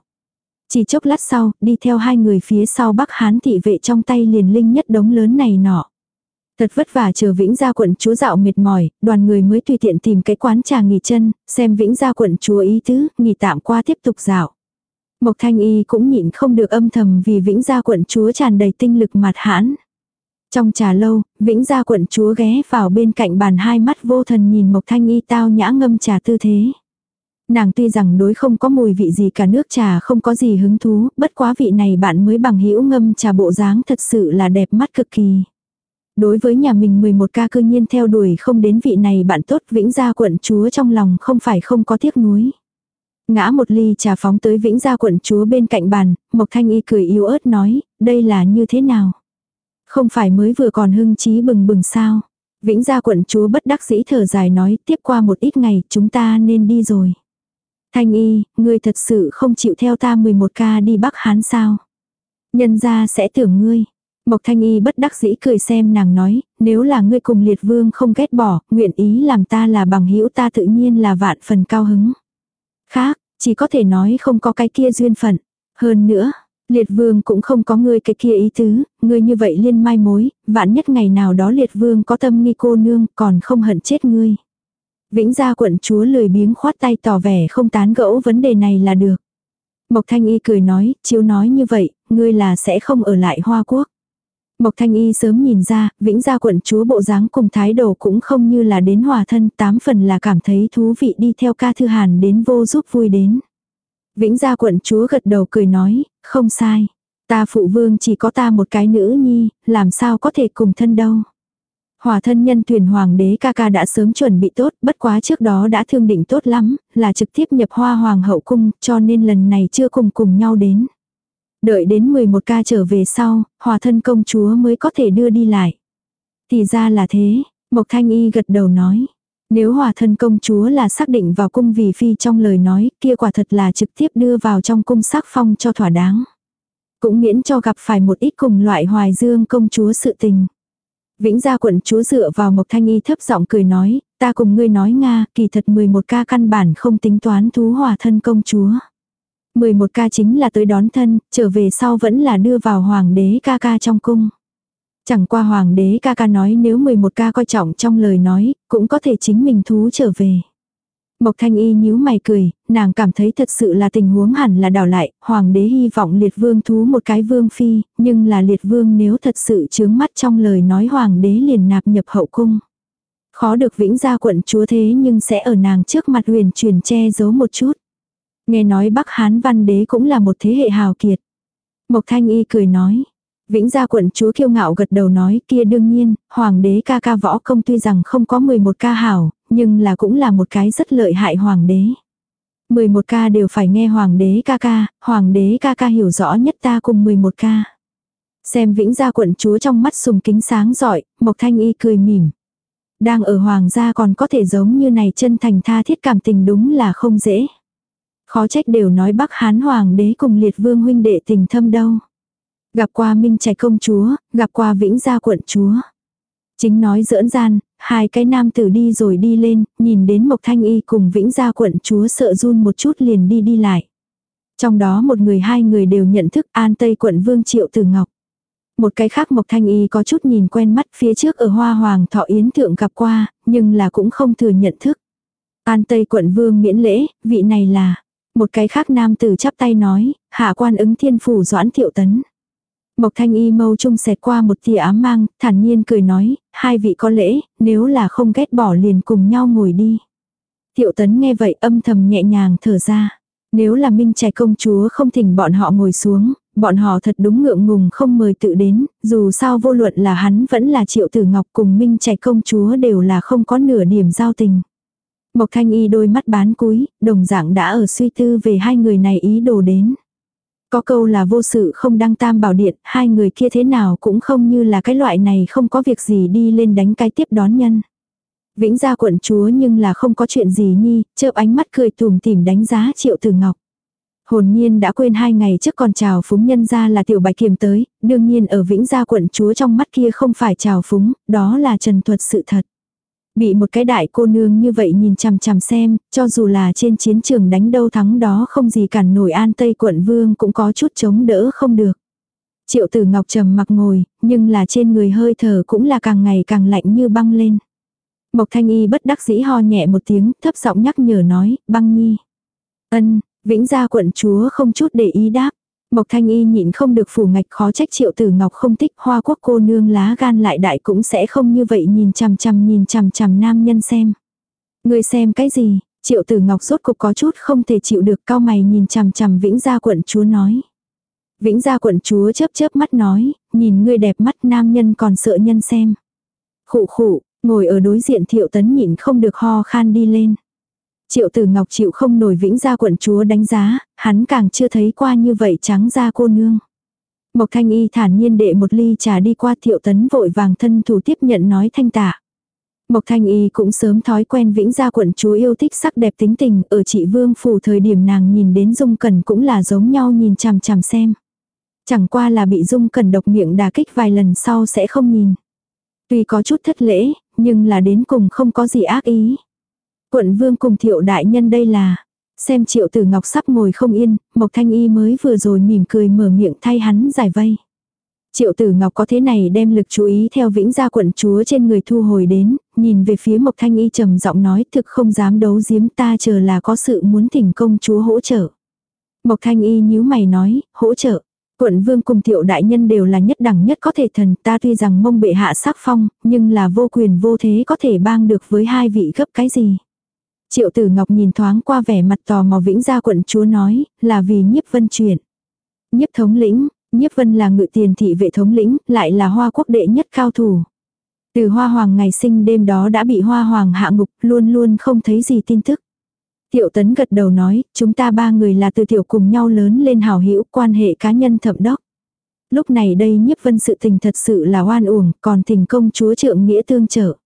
Chỉ chốc lát sau, đi theo hai người phía sau Bắc Hán thị vệ trong tay liền linh nhất đống lớn này nọ. Thật vất vả chờ Vĩnh Gia quận chúa dạo mệt mỏi, đoàn người mới tùy tiện tìm cái quán trà nghỉ chân, xem Vĩnh Gia quận chúa ý tứ, nghỉ tạm qua tiếp tục dạo. Mộc Thanh Y cũng nhịn không được âm thầm vì Vĩnh Gia quận chúa tràn đầy tinh lực mặt hãn. Trong trà lâu, Vĩnh Gia quận chúa ghé vào bên cạnh bàn hai mắt vô thần nhìn Mộc Thanh Y tao nhã ngâm trà tư thế. Nàng tuy rằng đối không có mùi vị gì cả nước trà không có gì hứng thú, bất quá vị này bạn mới bằng hữu ngâm trà bộ dáng thật sự là đẹp mắt cực kỳ. Đối với nhà mình 11 ca cư nhiên theo đuổi không đến vị này bạn tốt vĩnh gia quận chúa trong lòng không phải không có tiếc nuối. Ngã một ly trà phóng tới vĩnh gia quận chúa bên cạnh bàn, Mộc Thanh Y cười yếu ớt nói, đây là như thế nào? Không phải mới vừa còn hưng trí bừng bừng sao? Vĩnh gia quận chúa bất đắc dĩ thở dài nói, tiếp qua một ít ngày, chúng ta nên đi rồi. Thanh y, ngươi thật sự không chịu theo ta 11 ca đi Bắc Hán sao? Nhân gia sẽ tưởng ngươi. Mộc Thanh y bất đắc dĩ cười xem nàng nói, nếu là ngươi cùng liệt vương không ghét bỏ, nguyện ý làm ta là bằng hữu ta tự nhiên là vạn phần cao hứng. Khác, chỉ có thể nói không có cái kia duyên phận. Hơn nữa, liệt vương cũng không có ngươi cái kia ý tứ, ngươi như vậy liên mai mối, vạn nhất ngày nào đó liệt vương có tâm nghi cô nương còn không hận chết ngươi. Vĩnh gia quận chúa lười biếng khoát tay tỏ vẻ không tán gẫu vấn đề này là được. Mộc Thanh Y cười nói, chiếu nói như vậy, ngươi là sẽ không ở lại Hoa Quốc. Mộc Thanh Y sớm nhìn ra, Vĩnh gia quận chúa bộ dáng cùng thái độ cũng không như là đến hòa thân, tám phần là cảm thấy thú vị đi theo ca thư hàn đến vô giúp vui đến. Vĩnh gia quận chúa gật đầu cười nói, không sai. Ta phụ vương chỉ có ta một cái nữ nhi, làm sao có thể cùng thân đâu. Hòa thân nhân thuyền hoàng đế ca ca đã sớm chuẩn bị tốt, bất quá trước đó đã thương định tốt lắm, là trực tiếp nhập hoa hoàng hậu cung, cho nên lần này chưa cùng cùng nhau đến. Đợi đến 11 ca trở về sau, hòa thân công chúa mới có thể đưa đi lại. Thì ra là thế, Mộc Thanh Y gật đầu nói. Nếu hòa thân công chúa là xác định vào cung vì phi trong lời nói, kia quả thật là trực tiếp đưa vào trong cung sắc phong cho thỏa đáng. Cũng miễn cho gặp phải một ít cùng loại hoài dương công chúa sự tình. Vĩnh gia quận chúa dựa vào Mộc Thanh Y thấp giọng cười nói, ta cùng ngươi nói Nga, kỳ thật 11 ca căn bản không tính toán thú hòa thân công chúa. 11 ca chính là tới đón thân, trở về sau vẫn là đưa vào hoàng đế ca ca trong cung. Chẳng qua hoàng đế ca ca nói nếu 11 ca coi trọng trong lời nói, cũng có thể chính mình thú trở về. Mộc thanh y nhíu mày cười, nàng cảm thấy thật sự là tình huống hẳn là đảo lại, hoàng đế hy vọng liệt vương thú một cái vương phi, nhưng là liệt vương nếu thật sự chướng mắt trong lời nói hoàng đế liền nạp nhập hậu cung. Khó được vĩnh gia quận chúa thế nhưng sẽ ở nàng trước mặt huyền truyền che giấu một chút. Nghe nói Bắc Hán văn đế cũng là một thế hệ hào kiệt. Mộc thanh y cười nói. Vĩnh gia quận chúa kiêu ngạo gật đầu nói kia đương nhiên, hoàng đế ca ca võ công tuy rằng không có 11 ca hảo, nhưng là cũng là một cái rất lợi hại hoàng đế. 11 ca đều phải nghe hoàng đế ca ca, hoàng đế ca ca hiểu rõ nhất ta cùng 11 ca. Xem vĩnh gia quận chúa trong mắt sùng kính sáng giỏi, Mộc Thanh Y cười mỉm. Đang ở hoàng gia còn có thể giống như này chân thành tha thiết cảm tình đúng là không dễ. Khó trách đều nói Bắc Hán hoàng đế cùng liệt vương huynh đệ tình thâm đâu. Gặp qua Minh Trạch công chúa, gặp qua Vĩnh Gia quận chúa. Chính nói giỡn gian, hai cái nam tử đi rồi đi lên, nhìn đến Mộc Thanh Y cùng Vĩnh Gia quận chúa sợ run một chút liền đi đi lại. Trong đó một người hai người đều nhận thức An Tây quận Vương Triệu Tử Ngọc. Một cái khác Mộc Thanh Y có chút nhìn quen mắt phía trước ở Hoa Hoàng Thọ Yến Thượng gặp qua, nhưng là cũng không thừa nhận thức. An Tây quận Vương miễn lễ, vị này là. Một cái khác nam tử chắp tay nói, hạ quan ứng thiên phủ doãn thiệu tấn. Mộc thanh y mâu trung xẹt qua một tia ám mang, thản nhiên cười nói, hai vị có lễ, nếu là không ghét bỏ liền cùng nhau ngồi đi. Thiệu tấn nghe vậy âm thầm nhẹ nhàng thở ra. Nếu là minh trẻ công chúa không thỉnh bọn họ ngồi xuống, bọn họ thật đúng ngượng ngùng không mời tự đến, dù sao vô luận là hắn vẫn là triệu tử ngọc cùng minh trẻ công chúa đều là không có nửa điểm giao tình. Mộc thanh y đôi mắt bán cúi, đồng dạng đã ở suy tư về hai người này ý đồ đến. Có câu là vô sự không đăng tam bảo điện, hai người kia thế nào cũng không như là cái loại này không có việc gì đi lên đánh cái tiếp đón nhân. Vĩnh gia quận chúa nhưng là không có chuyện gì nhi, chớp ánh mắt cười tùm tìm đánh giá triệu tử ngọc. Hồn nhiên đã quên hai ngày trước còn chào phúng nhân ra là tiểu bạch kiềm tới, đương nhiên ở vĩnh gia quận chúa trong mắt kia không phải chào phúng, đó là trần thuật sự thật. Bị một cái đại cô nương như vậy nhìn chằm chằm xem, cho dù là trên chiến trường đánh đâu thắng đó không gì cản nổi an tây quận vương cũng có chút chống đỡ không được. Triệu tử ngọc trầm mặc ngồi, nhưng là trên người hơi thở cũng là càng ngày càng lạnh như băng lên. Mộc thanh y bất đắc dĩ ho nhẹ một tiếng, thấp giọng nhắc nhở nói, băng nhi. Ân, vĩnh gia quận chúa không chút để ý đáp. Mộc Thanh Y nhịn không được phủ ngạch khó trách Triệu Tử Ngọc không thích hoa quốc cô nương lá gan lại đại cũng sẽ không như vậy nhìn chằm chằm nhìn chằm chằm nam nhân xem. Người xem cái gì? Triệu Tử Ngọc rốt cục có chút không thể chịu được cao mày nhìn chằm chằm Vĩnh Gia quận chúa nói. Vĩnh Gia quận chúa chớp chớp mắt nói, nhìn ngươi đẹp mắt nam nhân còn sợ nhân xem. Khụ khụ, ngồi ở đối diện Thiệu Tấn nhịn không được ho khan đi lên. Triệu tử ngọc chịu không nổi vĩnh gia quận chúa đánh giá, hắn càng chưa thấy qua như vậy trắng da cô nương. Mộc thanh y thản nhiên đệ một ly trà đi qua thiệu tấn vội vàng thân thủ tiếp nhận nói thanh tạ. Mộc thanh y cũng sớm thói quen vĩnh gia quận chúa yêu thích sắc đẹp tính tình, ở chị vương phủ thời điểm nàng nhìn đến dung cần cũng là giống nhau nhìn chằm chằm xem. Chẳng qua là bị dung cần độc miệng đà kích vài lần sau sẽ không nhìn. Tuy có chút thất lễ, nhưng là đến cùng không có gì ác ý. Quận vương cùng thiệu đại nhân đây là, xem triệu tử ngọc sắp ngồi không yên, Mộc Thanh Y mới vừa rồi mỉm cười mở miệng thay hắn giải vây. Triệu tử ngọc có thế này đem lực chú ý theo vĩnh gia quận chúa trên người thu hồi đến, nhìn về phía Mộc Thanh Y trầm giọng nói thực không dám đấu giếm ta chờ là có sự muốn thỉnh công chúa hỗ trợ. Mộc Thanh Y nhíu mày nói, hỗ trợ. Quận vương cùng thiệu đại nhân đều là nhất đẳng nhất có thể thần ta tuy rằng mông bệ hạ sắc phong, nhưng là vô quyền vô thế có thể bang được với hai vị gấp cái gì. Triệu tử ngọc nhìn thoáng qua vẻ mặt tò mò vĩnh gia quận chúa nói, là vì nhiếp vân chuyển Nhiếp thống lĩnh, nhiếp vân là ngự tiền thị vệ thống lĩnh, lại là hoa quốc đệ nhất cao thủ. Từ hoa hoàng ngày sinh đêm đó đã bị hoa hoàng hạ ngục, luôn luôn không thấy gì tin tức. Tiểu tấn gật đầu nói, chúng ta ba người là từ tiểu cùng nhau lớn lên hào hữu quan hệ cá nhân thậm đốc. Lúc này đây nhiếp vân sự tình thật sự là oan uổng, còn tình công chúa trượng nghĩa tương trợ.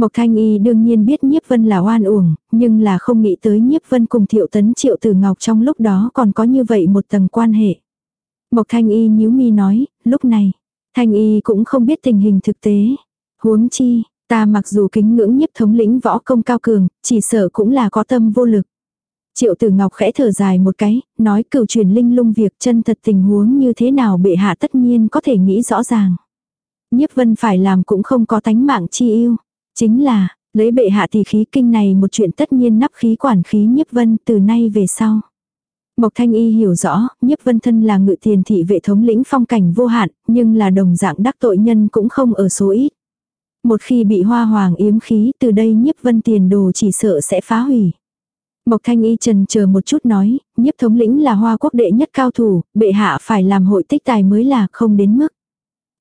Mộc Thanh Y đương nhiên biết Nhiếp Vân là oan uổng, nhưng là không nghĩ tới Nhiếp Vân cùng Thiệu Tấn Triệu Tử Ngọc trong lúc đó còn có như vậy một tầng quan hệ. Mộc Thanh Y nhíu mi nói, lúc này, Thanh Y cũng không biết tình hình thực tế. Huống chi, ta mặc dù kính ngưỡng nhiếp thống lĩnh võ công cao cường, chỉ sợ cũng là có tâm vô lực. Triệu Tử Ngọc khẽ thở dài một cái, nói cửu truyền linh lung việc chân thật tình huống như thế nào bệ hạ tất nhiên có thể nghĩ rõ ràng. Nhiếp Vân phải làm cũng không có tánh mạng chi yêu. Chính là, lấy bệ hạ thì khí kinh này một chuyện tất nhiên nắp khí quản khí nhiếp vân từ nay về sau. Mộc Thanh Y hiểu rõ, nhiếp vân thân là ngự tiền thị vệ thống lĩnh phong cảnh vô hạn, nhưng là đồng dạng đắc tội nhân cũng không ở số ít. Một khi bị hoa hoàng yếm khí từ đây nhiếp vân tiền đồ chỉ sợ sẽ phá hủy. Mộc Thanh Y trần chờ một chút nói, nhiếp thống lĩnh là hoa quốc đệ nhất cao thủ, bệ hạ phải làm hội tích tài mới là không đến mức.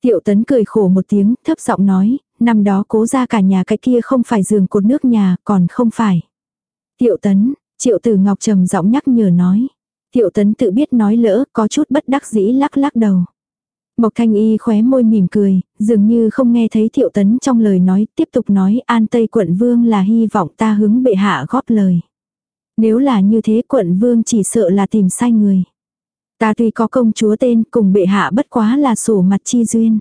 Tiệu tấn cười khổ một tiếng, thấp giọng nói, năm đó cố ra cả nhà cái kia không phải giường cột nước nhà, còn không phải. Tiệu tấn, Triệu tử ngọc trầm giọng nhắc nhở nói. Tiệu tấn tự biết nói lỡ, có chút bất đắc dĩ lắc lắc đầu. Mộc thanh y khóe môi mỉm cười, dường như không nghe thấy thiệu tấn trong lời nói, tiếp tục nói an tây quận vương là hy vọng ta hướng bệ hạ góp lời. Nếu là như thế quận vương chỉ sợ là tìm sai người. Ta tuy có công chúa tên cùng bệ hạ bất quá là sổ mặt chi duyên.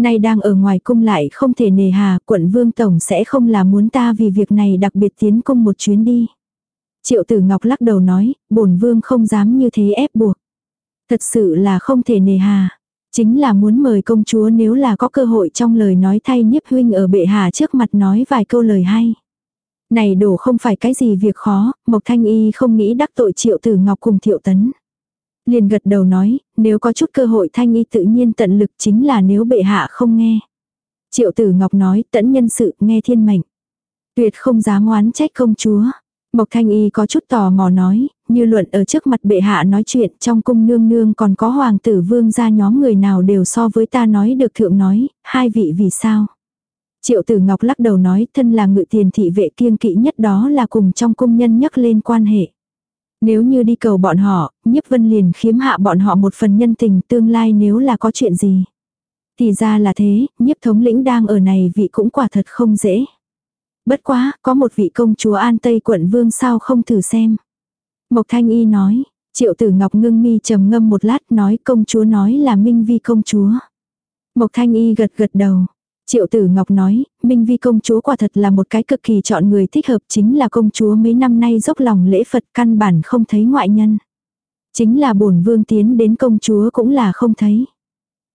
Nay đang ở ngoài cung lại không thể nề hà, quận vương tổng sẽ không là muốn ta vì việc này đặc biệt tiến cung một chuyến đi. Triệu tử ngọc lắc đầu nói, bổn vương không dám như thế ép buộc. Thật sự là không thể nề hà. Chính là muốn mời công chúa nếu là có cơ hội trong lời nói thay nhiếp huynh ở bệ hạ trước mặt nói vài câu lời hay. Này đổ không phải cái gì việc khó, Mộc Thanh Y không nghĩ đắc tội triệu tử ngọc cùng thiệu tấn. Liền gật đầu nói, nếu có chút cơ hội Thanh Y tự nhiên tận lực chính là nếu bệ hạ không nghe. Triệu tử ngọc nói, tẫn nhân sự nghe thiên mệnh. Tuyệt không dám oán trách công chúa. Mộc Thanh Y có chút tò mò nói, như luận ở trước mặt bệ hạ nói chuyện trong cung nương nương còn có hoàng tử vương gia nhóm người nào đều so với ta nói được thượng nói, hai vị vì sao. Triệu tử ngọc lắc đầu nói thân là ngự tiền thị vệ kiêng kỵ nhất đó là cùng trong cung nhân nhắc lên quan hệ. Nếu như đi cầu bọn họ, nhiếp vân liền khiếm hạ bọn họ một phần nhân tình tương lai nếu là có chuyện gì. Thì ra là thế, nhiếp thống lĩnh đang ở này vị cũng quả thật không dễ. Bất quá, có một vị công chúa An Tây quận vương sao không thử xem. Mộc Thanh Y nói, triệu tử ngọc ngưng mi trầm ngâm một lát nói công chúa nói là Minh Vi công chúa. Mộc Thanh Y gật gật đầu. Triệu tử ngọc nói, Minh Vi công chúa quả thật là một cái cực kỳ chọn người thích hợp chính là công chúa mấy năm nay dốc lòng lễ Phật căn bản không thấy ngoại nhân. Chính là bổn vương tiến đến công chúa cũng là không thấy.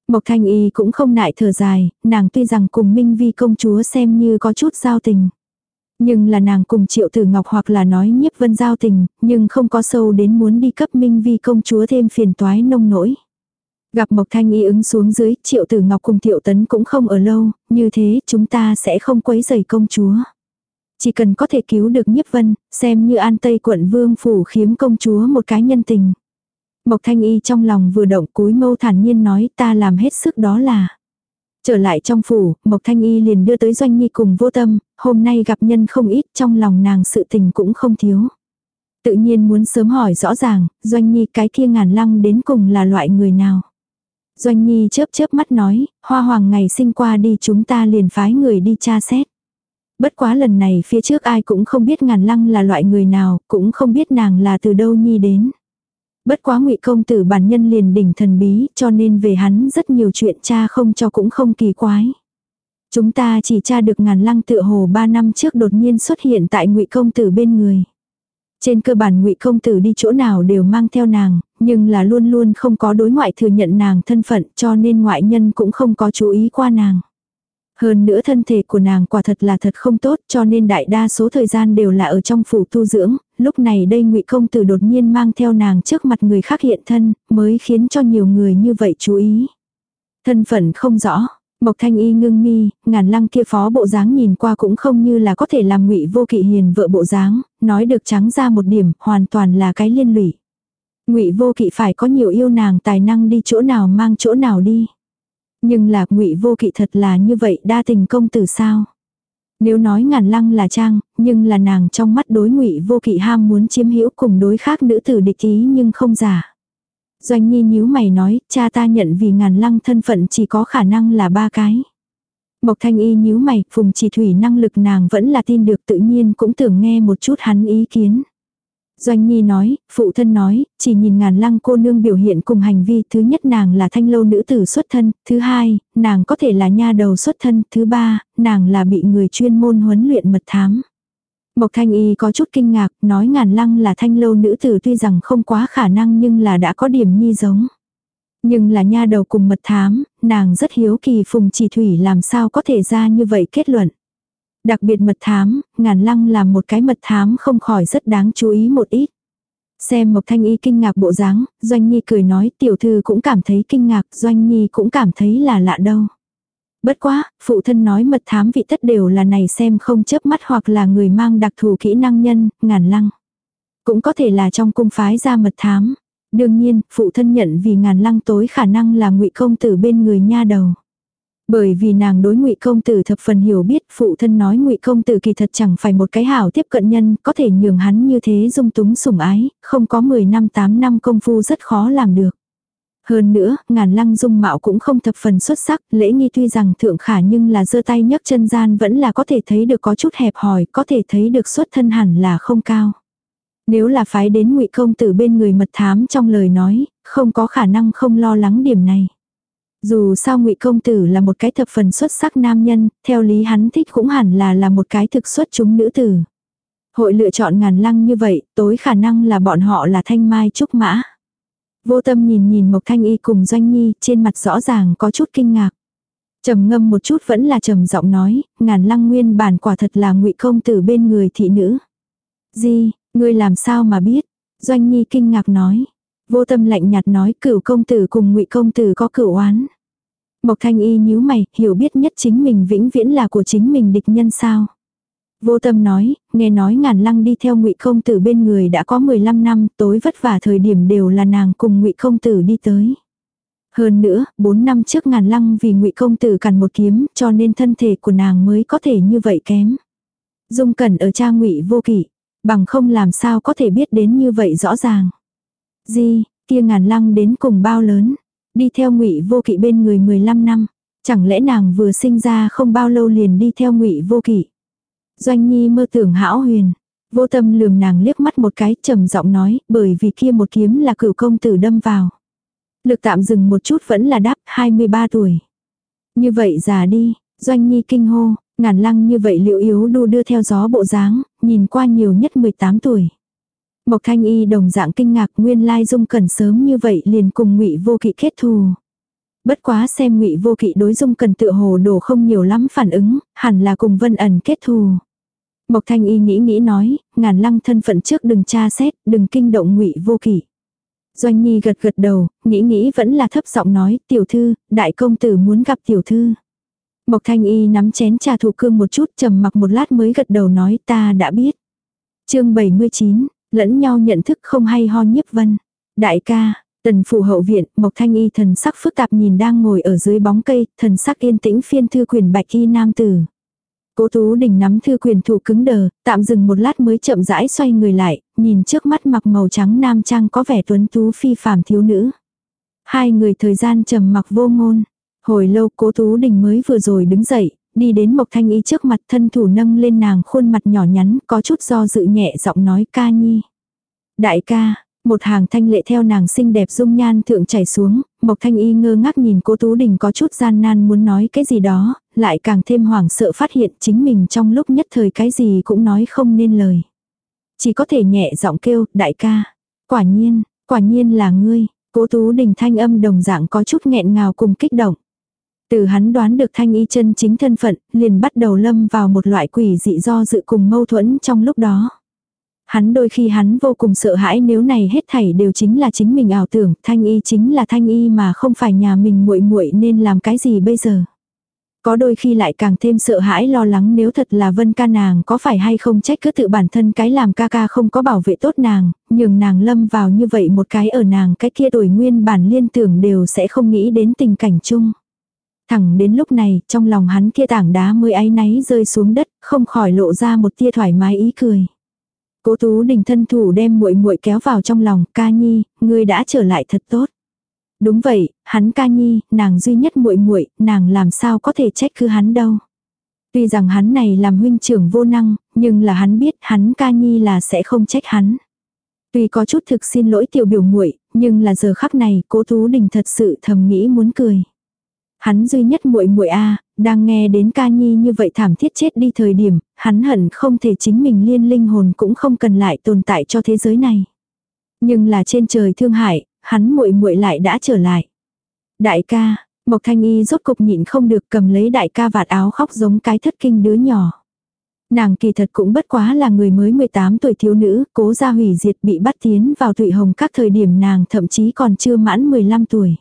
Mộc Thanh Y cũng không nại thở dài, nàng tuy rằng cùng Minh Vi công chúa xem như có chút giao tình. Nhưng là nàng cùng Triệu Tử Ngọc hoặc là nói nhiếp vân giao tình, nhưng không có sâu đến muốn đi cấp Minh Vi công chúa thêm phiền toái nông nỗi. Gặp Mộc Thanh Y ứng xuống dưới, Triệu Tử Ngọc cùng Thiệu Tấn cũng không ở lâu, như thế chúng ta sẽ không quấy rầy công chúa. Chỉ cần có thể cứu được nhiếp vân, xem như an tây quận vương phủ khiếm công chúa một cái nhân tình. Mộc Thanh Y trong lòng vừa động cúi mâu thản nhiên nói ta làm hết sức đó là. Trở lại trong phủ, Mộc Thanh Y liền đưa tới Doanh Nhi cùng vô tâm, hôm nay gặp nhân không ít trong lòng nàng sự tình cũng không thiếu. Tự nhiên muốn sớm hỏi rõ ràng, Doanh Nhi cái kia ngàn lăng đến cùng là loại người nào. Doanh Nhi chớp chớp mắt nói, hoa hoàng ngày sinh qua đi chúng ta liền phái người đi tra xét. Bất quá lần này phía trước ai cũng không biết ngàn lăng là loại người nào, cũng không biết nàng là từ đâu Nhi đến. Bất quá ngụy công tử bản nhân liền đỉnh thần bí cho nên về hắn rất nhiều chuyện cha không cho cũng không kỳ quái. Chúng ta chỉ tra được ngàn lăng tựa hồ ba năm trước đột nhiên xuất hiện tại ngụy công tử bên người. Trên cơ bản ngụy công tử đi chỗ nào đều mang theo nàng, nhưng là luôn luôn không có đối ngoại thừa nhận nàng thân phận cho nên ngoại nhân cũng không có chú ý qua nàng. Hơn nữa thân thể của nàng quả thật là thật không tốt cho nên đại đa số thời gian đều là ở trong phủ tu dưỡng, lúc này đây ngụy công tử đột nhiên mang theo nàng trước mặt người khác hiện thân, mới khiến cho nhiều người như vậy chú ý. Thân phận không rõ, Mộc Thanh Y ngưng mi, ngàn lăng kia phó bộ dáng nhìn qua cũng không như là có thể làm ngụy vô kỵ hiền vợ bộ dáng, nói được trắng ra một điểm, hoàn toàn là cái liên lụy. Ngụy vô kỵ phải có nhiều yêu nàng tài năng đi chỗ nào mang chỗ nào đi. Nhưng là ngụy vô kỵ thật là như vậy đa tình công tử sao? Nếu nói ngàn lăng là trang, nhưng là nàng trong mắt đối ngụy vô kỵ ham muốn chiếm hữu cùng đối khác nữ tử địch ý nhưng không giả. Doanh nhi nhíu mày nói, cha ta nhận vì ngàn lăng thân phận chỉ có khả năng là ba cái. Mộc thanh y nhíu mày, phùng chỉ thủy năng lực nàng vẫn là tin được tự nhiên cũng tưởng nghe một chút hắn ý kiến. Doanh Nhi nói, phụ thân nói, chỉ nhìn ngàn lăng cô nương biểu hiện cùng hành vi, thứ nhất nàng là thanh lâu nữ tử xuất thân, thứ hai, nàng có thể là nha đầu xuất thân, thứ ba, nàng là bị người chuyên môn huấn luyện mật thám. Mộc Thanh Y có chút kinh ngạc, nói ngàn lăng là thanh lâu nữ tử tuy rằng không quá khả năng nhưng là đã có điểm nhi giống. Nhưng là nha đầu cùng mật thám, nàng rất hiếu kỳ Phùng Chỉ Thủy làm sao có thể ra như vậy kết luận. Đặc biệt mật thám, ngàn lăng là một cái mật thám không khỏi rất đáng chú ý một ít. Xem Mộc Thanh Y kinh ngạc bộ dáng, Doanh Nhi cười nói tiểu thư cũng cảm thấy kinh ngạc, Doanh Nhi cũng cảm thấy là lạ đâu. Bất quá, phụ thân nói mật thám vị tất đều là này xem không chớp mắt hoặc là người mang đặc thù kỹ năng nhân, ngàn lăng. Cũng có thể là trong cung phái ra mật thám. Đương nhiên, phụ thân nhận vì ngàn lăng tối khả năng là ngụy công tử bên người nha đầu. Bởi vì nàng đối ngụy công tử thập phần hiểu biết, phụ thân nói ngụy công tử kỳ thật chẳng phải một cái hảo tiếp cận nhân, có thể nhường hắn như thế dung túng sủng ái, không có 10 năm 8 năm công phu rất khó làm được. Hơn nữa, ngàn lăng dung mạo cũng không thập phần xuất sắc, lễ nghi tuy rằng thượng khả nhưng là giơ tay nhấc chân gian vẫn là có thể thấy được có chút hẹp hòi, có thể thấy được xuất thân hẳn là không cao. Nếu là phái đến ngụy công tử bên người mật thám trong lời nói, không có khả năng không lo lắng điểm này. Dù sao ngụy công tử là một cái thập phần xuất sắc nam nhân, theo lý hắn thích cũng hẳn là là một cái thực xuất chúng nữ tử. Hội lựa chọn ngàn lăng như vậy, tối khả năng là bọn họ là thanh mai trúc mã. Vô tâm nhìn nhìn Mộc Thanh Y cùng Doanh Nhi, trên mặt rõ ràng có chút kinh ngạc. trầm ngâm một chút vẫn là trầm giọng nói, ngàn lăng nguyên bản quả thật là ngụy công tử bên người thị nữ. Gì, ngươi làm sao mà biết? Doanh Nhi kinh ngạc nói. Vô tâm lạnh nhạt nói cửu công tử cùng ngụy công tử có cửu oán. Mộc Thanh Y nhíu mày, hiểu biết nhất chính mình vĩnh viễn là của chính mình địch nhân sao. Vô tâm nói, nghe nói ngàn lăng đi theo ngụy công tử bên người đã có 15 năm, tối vất vả thời điểm đều là nàng cùng ngụy công tử đi tới. Hơn nữa, 4 năm trước ngàn lăng vì ngụy công tử cằn một kiếm, cho nên thân thể của nàng mới có thể như vậy kém. Dung cẩn ở cha ngụy vô kỷ, bằng không làm sao có thể biết đến như vậy rõ ràng. Gì, kia ngàn lăng đến cùng bao lớn, đi theo ngụy vô kỵ bên người 15 năm, chẳng lẽ nàng vừa sinh ra không bao lâu liền đi theo ngụy vô kỵ. Doanh Nhi mơ tưởng hão huyền. Vô tâm lườm nàng liếc mắt một cái trầm giọng nói, bởi vì kia một kiếm là cửu công tử đâm vào. Lực tạm dừng một chút vẫn là đáp 23 tuổi. Như vậy già đi, Doanh Nhi kinh hô, ngàn lăng như vậy liệu yếu đu đưa theo gió bộ dáng, nhìn qua nhiều nhất 18 tuổi. Mộc Thanh Y đồng dạng kinh ngạc nguyên lai dung cẩn sớm như vậy liền cùng ngụy vô kỵ kết thù. Bất quá xem ngụy vô kỵ đối dung cần tựa hồ đổ không nhiều lắm phản ứng, hẳn là cùng vân ẩn kết thù. Mộc thanh y nghĩ nghĩ nói, ngàn lăng thân phận trước đừng tra xét, đừng kinh động ngụy vô kỵ. Doanh Nhi gật gật đầu, nghĩ nghĩ vẫn là thấp giọng nói, tiểu thư, đại công tử muốn gặp tiểu thư. Mộc thanh y nắm chén trà thủ cương một chút trầm mặc một lát mới gật đầu nói ta đã biết. chương 79, lẫn nhau nhận thức không hay ho nhiếp vân. Đại ca, Tần phủ hậu viện, Mộc Thanh Y thần sắc phức tạp nhìn đang ngồi ở dưới bóng cây, thần sắc yên tĩnh phiên thư quyền bạch y nam tử. Cố Tú Đình nắm thư quyền thủ cứng đờ, tạm dừng một lát mới chậm rãi xoay người lại, nhìn trước mắt mặc màu trắng nam trang có vẻ tuấn tú phi phàm thiếu nữ. Hai người thời gian trầm mặc vô ngôn. Hồi lâu Cố Tú Đình mới vừa rồi đứng dậy, đi đến Mộc Thanh Y trước mặt thân thủ nâng lên nàng khuôn mặt nhỏ nhắn, có chút do dự nhẹ giọng nói ca nhi. Đại ca, một hàng thanh lệ theo nàng xinh đẹp dung nhan thượng chảy xuống, Mộc Thanh Y ngơ ngác nhìn cố Tú Đình có chút gian nan muốn nói cái gì đó, lại càng thêm hoảng sợ phát hiện chính mình trong lúc nhất thời cái gì cũng nói không nên lời. Chỉ có thể nhẹ giọng kêu, đại ca. Quả nhiên, quả nhiên là ngươi, cố Tú Đình thanh âm đồng dạng có chút nghẹn ngào cùng kích động. Từ hắn đoán được thanh y chân chính thân phận, liền bắt đầu lâm vào một loại quỷ dị do dự cùng mâu thuẫn trong lúc đó. Hắn đôi khi hắn vô cùng sợ hãi nếu này hết thảy đều chính là chính mình ảo tưởng, thanh y chính là thanh y mà không phải nhà mình muội muội nên làm cái gì bây giờ. Có đôi khi lại càng thêm sợ hãi lo lắng nếu thật là vân ca nàng có phải hay không trách cứ tự bản thân cái làm ca ca không có bảo vệ tốt nàng, nhưng nàng lâm vào như vậy một cái ở nàng cái kia đổi nguyên bản liên tưởng đều sẽ không nghĩ đến tình cảnh chung. Thẳng đến lúc này, trong lòng hắn kia tảng đá mới áy náy rơi xuống đất, không khỏi lộ ra một tia thoải mái ý cười. Cố Tú Đình thân thủ đem muội muội kéo vào trong lòng, "Ca Nhi, ngươi đã trở lại thật tốt." Đúng vậy, hắn Ca Nhi, nàng duy nhất muội muội, nàng làm sao có thể trách cứ hắn đâu. Tuy rằng hắn này làm huynh trưởng vô năng, nhưng là hắn biết hắn Ca Nhi là sẽ không trách hắn. Tuy có chút thực xin lỗi tiểu biểu muội, nhưng là giờ khắc này, Cố Tú Đình thật sự thầm nghĩ muốn cười. Hắn duy nhất muội muội a, đang nghe đến ca nhi như vậy thảm thiết chết đi thời điểm, hắn hận không thể chính mình liên linh hồn cũng không cần lại tồn tại cho thế giới này. Nhưng là trên trời thương hại, hắn muội muội lại đã trở lại. Đại ca, Mộc Thanh Y rốt cục nhịn không được cầm lấy đại ca vạt áo khóc giống cái thất kinh đứa nhỏ. Nàng kỳ thật cũng bất quá là người mới 18 tuổi thiếu nữ, cố ra hủy diệt bị bắt tiến vào tụy hồng các thời điểm nàng thậm chí còn chưa mãn 15 tuổi.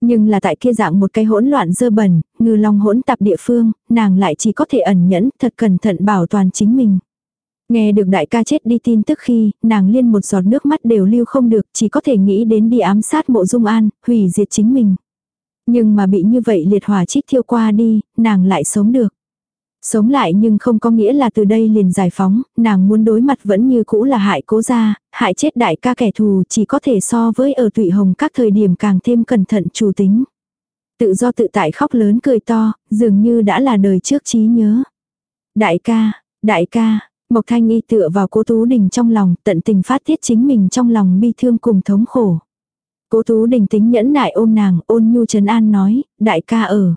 Nhưng là tại kia dạng một cái hỗn loạn dơ bẩn, ngư long hỗn tạp địa phương, nàng lại chỉ có thể ẩn nhẫn, thật cẩn thận bảo toàn chính mình. Nghe được đại ca chết đi tin tức khi, nàng liên một giọt nước mắt đều lưu không được, chỉ có thể nghĩ đến đi ám sát mộ dung an, hủy diệt chính mình. Nhưng mà bị như vậy liệt hỏa chích thiêu qua đi, nàng lại sống được. Sống lại nhưng không có nghĩa là từ đây liền giải phóng, nàng muốn đối mặt vẫn như cũ là hại cố gia, hại chết đại ca kẻ thù chỉ có thể so với ở tụy hồng các thời điểm càng thêm cẩn thận chủ tính. Tự do tự tại khóc lớn cười to, dường như đã là đời trước trí nhớ. Đại ca, đại ca, Mộc Thanh Y tựa vào cố Tú Đình trong lòng, tận tình phát tiết chính mình trong lòng bi thương cùng thống khổ. Cố Tú Đình tính nhẫn nại ôm nàng, ôn nhu trấn an nói, đại ca ở.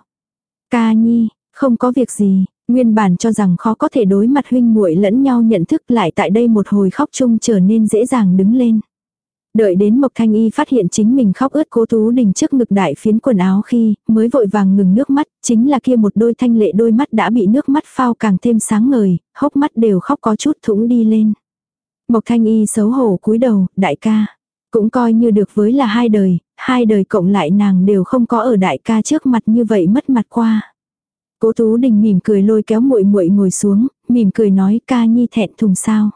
Ca nhi, không có việc gì, nguyên bản cho rằng khó có thể đối mặt huynh muội lẫn nhau nhận thức lại tại đây một hồi khóc chung trở nên dễ dàng đứng lên. Đợi đến Mộc Thanh Y phát hiện chính mình khóc ướt cố Tú Đình trước ngực đại phiến quần áo khi mới vội vàng ngừng nước mắt, chính là kia một đôi thanh lệ đôi mắt đã bị nước mắt phao càng thêm sáng ngời, hốc mắt đều khóc có chút thũng đi lên. Mộc Thanh Y xấu hổ cúi đầu, đại ca. Cũng coi như được với là hai đời, hai đời cộng lại nàng đều không có ở đại ca trước mặt như vậy mất mặt qua. Cố Tú Đình mỉm cười lôi kéo muội muội ngồi xuống, mỉm cười nói ca nhi thẹn thùng sao.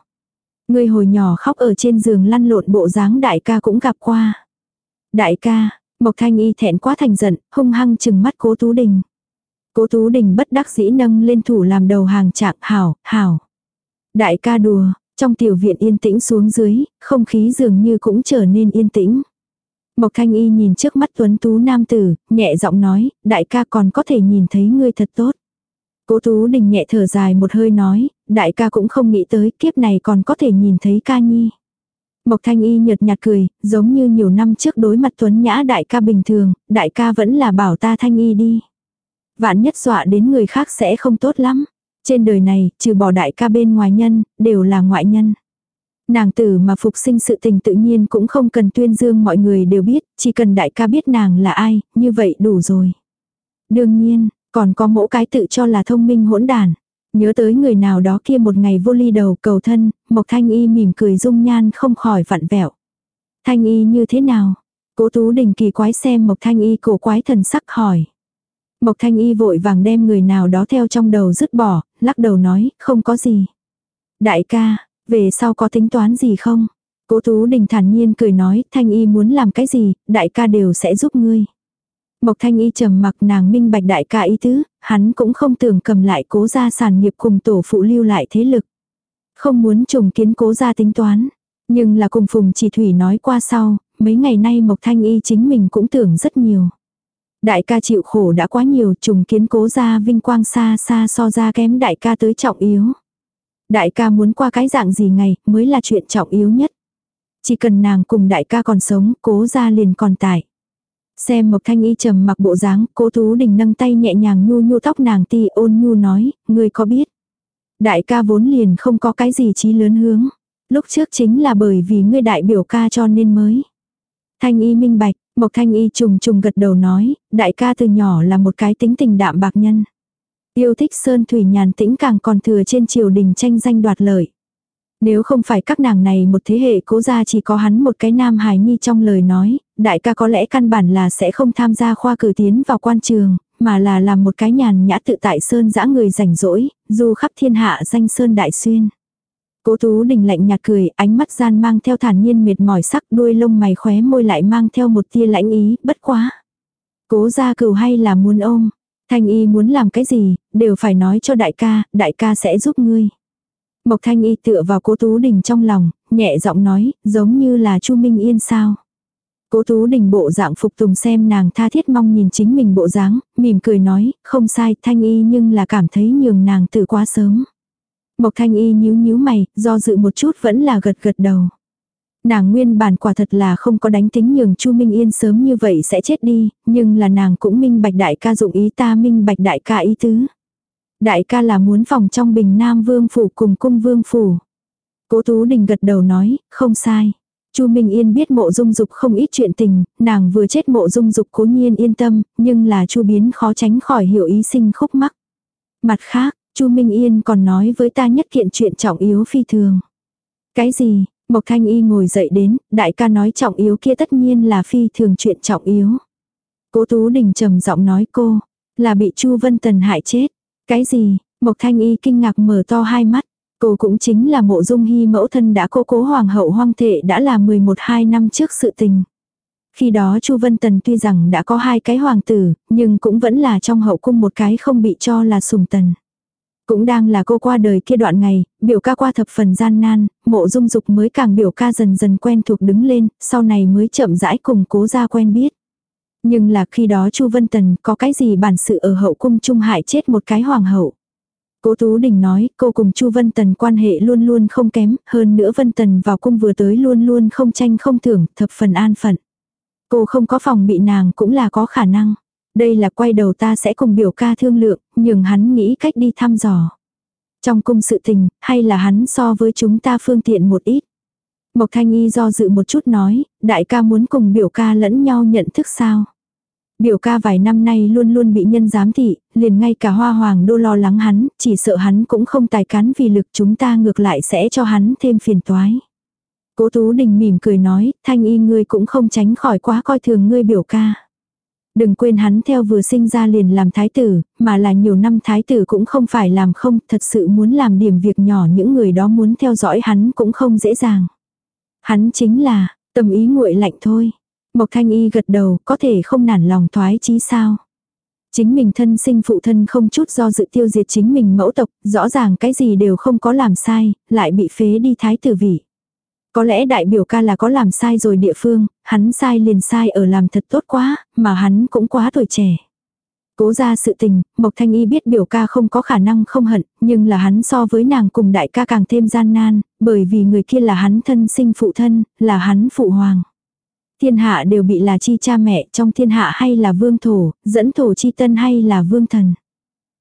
Người hồi nhỏ khóc ở trên giường lăn lộn bộ dáng đại ca cũng gặp qua. Đại ca, Mộc Thanh Y thẹn quá thành giận, hung hăng chừng mắt Cố Tú Đình. Cố Tú Đình bất đắc dĩ nâng lên thủ làm đầu hàng trạng hảo, hảo. Đại ca đùa, trong tiểu viện yên tĩnh xuống dưới, không khí dường như cũng trở nên yên tĩnh. Mộc Thanh Y nhìn trước mắt tuấn tú nam tử, nhẹ giọng nói, đại ca còn có thể nhìn thấy ngươi thật tốt. Cố Tú Đình nhẹ thở dài một hơi nói, đại ca cũng không nghĩ tới kiếp này còn có thể nhìn thấy ca nhi. Mộc Thanh Y nhợt nhạt cười, giống như nhiều năm trước đối mặt Tuấn Nhã đại ca bình thường, đại ca vẫn là bảo ta Thanh Y đi. Vạn nhất dọa đến người khác sẽ không tốt lắm. Trên đời này, trừ bỏ đại ca bên ngoài nhân, đều là ngoại nhân. Nàng tử mà phục sinh sự tình tự nhiên cũng không cần tuyên dương mọi người đều biết, chỉ cần đại ca biết nàng là ai, như vậy đủ rồi. Đương nhiên, còn có mẫu cái tự cho là thông minh hỗn đàn. Nhớ tới người nào đó kia một ngày vô ly đầu cầu thân, Mộc Thanh Y mỉm cười dung nhan không khỏi vặn vẹo. Thanh Y như thế nào? Cố Tú Đình kỳ quái xem Mộc Thanh Y cổ quái thần sắc hỏi. Mộc Thanh Y vội vàng đem người nào đó theo trong đầu dứt bỏ, lắc đầu nói, không có gì. Đại ca, về sau có tính toán gì không? Cố Tú Đình thản nhiên cười nói, Thanh Y muốn làm cái gì, đại ca đều sẽ giúp ngươi. Mộc Thanh Y trầm mặc nàng minh bạch đại ca ý tứ, hắn cũng không tưởng cầm lại cố gia sản nghiệp cùng tổ phụ lưu lại thế lực. Không muốn trùng kiến cố gia tính toán. Nhưng là cùng Phùng Chỉ Thủy nói qua sau, mấy ngày nay Mộc Thanh Y chính mình cũng tưởng rất nhiều. Đại ca chịu khổ đã quá nhiều, trùng kiến cố gia vinh quang xa xa so ra kém đại ca tới trọng yếu. Đại ca muốn qua cái dạng gì ngày mới là chuyện trọng yếu nhất. Chỉ cần nàng cùng đại ca còn sống, cố ra liền còn tại. Xem Mộc Thanh Y trầm mặc bộ dáng, Cố Tú Đình nâng tay nhẹ nhàng nhu nhu tóc nàng ti ôn nhu nói, ngươi có biết. Đại ca vốn liền không có cái gì chí lớn hướng. Lúc trước chính là bởi vì ngươi đại biểu ca cho nên mới. Thanh Y minh bạch, Mộc Thanh Y trùng trùng gật đầu nói, đại ca từ nhỏ là một cái tính tình đạm bạc nhân. Yêu thích sơn thủy nhàn tĩnh càng còn thừa trên triều đình tranh danh đoạt lợi. Nếu không phải các nàng này một thế hệ cố gia chỉ có hắn một cái nam hài nhi trong lời nói, đại ca có lẽ căn bản là sẽ không tham gia khoa cử tiến vào quan trường, mà là làm một cái nhàn nhã tự tại sơn dã người rảnh rỗi, dù khắp thiên hạ danh sơn đại xuyên. Cố Tú Đình lạnh nhạt cười, ánh mắt gian mang theo thản nhiên mệt mỏi sắc, đuôi lông mày khóe môi lại mang theo một tia lãnh ý, bất quá. Cố gia cừu hay là muốn ôm, Thanh y muốn làm cái gì, đều phải nói cho đại ca, đại ca sẽ giúp ngươi. Mộc Thanh y tựa vào cố Tú Đình trong lòng, nhẹ giọng nói, giống như là Chu Minh Yên sao. Cố Tú Đình bộ dạng phục tùng xem nàng tha thiết mong nhìn chính mình bộ dáng, mỉm cười nói, không sai, Thanh y nhưng là cảm thấy nhường nàng từ quá sớm. Mộc Thanh y nhíu nhíu mày, do dự một chút vẫn là gật gật đầu. Nàng nguyên bản quả thật là không có đánh tính nhường Chu Minh Yên sớm như vậy sẽ chết đi, nhưng là nàng cũng minh bạch đại ca dụng ý ta minh bạch đại ca ý tứ. Đại ca là muốn phòng trong bình Nam Vương Phủ cùng cung Vương Phủ. Cố Tú Đình gật đầu nói, không sai. Chu Minh Yên biết mộ dung dục không ít chuyện tình, nàng vừa chết mộ dung dục cố nhiên yên tâm, nhưng là Chu biến khó tránh khỏi hiểu ý sinh khúc mắc. Mặt khác, Chu Minh Yên còn nói với ta nhất kiện chuyện trọng yếu phi thường. Cái gì, Mộc Thanh Y ngồi dậy đến, đại ca nói trọng yếu kia tất nhiên là phi thường chuyện trọng yếu. Cố Tú Đình trầm giọng nói cô, là bị Chu Vân Tần hại chết. Cái gì? Mộc Thanh Y kinh ngạc mở to hai mắt. Cô cũng chính là mộ dung hy mẫu thân đã cố cố hoàng hậu hoang thệ đã là 11-2 năm trước sự tình. Khi đó Chu Vân Tần tuy rằng đã có hai cái hoàng tử, nhưng cũng vẫn là trong hậu cung một cái không bị cho là sùng tần. Cũng đang là cô qua đời kia đoạn ngày, biểu ca qua thập phần gian nan, mộ dung dục mới càng biểu ca dần dần quen thuộc đứng lên, sau này mới chậm rãi cùng cố ra quen biết. Nhưng là khi đó Chu Vân Tần có cái gì bản sự ở hậu cung trung hại chết một cái hoàng hậu. Cố Tú Đình nói, cô cùng Chu Vân Tần quan hệ luôn luôn không kém, hơn nữa Vân Tần vào cung vừa tới luôn luôn không tranh không thưởng, thập phần an phận. Cô không có phòng bị nàng cũng là có khả năng. Đây là quay đầu ta sẽ cùng biểu ca thương lượng, nhường hắn nghĩ cách đi thăm dò. Trong cung sự tình, hay là hắn so với chúng ta phương tiện một ít. Mộc Thanh Y do dự một chút nói, đại ca muốn cùng biểu ca lẫn nhau nhận thức sao. Biểu ca vài năm nay luôn luôn bị nhân giám thị, liền ngay cả hoa hoàng đô lo lắng hắn, chỉ sợ hắn cũng không tài cán vì lực chúng ta ngược lại sẽ cho hắn thêm phiền toái. Cố Tú Đình mỉm cười nói, thanh y ngươi cũng không tránh khỏi quá coi thường ngươi biểu ca. Đừng quên hắn theo vừa sinh ra liền làm thái tử, mà là nhiều năm thái tử cũng không phải làm không, thật sự muốn làm điểm việc nhỏ những người đó muốn theo dõi hắn cũng không dễ dàng. Hắn chính là, tâm ý nguội lạnh thôi. Mộc Thanh Y gật đầu, có thể không nản lòng thoái chí sao. Chính mình thân sinh phụ thân không chút do dự tiêu diệt chính mình mẫu tộc, rõ ràng cái gì đều không có làm sai, lại bị phế đi thái tử vị. Có lẽ đại biểu ca là có làm sai rồi địa phương, hắn sai liền sai ở làm thật tốt quá, mà hắn cũng quá tuổi trẻ. Cố ra sự tình, Mộc Thanh Y biết biểu ca không có khả năng không hận, nhưng là hắn so với nàng cùng đại ca càng thêm gian nan, bởi vì người kia là hắn thân sinh phụ thân, là hắn phụ hoàng. Thiên hạ đều bị là chi cha mẹ, trong thiên hạ hay là vương thổ, dẫn thổ chi tân hay là vương thần.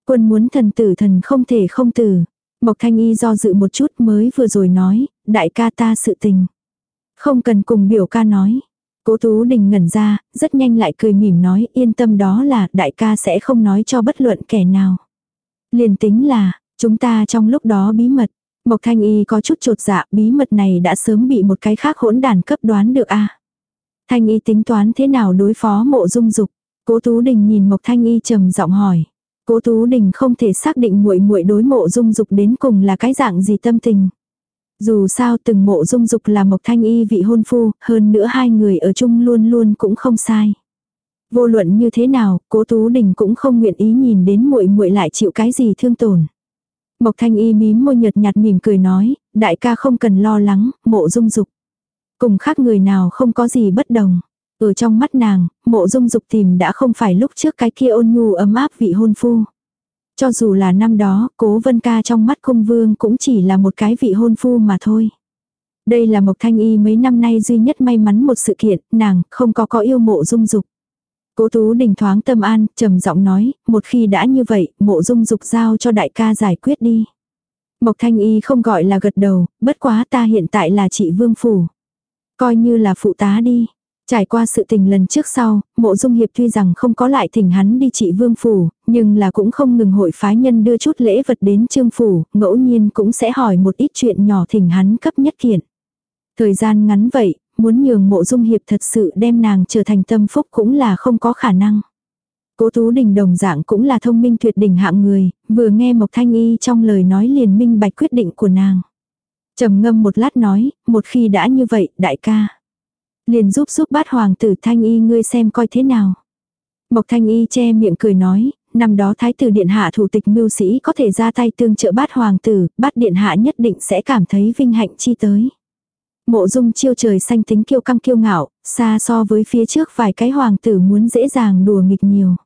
Quân muốn thần tử thần không thể không tử. Mộc Thanh Y do dự một chút mới vừa rồi nói, đại ca ta sự tình. Không cần cùng biểu ca nói. Cố Tú Đình ngẩn ra, rất nhanh lại cười mỉm nói yên tâm đó là đại ca sẽ không nói cho bất luận kẻ nào. Liền tính là, chúng ta trong lúc đó bí mật. Mộc Thanh Y có chút trột dạ bí mật này đã sớm bị một cái khác hỗn đàn cấp đoán được a Thanh Y tính toán thế nào đối phó mộ dung dục. Cố Tú Đình nhìn Mộc Thanh Y trầm giọng hỏi. Cố Tú Đình không thể xác định muội muội đối mộ dung dục đến cùng là cái dạng gì tâm tình. Dù sao từng mộ dung dục là Mộc Thanh Y vị hôn phu, hơn nữa hai người ở chung luôn luôn cũng không sai. Vô luận như thế nào, Cố Tú Đình cũng không nguyện ý nhìn đến muội muội lại chịu cái gì thương tổn. Mộc Thanh Y mím môi nhợt nhạt mỉm cười nói, đại ca không cần lo lắng, mộ dung dục. Cùng khác người nào không có gì bất đồng. Ở trong mắt nàng, mộ dung dục tìm đã không phải lúc trước cái kia ôn nhu ấm áp vị hôn phu. Cho dù là năm đó, cố vân ca trong mắt cung vương cũng chỉ là một cái vị hôn phu mà thôi. Đây là Mộc Thanh Y mấy năm nay duy nhất may mắn một sự kiện, nàng không có có yêu mộ dung dục. Cố Tú Đình thoáng tâm an, trầm giọng nói, một khi đã như vậy, mộ dung dục giao cho đại ca giải quyết đi. Mộc Thanh Y không gọi là gật đầu, bất quá ta hiện tại là chị Vương Phủ. Coi như là phụ tá đi. Trải qua sự tình lần trước sau, mộ dung hiệp tuy rằng không có lại thỉnh hắn đi trị vương phủ, nhưng là cũng không ngừng hội phái nhân đưa chút lễ vật đến trương phủ, ngẫu nhiên cũng sẽ hỏi một ít chuyện nhỏ thỉnh hắn cấp nhất kiện. Thời gian ngắn vậy, muốn nhường mộ dung hiệp thật sự đem nàng trở thành tâm phúc cũng là không có khả năng. Cố Tú Đình đồng dạng cũng là thông minh tuyệt đỉnh hạng người, vừa nghe Mộc Thanh Y trong lời nói liền minh bạch quyết định của nàng. trầm ngâm một lát nói, một khi đã như vậy, đại ca. Liền giúp giúp bát hoàng tử Thanh Y ngươi xem coi thế nào. Mộc Thanh Y che miệng cười nói, năm đó thái tử điện hạ thủ tịch mưu sĩ có thể ra tay tương trợ bát hoàng tử, bát điện hạ nhất định sẽ cảm thấy vinh hạnh chi tới. Mộ dung chiêu trời xanh tính kiêu căng kiêu ngạo, xa so với phía trước vài cái hoàng tử muốn dễ dàng đùa nghịch nhiều.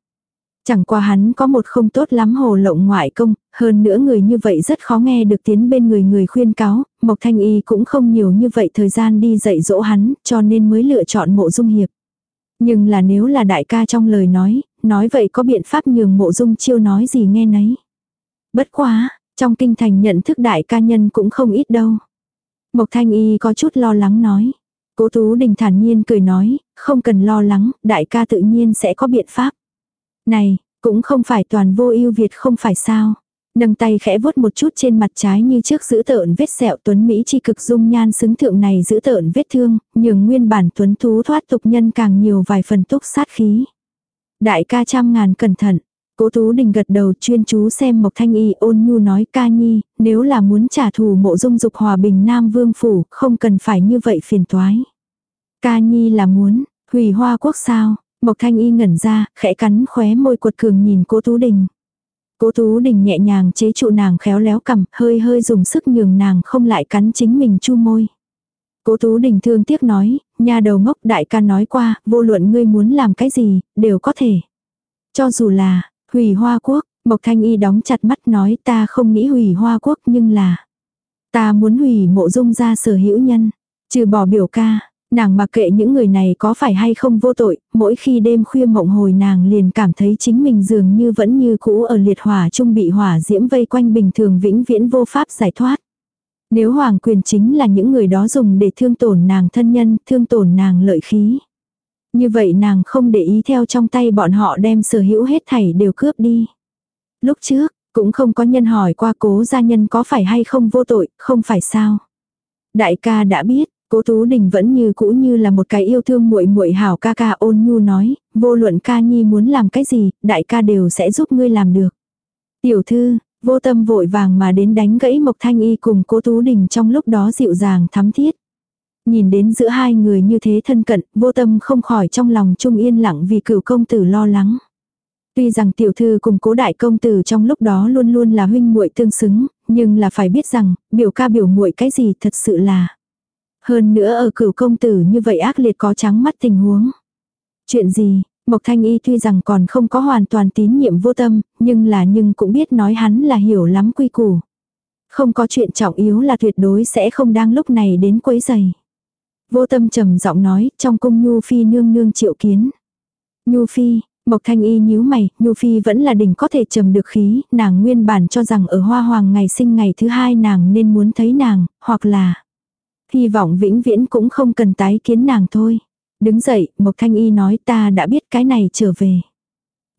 Chẳng qua hắn có một không tốt lắm hồ lộng ngoại công, hơn nữa người như vậy rất khó nghe được tiến bên người người khuyên cáo, Mộc Thanh Y cũng không nhiều như vậy thời gian đi dạy dỗ hắn, cho nên mới lựa chọn mộ dung hiệp. Nhưng là nếu là đại ca trong lời nói, nói vậy có biện pháp nhường mộ dung chiêu nói gì nghe nấy. Bất quá, trong kinh thành nhận thức đại ca nhân cũng không ít đâu. Mộc Thanh Y có chút lo lắng nói. Cố Tú Đình thản nhiên cười nói, không cần lo lắng, đại ca tự nhiên sẽ có biện pháp. Này, cũng không phải toàn vô ưu Việt không phải sao. Nâng tay khẽ vuốt một chút trên mặt trái như trước giữ tợn vết sẹo tuấn Mỹ chi cực dung nhan xứng thượng này giữ tợn vết thương, nhường nguyên bản tuấn thú thoát tục nhân càng nhiều vài phần túc sát khí. Đại ca trăm ngàn cẩn thận, Cố Tú Đình gật đầu chuyên chú xem Mộc Thanh Y ôn nhu nói ca nhi, nếu là muốn trả thù mộ dung dục hòa bình Nam Vương Phủ, không cần phải như vậy phiền toái. Ca nhi là muốn, Hủy hoa quốc sao? Mộc Thanh Y ngẩn ra, khẽ cắn khóe môi cuột cường nhìn cố Tú Đình. Cố Tú Đình nhẹ nhàng chế trụ nàng khéo léo cầm, hơi hơi dùng sức nhường nàng không lại cắn chính mình chu môi. Cố Tú Đình thương tiếc nói, nhà đầu ngốc đại ca nói qua, vô luận ngươi muốn làm cái gì, đều có thể. Cho dù là, hủy hoa quốc, Mộc Thanh Y đóng chặt mắt nói ta không nghĩ hủy hoa quốc nhưng là, ta muốn hủy mộ dung ra sở hữu nhân, trừ bỏ biểu ca, nàng mặc kệ những người này có phải hay không vô tội, mỗi khi đêm khuya mộng hồi nàng liền cảm thấy chính mình dường như vẫn như cũ ở liệt hỏa trung bị hỏa diễm vây quanh bình thường vĩnh viễn vô pháp giải thoát. Nếu hoàng quyền chính là những người đó dùng để thương tổn nàng thân nhân, thương tổn nàng lợi khí. Như vậy nàng không để ý theo trong tay bọn họ đem sở hữu hết thảy đều cướp đi. Lúc trước, cũng không có nhân hỏi qua cố gia nhân có phải hay không vô tội, không phải sao. Đại ca đã biết, cố Tú Đình vẫn như cũ như là một cái yêu thương muội muội hảo ca ca ôn nhu nói, vô luận ca nhi muốn làm cái gì, đại ca đều sẽ giúp ngươi làm được. Tiểu thư, vô tâm vội vàng mà đến đánh gãy Mộc Thanh Y cùng cố Tú Đình trong lúc đó dịu dàng thắm thiết. Nhìn đến giữa hai người như thế thân cận, vô tâm không khỏi trong lòng trung yên lặng vì cửu công tử lo lắng. Tuy rằng tiểu thư cùng cố đại công tử trong lúc đó luôn luôn là huynh muội tương xứng, nhưng là phải biết rằng, biểu ca biểu muội cái gì thật sự là. Hơn nữa ở cửu công tử như vậy ác liệt có trắng mắt tình huống. Chuyện gì, Mộc Thanh Y tuy rằng còn không có hoàn toàn tín nhiệm vô tâm, nhưng là nhưng cũng biết nói hắn là hiểu lắm quy củ. Không có chuyện trọng yếu là tuyệt đối sẽ không đang lúc này đến quấy giày. Vô tâm trầm giọng nói, trong cung Nhu Phi nương nương triệu kiến. Nhu Phi, Mộc Thanh Y nhíu mày, Nhu Phi vẫn là đỉnh có thể trầm được khí, nàng nguyên bản cho rằng ở Hoa Hoàng ngày sinh ngày thứ hai nàng nên muốn thấy nàng, hoặc là hy vọng vĩnh viễn cũng không cần tái kiến nàng thôi. Đứng dậy, Mộc Thanh Y nói ta đã biết cái này trở về.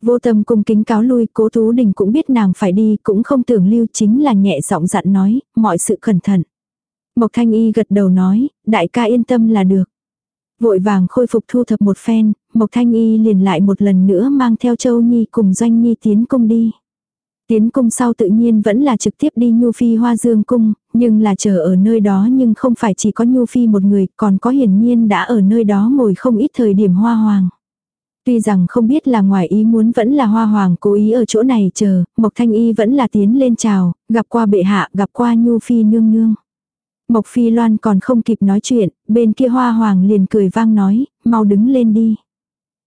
Vô tâm cung kính cáo lui, cố Tú Đình cũng biết nàng phải đi, cũng không tưởng lưu chính là nhẹ giọng dặn nói, mọi sự cẩn thận. Mộc Thanh Y gật đầu nói, đại ca yên tâm là được. Vội vàng khôi phục thu thập một phen, Mộc Thanh Y liền lại một lần nữa mang theo Châu Nhi cùng Doanh Nhi tiến cung đi. Tiến cung sau tự nhiên vẫn là trực tiếp đi Nhu Phi Hoa Dương cung, nhưng là chờ ở nơi đó nhưng không phải chỉ có Nhu Phi một người, còn có hiển nhiên đã ở nơi đó ngồi không ít thời điểm hoa hoàng. Tuy rằng không biết là ngoài ý muốn vẫn là hoa hoàng cố ý ở chỗ này chờ, Mộc Thanh Y vẫn là tiến lên chào, gặp qua bệ hạ, gặp qua Nhu Phi nương nương. Mộc Phi Loan còn không kịp nói chuyện, bên kia hoa hoàng liền cười vang nói, mau đứng lên đi.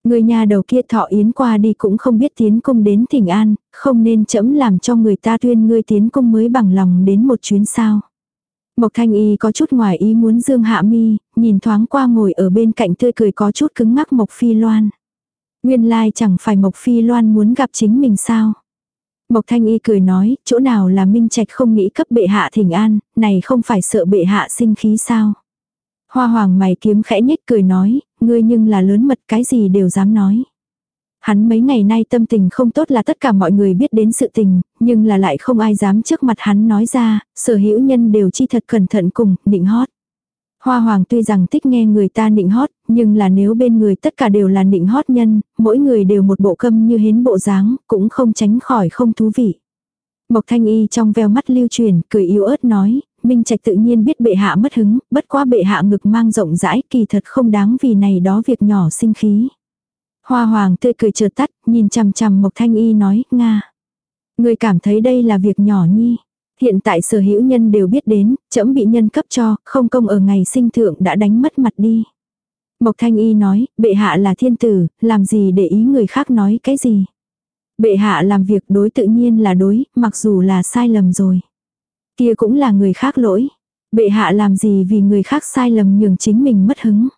Người nhà đầu kia thọ yến qua đi cũng không biết tiến cung đến thỉnh an, không nên chẫm làm cho người ta tuyên ngươi tiến cung mới bằng lòng đến một chuyến sao. Mộc thanh y có chút ngoài ý muốn dương hạ mi, nhìn thoáng qua ngồi ở bên cạnh tươi cười có chút cứng ngắc Mộc Phi Loan. Nguyên lai like chẳng phải Mộc Phi Loan muốn gặp chính mình sao. Mộc Thanh Y cười nói, chỗ nào là Minh Trạch không nghĩ cấp bệ hạ thỉnh an, này không phải sợ bệ hạ sinh khí sao. Hoa hoàng mày kiếm khẽ nhếch cười nói, ngươi nhưng là lớn mật cái gì đều dám nói. Hắn mấy ngày nay tâm tình không tốt là tất cả mọi người biết đến sự tình, nhưng là lại không ai dám trước mặt hắn nói ra, sở hữu nhân đều chi thật cẩn thận cùng, định hót. Hoa hoàng tuy rằng thích nghe người ta nịnh hót, nhưng là nếu bên người tất cả đều là nịnh hót nhân, mỗi người đều một bộ câm như hến bộ dáng, cũng không tránh khỏi không thú vị. Mộc thanh y trong veo mắt lưu truyền, cười yếu ớt nói, Minh Trạch tự nhiên biết bệ hạ mất hứng, bất quá bệ hạ ngực mang rộng rãi kỳ thật không đáng vì này đó việc nhỏ sinh khí. Hoa hoàng tươi cười chợt tắt, nhìn chằm chằm Mộc Thanh Y nói, Nga. Người cảm thấy đây là việc nhỏ nhi. Hiện tại sở hữu nhân đều biết đến, chấm bị nhân cấp cho, không công ở ngày sinh thượng đã đánh mất mặt đi. Mộc Thanh Y nói, bệ hạ là thiên tử, làm gì để ý người khác nói cái gì. Bệ hạ làm việc đối tự nhiên là đối, mặc dù là sai lầm rồi. Kia cũng là người khác lỗi. Bệ hạ làm gì vì người khác sai lầm nhường chính mình mất hứng.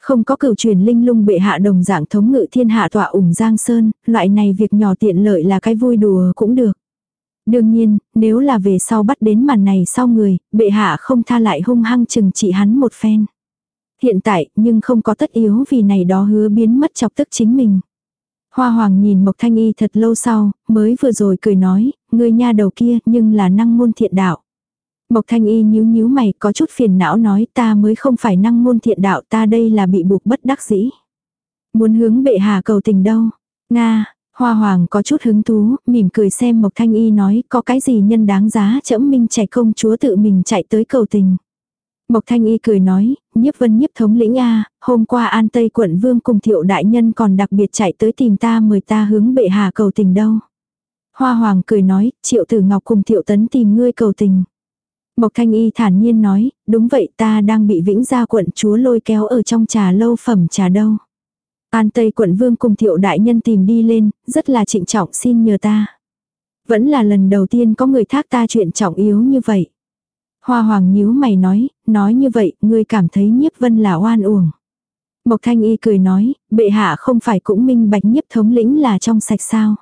Không có cửu truyền linh lung bệ hạ đồng dạng thống ngự thiên hạ tọa ủng giang sơn, loại này việc nhỏ tiện lợi là cái vui đùa cũng được. Đương nhiên, nếu là về sau bắt đến màn này sau người, bệ hạ không tha lại hung hăng chừng trị hắn một phen. Hiện tại, nhưng không có tất yếu vì này đó hứa biến mất chọc tức chính mình. Hoa hoàng nhìn Mộc Thanh Y thật lâu sau, mới vừa rồi cười nói, người nha đầu kia nhưng là năng môn thiện đạo. Mộc Thanh Y nhíu nhíu mày có chút phiền não nói ta mới không phải năng môn thiện đạo ta đây là bị buộc bất đắc dĩ. Muốn hướng bệ hạ cầu tình đâu. Nga, Hoa Hoàng có chút hứng thú, mỉm cười xem Mộc Thanh Y nói có cái gì nhân đáng giá chẫm minh trẻ công chúa tự mình chạy tới cầu tình. Mộc Thanh Y cười nói, nhiếp vân nhiếp thống lĩnh A, hôm qua An Tây quận vương cùng thiệu đại nhân còn đặc biệt chạy tới tìm ta mời ta hướng bệ hạ cầu tình đâu. Hoa Hoàng cười nói, triệu tử ngọc cùng thiệu tấn tìm ngươi cầu tình. Mộc Thanh Y thản nhiên nói, đúng vậy ta đang bị vĩnh gia quận chúa lôi kéo ở trong trà lâu phẩm trà đâu. An Tây quận vương cùng thiệu đại nhân tìm đi lên, rất là trịnh trọng xin nhờ ta. Vẫn là lần đầu tiên có người thác ta chuyện trọng yếu như vậy. Hoa hoàng nhíu mày nói, nói như vậy, ngươi cảm thấy nhiếp vân là oan uổng. Mộc thanh y cười nói, bệ hạ không phải cũng minh bạch nhiếp thống lĩnh là trong sạch sao.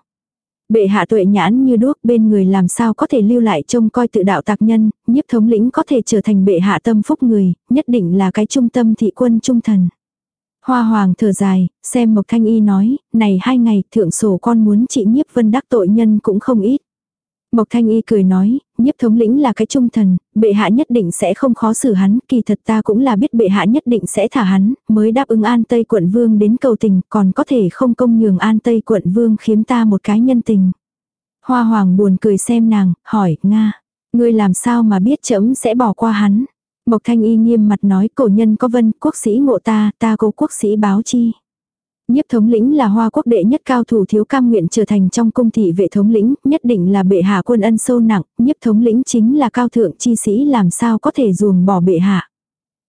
Bệ hạ tuệ nhãn như đuốc bên người làm sao có thể lưu lại trông coi tự đạo tạc nhân, nhiếp thống lĩnh có thể trở thành bệ hạ tâm phúc người, nhất định là cái trung tâm thị quân trung thần. Hoa hoàng thở dài, xem Mộc Thanh Y nói, này hai ngày thượng sổ con muốn trị nhiếp vân đắc tội nhân cũng không ít. Mộc Thanh Y cười nói, nhiếp thống lĩnh là cái trung thần, bệ hạ nhất định sẽ không khó xử hắn, kỳ thật ta cũng là biết bệ hạ nhất định sẽ thả hắn, mới đáp ứng an Tây quận vương đến cầu tình, còn có thể không công nhường an Tây quận vương khiếm ta một cái nhân tình. Hoa hoàng buồn cười xem nàng, hỏi, Nga, ngươi làm sao mà biết chấm sẽ bỏ qua hắn. Mộc Thanh Y nghiêm mặt nói cổ nhân có vân, quốc sĩ ngộ ta, ta cố quốc sĩ báo chi. Nhiếp thống lĩnh là hoa quốc đệ nhất cao thủ thiếu cam nguyện trở thành trong cung thị vệ thống lĩnh, nhất định là bệ hạ quân ân sâu nặng, nhiếp thống lĩnh chính là cao thượng chi sĩ làm sao có thể ruồng bỏ bệ hạ.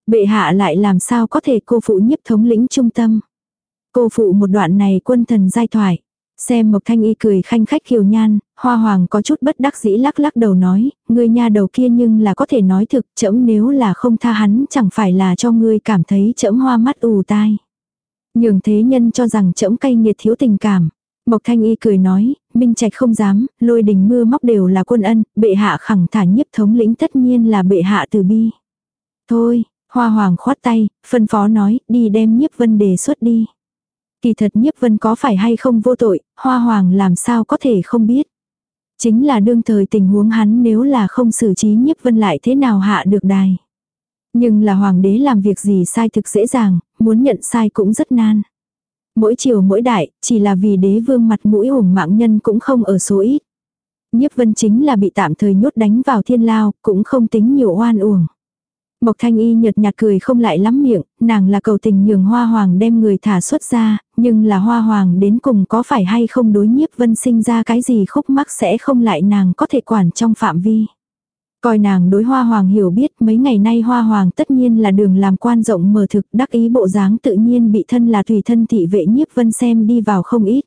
Bệ hạ lại làm sao có thể cô phụ nhiếp thống lĩnh trung tâm. Cô phụ một đoạn này quân thần giai thoại. Xem Mộc Thanh Y cười khanh khách kiều nhan, Hoa Hoàng có chút bất đắc dĩ lắc lắc đầu nói, ngươi nha đầu kia nhưng là có thể nói thực, chậm nếu là không tha hắn chẳng phải là cho ngươi cảm thấy chậm hoa mắt ù tai. Nhường thế nhân cho rằng chậm cay nghiệt thiếu tình cảm. Mộc Thanh Y cười nói, Minh Trạch không dám, lôi đình mưa móc đều là quân ân, bệ hạ khẳng thả nhiếp thống lĩnh tất nhiên là bệ hạ từ bi. Thôi, Hoa Hoàng khoát tay, phân phó nói, đi đem nhiếp vân đề xuất đi. Kỳ thật nhiếp vân có phải hay không vô tội, hoa hoàng làm sao có thể không biết. Chính là đương thời tình huống hắn nếu là không xử trí nhiếp vân lại thế nào hạ được đài. Nhưng là hoàng đế làm việc gì sai thực dễ dàng, muốn nhận sai cũng rất nan. Mỗi chiều mỗi đại, chỉ là vì đế vương mặt mũi hùng mạng nhân cũng không ở số ít. Nhiếp vân chính là bị tạm thời nhốt đánh vào thiên lao, cũng không tính nhiều oan uổng. Mộc thanh y nhợt nhạt cười không lại lắm miệng, nàng là cầu tình nhường hoa hoàng đem người thả xuất ra, nhưng là hoa hoàng đến cùng có phải hay không đối nhiếp vân sinh ra cái gì khúc mắc sẽ không lại nàng có thể quản trong phạm vi. Coi nàng đối hoa hoàng hiểu biết mấy ngày nay hoa hoàng tất nhiên là đường làm quan rộng mở thực đắc ý bộ dáng tự nhiên bị thân là thủy thân thị vệ nhiếp vân xem đi vào không ít.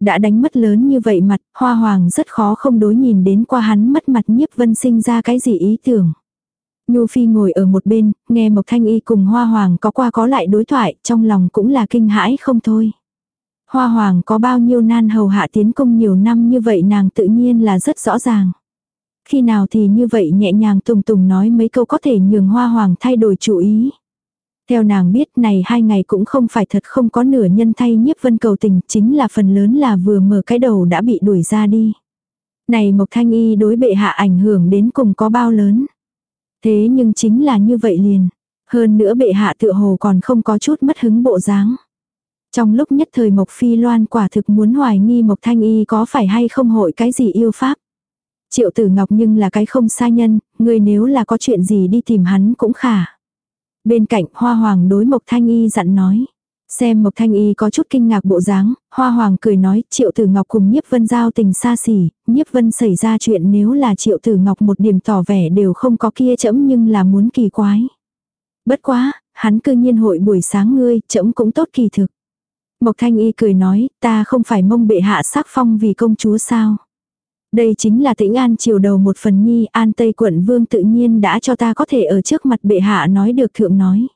Đã đánh mất lớn như vậy mặt, hoa hoàng rất khó không đối nhìn đến qua hắn mất mặt nhiếp vân sinh ra cái gì ý tưởng. Nhu Phi ngồi ở một bên, nghe Mộc Thanh Y cùng Hoa Hoàng có qua có lại đối thoại, trong lòng cũng là kinh hãi không thôi. Hoa Hoàng có bao nhiêu nan hầu hạ tiến công nhiều năm như vậy nàng tự nhiên là rất rõ ràng. Khi nào thì như vậy nhẹ nhàng tùng tùng nói mấy câu có thể nhường Hoa Hoàng thay đổi chủ ý. Theo nàng biết này hai ngày cũng không phải thật không có nửa nhân thay nhiếp vân cầu tình, chính là phần lớn là vừa mở cái đầu đã bị đuổi ra đi. Này Mộc Thanh Y đối bệ hạ ảnh hưởng đến cùng có bao lớn. Thế nhưng chính là như vậy liền. Hơn nữa bệ hạ tựa hồ còn không có chút mất hứng bộ dáng. Trong lúc nhất thời Mộc Phi Loan quả thực muốn hoài nghi Mộc Thanh Y có phải hay không hội cái gì yêu pháp. Triệu tử ngọc nhưng là cái không sai nhân, người nếu là có chuyện gì đi tìm hắn cũng khả. Bên cạnh hoa hoàng đối Mộc Thanh Y dặn nói. Xem Mộc Thanh Y có chút kinh ngạc bộ dáng, Hoa Hoàng cười nói, Triệu Tử Ngọc cùng Nhiếp Vân giao tình xa xỉ, Nhiếp Vân xảy ra chuyện nếu là Triệu Tử Ngọc một điểm tỏ vẻ đều không có kia chấm nhưng là muốn kỳ quái. Bất quá, hắn cư nhiên hội buổi sáng ngươi, chấm cũng tốt kỳ thực. Mộc Thanh Y cười nói, ta không phải mông bệ hạ sắc phong vì công chúa sao. Đây chính là tĩnh an chiều đầu một phần nhi, an tây quận vương tự nhiên đã cho ta có thể ở trước mặt bệ hạ nói được thượng nói.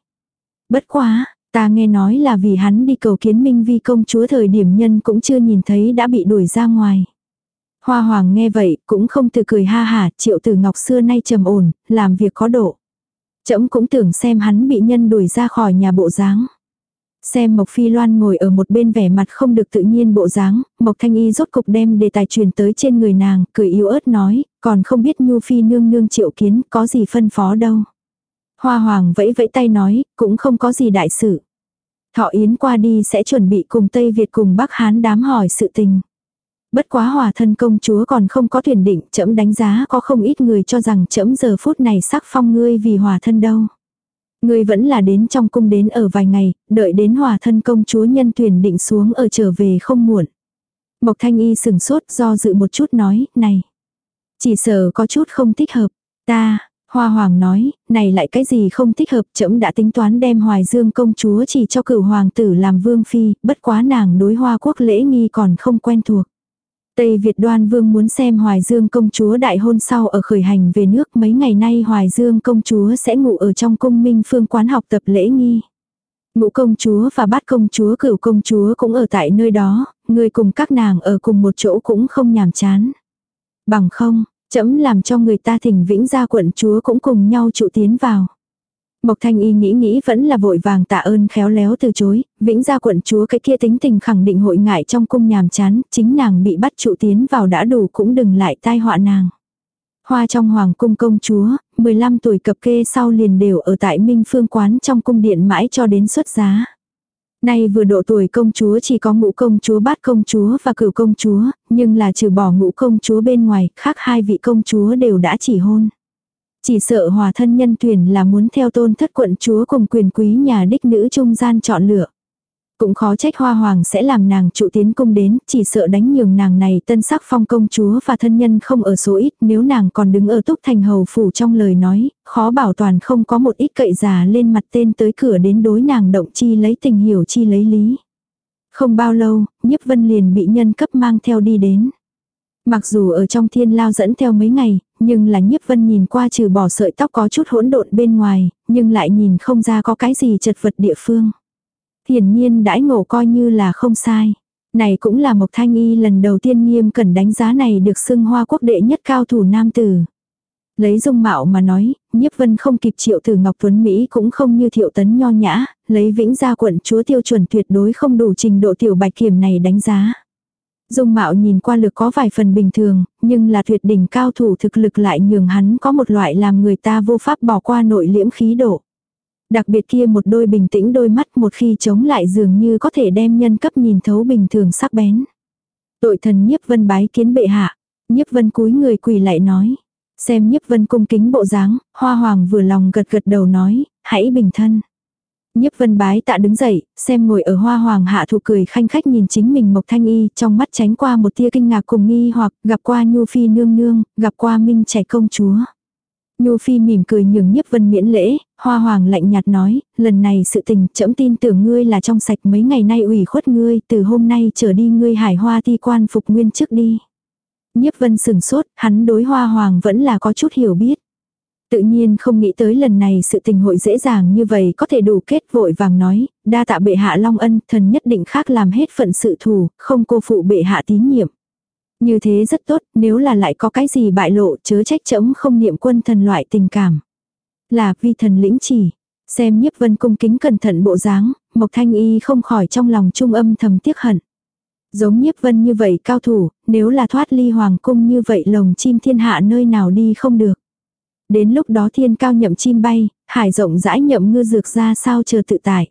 Bất quá, Ta nghe nói là vì hắn đi cầu kiến minh vi công chúa thời điểm nhân cũng chưa nhìn thấy đã bị đuổi ra ngoài. Hoa hoàng nghe vậy cũng không từ cười ha hả triệu tử ngọc xưa nay trầm ổn, làm việc có độ. Chấm cũng tưởng xem hắn bị nhân đuổi ra khỏi nhà bộ dáng. Xem Mộc Phi Loan ngồi ở một bên vẻ mặt không được tự nhiên bộ dáng, Mộc Thanh Y rốt cục đem đề tài truyền tới trên người nàng, cười yếu ớt nói, còn không biết Nhu Phi nương nương triệu kiến, có gì phân phó đâu. Hoa Hoàng vẫy vẫy tay nói, cũng không có gì đại sự. Thọ Yến qua đi sẽ chuẩn bị cùng Tây Việt cùng Bắc Hán đám hỏi sự tình. Bất quá hòa thân công chúa còn không có tuyển định, trẫm đánh giá có không ít người cho rằng trẫm giờ phút này sắc phong ngươi vì hòa thân đâu. Ngươi vẫn là đến trong cung đến ở vài ngày, đợi đến hòa thân công chúa nhân tuyển định xuống ở trở về không muộn. Mộc Thanh Y sừng sốt do dự một chút nói, này. Chỉ sợ có chút không thích hợp. Ta, Hoa Hoàng nói, này lại cái gì không thích hợp, trẫm đã tính toán đem Hoài Dương công chúa chỉ cho cửu hoàng tử làm vương phi, bất quá nàng đối Hoa quốc lễ nghi còn không quen thuộc. Tây Việt đoan vương muốn xem Hoài Dương công chúa đại hôn sau ở khởi hành về nước mấy ngày nay Hoài Dương công chúa sẽ ngủ ở trong cung minh phương quán học tập lễ nghi. Ngũ công chúa và bát công chúa cửu công chúa cũng ở tại nơi đó, người cùng các nàng ở cùng một chỗ cũng không nhàm chán. Bằng không, chấm làm cho người ta thỉnh vĩnh gia quận chúa cũng cùng nhau trụ tiến vào. Mộc Thanh Y nghĩ nghĩ vẫn là vội vàng tạ ơn khéo léo từ chối, vĩnh gia quận chúa cái kia tính tình khẳng định hội ngại trong cung nhàm chán, chính nàng bị bắt trụ tiến vào đã đủ cũng đừng lại tai họa nàng. Hoa trong hoàng cung công chúa, 15 tuổi cập kê sau liền đều ở tại Minh Phương quán trong cung điện mãi cho đến xuất giá. Nay vừa độ tuổi công chúa chỉ có ngũ công chúa bát công chúa và cửu công chúa, nhưng là trừ bỏ ngũ công chúa bên ngoài, khác hai vị công chúa đều đã chỉ hôn. Chỉ sợ hòa thân nhân tuyển là muốn theo tôn thất quận chúa cùng quyền quý nhà đích nữ trung gian chọn lựa. Cũng khó trách hoa hoàng sẽ làm nàng trụ tiến cung đến, chỉ sợ đánh nhường nàng này tân sắc phong công chúa và thân nhân không ở số ít, nếu nàng còn đứng ở túc thành hầu phủ trong lời nói, khó bảo toàn không có một ít cậy già lên mặt tên tới cửa đến đối nàng động chi lấy tình hiểu chi lấy lý. Không bao lâu, nhiếp vân liền bị nhân cấp mang theo đi đến. Mặc dù ở trong thiên lao dẫn theo mấy ngày, nhưng là nhiếp vân nhìn qua trừ bỏ sợi tóc có chút hỗn độn bên ngoài, nhưng lại nhìn không ra có cái gì chật vật địa phương. Hiển nhiên đãi ngộ coi như là không sai. Này cũng là Mộc Thanh Y lần đầu tiên nghiêm cẩn đánh giá này được xưng hoa quốc đệ nhất cao thủ nam tử. Lấy dung mạo mà nói, nhiếp vân không kịp triệu tử Ngọc Tuấn Mỹ cũng không như thiệu tấn nho nhã, lấy vĩnh gia quận chúa tiêu chuẩn tuyệt đối không đủ trình độ tiểu bạch kiểm này đánh giá. Dung mạo nhìn qua lực có vài phần bình thường, nhưng là tuyệt đỉnh cao thủ thực lực lại nhường hắn có một loại làm người ta vô pháp bỏ qua nội liễm khí độ. Đặc biệt kia một đôi bình tĩnh đôi mắt một khi chống lại dường như có thể đem nhân cấp nhìn thấu bình thường sắc bén. Tội thần nhiếp vân bái kiến bệ hạ. Nhiếp vân cúi người quỳ lại nói. Xem nhiếp vân cung kính bộ dáng, hoa hoàng vừa lòng gật gật đầu nói, hãy bình thân. Nhiếp vân bái tạ đứng dậy, xem ngồi ở hoa hoàng hạ thụ cười khanh khách nhìn chính mình mộc thanh y, trong mắt tránh qua một tia kinh ngạc cùng nghi hoặc gặp qua nhu phi nương nương, gặp qua minh trẻ công chúa. Nhu Phi mỉm cười nhường nhiếp vân miễn lễ, hoa hoàng lạnh nhạt nói, lần này sự tình trẫm tin tưởng ngươi là trong sạch mấy ngày nay ủy khuất ngươi, từ hôm nay trở đi ngươi hải hoa thi quan phục nguyên trước đi. Nhiếp vân sừng sốt, hắn đối hoa hoàng vẫn là có chút hiểu biết. Tự nhiên không nghĩ tới lần này sự tình hội dễ dàng như vậy có thể đủ kết vội vàng nói, đa tạ bệ hạ long ân, thần nhất định khác làm hết phận sự thù, không cô phụ bệ hạ tín nhiệm. Như thế rất tốt, nếu là lại có cái gì bại lộ chớ trách chấm không niệm quân thần loại tình cảm. Là vi thần lĩnh chỉ. Xem nhiếp vân cung kính cẩn thận bộ dáng, Mộc Thanh Y không khỏi trong lòng trung âm thầm tiếc hận. Giống nhiếp vân như vậy cao thủ, nếu là thoát ly hoàng cung như vậy lồng chim thiên hạ nơi nào đi không được. Đến lúc đó thiên cao nhậm chim bay, hải rộng rãi nhậm ngư dược ra sao chờ tự tại.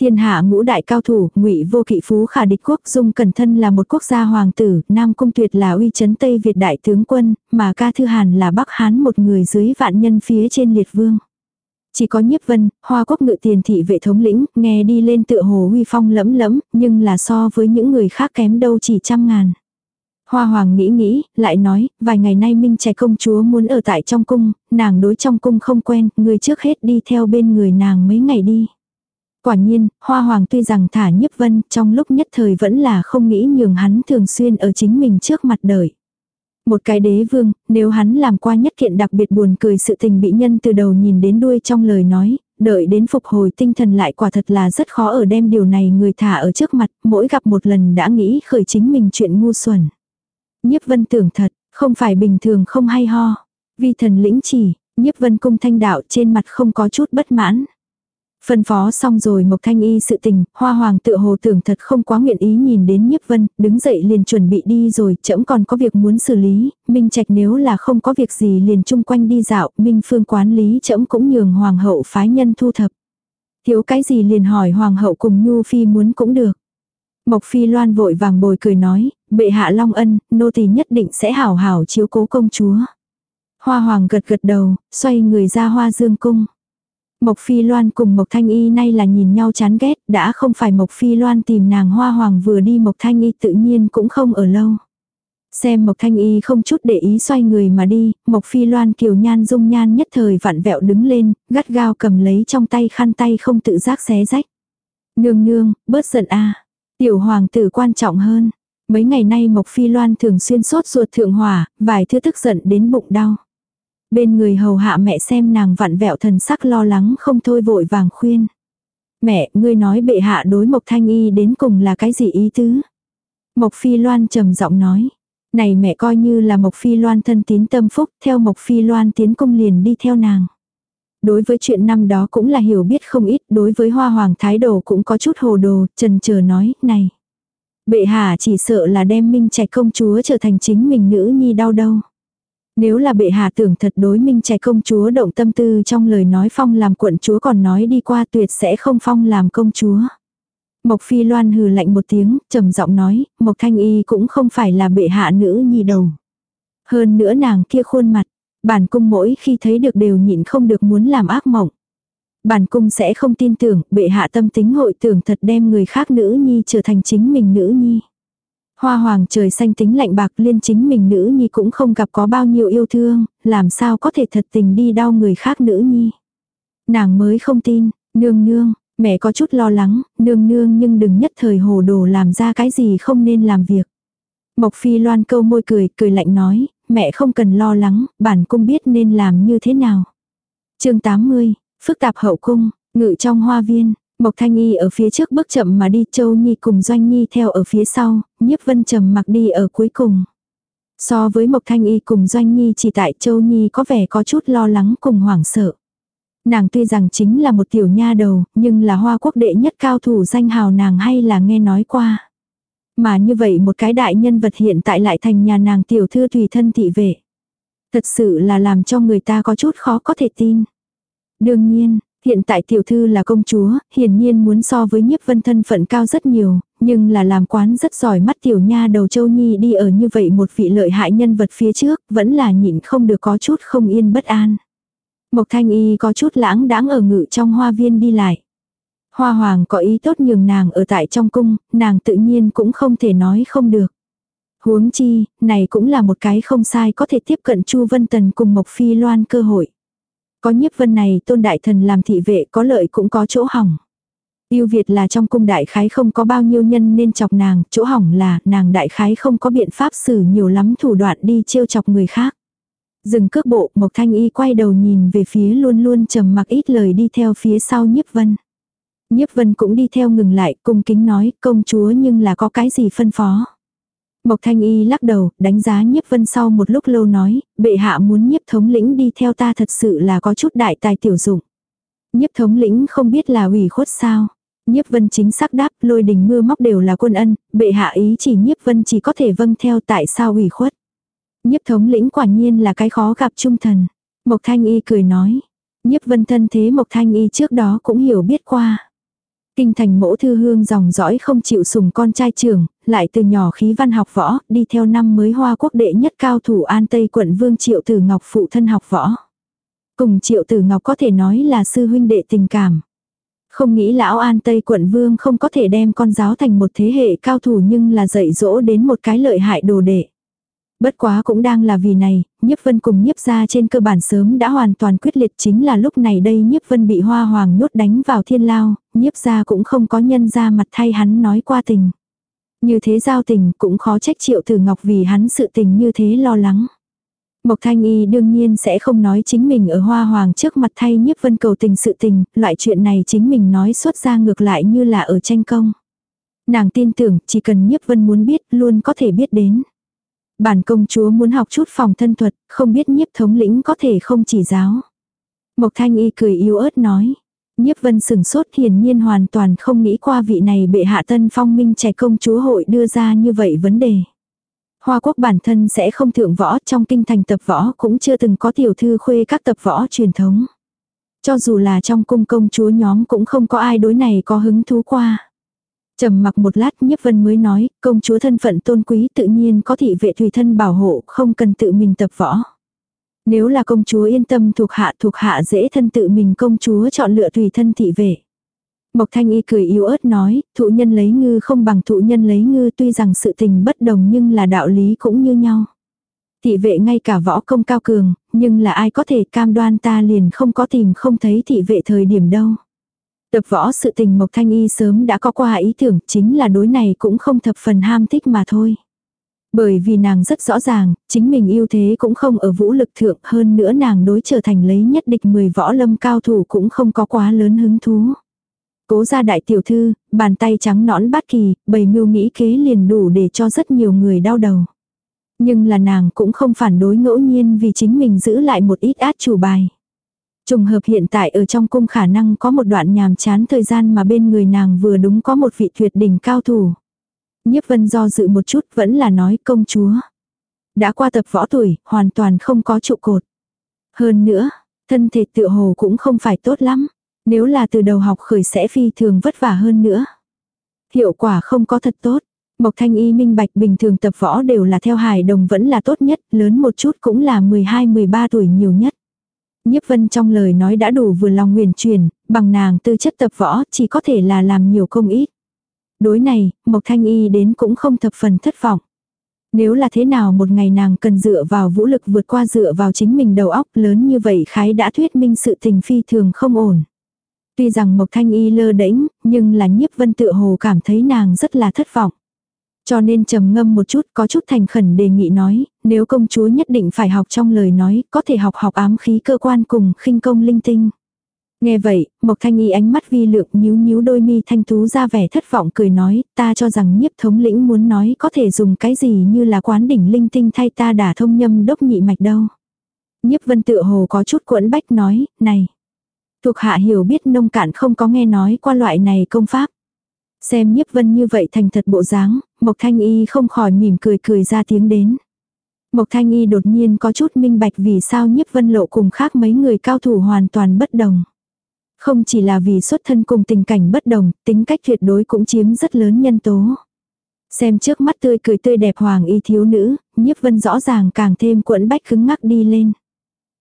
Thiên hạ ngũ đại cao thủ, ngụy vô kỵ phú khả địch quốc dung cẩn thân là một quốc gia hoàng tử, Nam Cung Tuyệt là uy chấn Tây Việt đại tướng quân, mà ca thư hàn là Bắc Hán một người dưới vạn nhân phía trên liệt vương. Chỉ có nhiếp vân, hoa quốc ngự tiền thị vệ thống lĩnh, nghe đi lên tựa hồ huy phong lẫm lẫm, nhưng là so với những người khác kém đâu chỉ trăm ngàn. Hoa hoàng nghĩ nghĩ, lại nói, vài ngày nay Minh Trạch công chúa muốn ở tại trong cung, nàng đối trong cung không quen, người trước hết đi theo bên người nàng mấy ngày đi. Quả nhiên, Hoa Hoàng tuy rằng thả nhiếp vân trong lúc nhất thời vẫn là không nghĩ nhường hắn thường xuyên ở chính mình trước mặt đời. Một cái đế vương, nếu hắn làm qua nhất kiện đặc biệt buồn cười sự tình bị nhân từ đầu nhìn đến đuôi trong lời nói, đợi đến phục hồi tinh thần lại quả thật là rất khó ở đem điều này người thả ở trước mặt, mỗi gặp một lần đã nghĩ khởi chính mình chuyện ngu xuẩn. Nhiếp vân tưởng thật, không phải bình thường không hay ho. Vi thần lĩnh chỉ, nhiếp vân cung thanh đạo trên mặt không có chút bất mãn. Phân phó xong rồi Mộc Thanh Y sự tình, Hoa Hoàng tự hồ tưởng thật không quá nguyện ý nhìn đến Nhiếp Vân, đứng dậy liền chuẩn bị đi rồi, chậm còn có việc muốn xử lý, Minh Trạch nếu là không có việc gì liền chung quanh đi dạo, Minh Phương quán lý chậm cũng nhường Hoàng hậu phái nhân thu thập. Thiếu cái gì liền hỏi Hoàng hậu cùng Nhu Phi muốn cũng được. Mộc Phi Loan vội vàng bồi cười nói, bệ hạ long ân, nô tỳ nhất định sẽ hảo hảo chiếu cố công chúa. Hoa hoàng gật gật đầu, xoay người ra hoa dương cung. Mộc Phi Loan cùng Mộc Thanh Y nay là nhìn nhau chán ghét, đã không phải Mộc Phi Loan tìm nàng hoa hoàng vừa đi Mộc Thanh Y tự nhiên cũng không ở lâu. Xem Mộc Thanh Y không chút để ý xoay người mà đi, Mộc Phi Loan kiều nhan dung nhan nhất thời vặn vẹo đứng lên, gắt gao cầm lấy trong tay khăn tay không tự giác xé rách. Nương nương, bớt giận a Tiểu hoàng tử quan trọng hơn. Mấy ngày nay Mộc Phi Loan thường xuyên sốt ruột thượng hỏa, vài thứ tức giận đến bụng đau. Bên người hầu hạ mẹ xem nàng vặn vẹo thần sắc lo lắng không thôi vội vàng khuyên. Mẹ, ngươi nói bệ hạ đối Mộc Thanh Y đến cùng là cái gì ý tứ? Mộc Phi Loan trầm giọng nói. Này mẹ coi như là Mộc Phi Loan thân tín tâm phúc, theo Mộc Phi Loan tiến cung liền đi theo nàng. Đối với chuyện năm đó cũng là hiểu biết không ít, đối với hoa hoàng thái độ cũng có chút hồ đồ, trần chờ nói, này. Bệ hạ chỉ sợ là đem minh trạch công chúa trở thành chính mình nữ nhi đau đâu. Nếu là bệ hạ tưởng thật đối minh trạch công chúa động tâm tư trong lời nói phong làm quận chúa còn nói đi qua tuyệt sẽ không phong làm công chúa. Mộc Phi Loan hừ lạnh một tiếng, trầm giọng nói, Mộc Thanh Y cũng không phải là bệ hạ nữ nhi đầu. Hơn nữa nàng kia khuôn mặt, bản cung mỗi khi thấy được đều nhịn không được muốn làm ác mộng. Bản cung sẽ không tin tưởng, bệ hạ tâm tính hội tưởng thật đem người khác nữ nhi trở thành chính mình nữ nhi. Hoa hoàng trời xanh tính lạnh bạc liên chính mình nữ nhi cũng không gặp có bao nhiêu yêu thương, làm sao có thể thật tình đi đau người khác nữ nhi. Nàng mới không tin, nương nương, mẹ có chút lo lắng, nương nương nhưng đừng nhất thời hồ đồ làm ra cái gì không nên làm việc. Mộc phi loan câu môi cười, cười lạnh nói, mẹ không cần lo lắng, bản cung biết nên làm như thế nào. chương 80, phức tạp hậu cung, ngự trong hoa viên, Mộc Thanh Y ở phía trước bước chậm mà đi Châu Nhi cùng Doanh Nhi theo ở phía sau, nhiếp vân trầm mặc đi ở cuối cùng. So với Mộc Thanh Y cùng Doanh Nhi chỉ tại Châu Nhi có vẻ có chút lo lắng cùng hoảng sợ. Nàng tuy rằng chính là một tiểu nha đầu, nhưng là hoa quốc đệ nhất cao thủ danh hào nàng hay là nghe nói qua. Mà như vậy một cái đại nhân vật hiện tại lại thành nhà nàng tiểu thư tùy thân thị vệ. Thật sự là làm cho người ta có chút khó có thể tin. Đương nhiên, hiện tại tiểu thư là công chúa, hiển nhiên muốn so với nhiếp vân thân phận cao rất nhiều, nhưng là làm quán rất giỏi mắt tiểu nha đầu châu nhi đi ở như vậy một vị lợi hại nhân vật phía trước, vẫn là nhịn không được có chút không yên bất an. Mộc thanh y có chút lãng đáng ở ngự trong hoa viên đi lại. Hoa hoàng có ý tốt nhường nàng ở tại trong cung, nàng tự nhiên cũng không thể nói không được. Huống chi, này cũng là một cái không sai có thể tiếp cận Chu Vân Tần cùng Mộc Phi Loan cơ hội. Có nhiếp vân này tôn đại thần làm thị vệ có lợi cũng có chỗ hỏng. Yêu Việt là trong cung đại khái không có bao nhiêu nhân nên chọc nàng, chỗ hỏng là nàng đại khái không có biện pháp xử nhiều lắm thủ đoạn đi trêu chọc người khác. Dừng cước bộ, Mộc Thanh Y quay đầu nhìn về phía luôn luôn trầm mặc ít lời đi theo phía sau nhiếp vân. Nhiếp vân cũng đi theo ngừng lại, cung kính nói, công chúa nhưng là có cái gì phân phó. Mộc Thanh Y lắc đầu, đánh giá nhiếp vân sau một lúc lâu nói, bệ hạ muốn nhiếp thống lĩnh đi theo ta thật sự là có chút đại tài tiểu dụng. Nhiếp thống lĩnh không biết là ủy khuất sao. Nhiếp vân chính xác đáp, lôi đình mưa móc đều là quân ân, bệ hạ ý chỉ nhiếp vân chỉ có thể vâng theo tại sao ủy khuất. Nhiếp thống lĩnh quả nhiên là cái khó gặp trung thần. Mộc Thanh Y cười nói. Nhiếp vân thân thế Mộc Thanh Y trước đó cũng hiểu biết qua. Kinh thành mẫu thư hương dòng dõi không chịu sùng con trai trưởng, lại từ nhỏ khí văn học võ, đi theo năm mới hoa quốc đệ nhất cao thủ an tây quận vương triệu tử ngọc phụ thân học võ. Cùng triệu tử ngọc có thể nói là sư huynh đệ tình cảm. Không nghĩ lão an tây quận vương không có thể đem con giáo thành một thế hệ cao thủ nhưng là dạy dỗ đến một cái lợi hại đồ đệ. Bất quá cũng đang là vì này, nhiếp vân cùng nhiếp gia trên cơ bản sớm đã hoàn toàn quyết liệt chính là lúc này đây nhiếp vân bị hoa hoàng nhốt đánh vào thiên lao, nhiếp gia cũng không có nhân ra mặt thay hắn nói qua tình. Như thế giao tình cũng khó trách triệu tử ngọc vì hắn sự tình như thế lo lắng. Mộc Thanh Y đương nhiên sẽ không nói chính mình ở hoa hoàng trước mặt thay nhiếp vân cầu tình sự tình, loại chuyện này chính mình nói xuất ra ngược lại như là ở tranh công. Nàng tin tưởng chỉ cần nhiếp vân muốn biết luôn có thể biết đến. Bản công chúa muốn học chút phòng thân thuật, không biết nhiếp thống lĩnh có thể không chỉ giáo. Mộc thanh y cười yếu ớt nói. Nhiếp vân sừng sốt hiển nhiên hoàn toàn không nghĩ qua vị này bệ hạ tân phong minh trẻ công chúa hội đưa ra như vậy vấn đề. Hoa quốc bản thân sẽ không thượng võ trong kinh thành tập võ cũng chưa từng có tiểu thư khuê các tập võ truyền thống. Cho dù là trong cung công chúa nhóm cũng không có ai đối này có hứng thú qua trầm mặc một lát nhiếp vân mới nói, công chúa thân phận tôn quý tự nhiên có thị vệ tùy thân bảo hộ, không cần tự mình tập võ. Nếu là công chúa yên tâm thuộc hạ thuộc hạ dễ thân tự mình công chúa chọn lựa tùy thân thị vệ. Mộc Thanh Y cười yếu ớt nói, thụ nhân lấy ngư không bằng thụ nhân lấy ngư tuy rằng sự tình bất đồng nhưng là đạo lý cũng như nhau. Thị vệ ngay cả võ công cao cường, nhưng là ai có thể cam đoan ta liền không có tìm không thấy thị vệ thời điểm đâu. Tập võ sự tình Mộc Thanh Y sớm đã có qua ý tưởng chính là đối này cũng không thập phần ham thích mà thôi. Bởi vì nàng rất rõ ràng, chính mình yêu thế cũng không ở vũ lực thượng hơn nữa nàng đối trở thành lấy nhất địch 10 võ lâm cao thủ cũng không có quá lớn hứng thú. Cố gia đại tiểu thư, bàn tay trắng nõn bát kỳ, bầy mưu nghĩ kế liền đủ để cho rất nhiều người đau đầu. Nhưng là nàng cũng không phản đối ngẫu nhiên vì chính mình giữ lại một ít át chủ bài. Trùng hợp hiện tại ở trong cung khả năng có một đoạn nhàm chán thời gian mà bên người nàng vừa đúng có một vị tuyệt đỉnh cao thủ. Nhiếp vân do dự một chút vẫn là nói công chúa. Đã qua tập võ tuổi, hoàn toàn không có trụ cột. Hơn nữa, thân thể tự hồ cũng không phải tốt lắm. Nếu là từ đầu học khởi sẽ phi thường vất vả hơn nữa. Hiệu quả không có thật tốt. Mộc Thanh Y minh bạch bình thường tập võ đều là theo hài đồng vẫn là tốt nhất, lớn một chút cũng là 12-13 tuổi nhiều nhất. Nhiếp vân trong lời nói đã đủ vừa lòng nguyền truyền, bằng nàng tư chất tập võ chỉ có thể là làm nhiều công ít. Đối này, Mộc Thanh Y đến cũng không thập phần thất vọng. Nếu là thế nào một ngày nàng cần dựa vào vũ lực vượt qua dựa vào chính mình đầu óc lớn như vậy khái đã thuyết minh sự tình phi thường không ổn. Tuy rằng Mộc Thanh Y lơ đễnh, nhưng là nhiếp vân tự hồ cảm thấy nàng rất là thất vọng. Cho nên trầm ngâm một chút có chút thành khẩn đề nghị nói, nếu công chúa nhất định phải học trong lời nói, có thể học học ám khí cơ quan cùng khinh công linh tinh. Nghe vậy, Mộc Thanh Y ánh mắt vi lượng nhíu nhíu đôi mi thanh tú ra vẻ thất vọng cười nói, ta cho rằng nhiếp thống lĩnh muốn nói có thể dùng cái gì như là quán đỉnh linh tinh thay ta đả thông nhâm đốc nhị mạch đâu. Nhiếp vân tự hồ có chút cuộn bách nói, này. Thuộc hạ hiểu biết nông cạn không có nghe nói qua loại này công pháp. Xem nhiếp vân như vậy thành thật bộ dáng, Mộc Thanh Y không khỏi mỉm cười cười ra tiếng đến. Mộc Thanh Y đột nhiên có chút minh bạch vì sao nhiếp vân lộ cùng khác mấy người cao thủ hoàn toàn bất đồng. Không chỉ là vì xuất thân cùng tình cảnh bất đồng, tính cách tuyệt đối cũng chiếm rất lớn nhân tố. Xem trước mắt tươi cười tươi đẹp hoàng y thiếu nữ, nhiếp vân rõ ràng càng thêm cuộn bách cứng ngắc đi lên.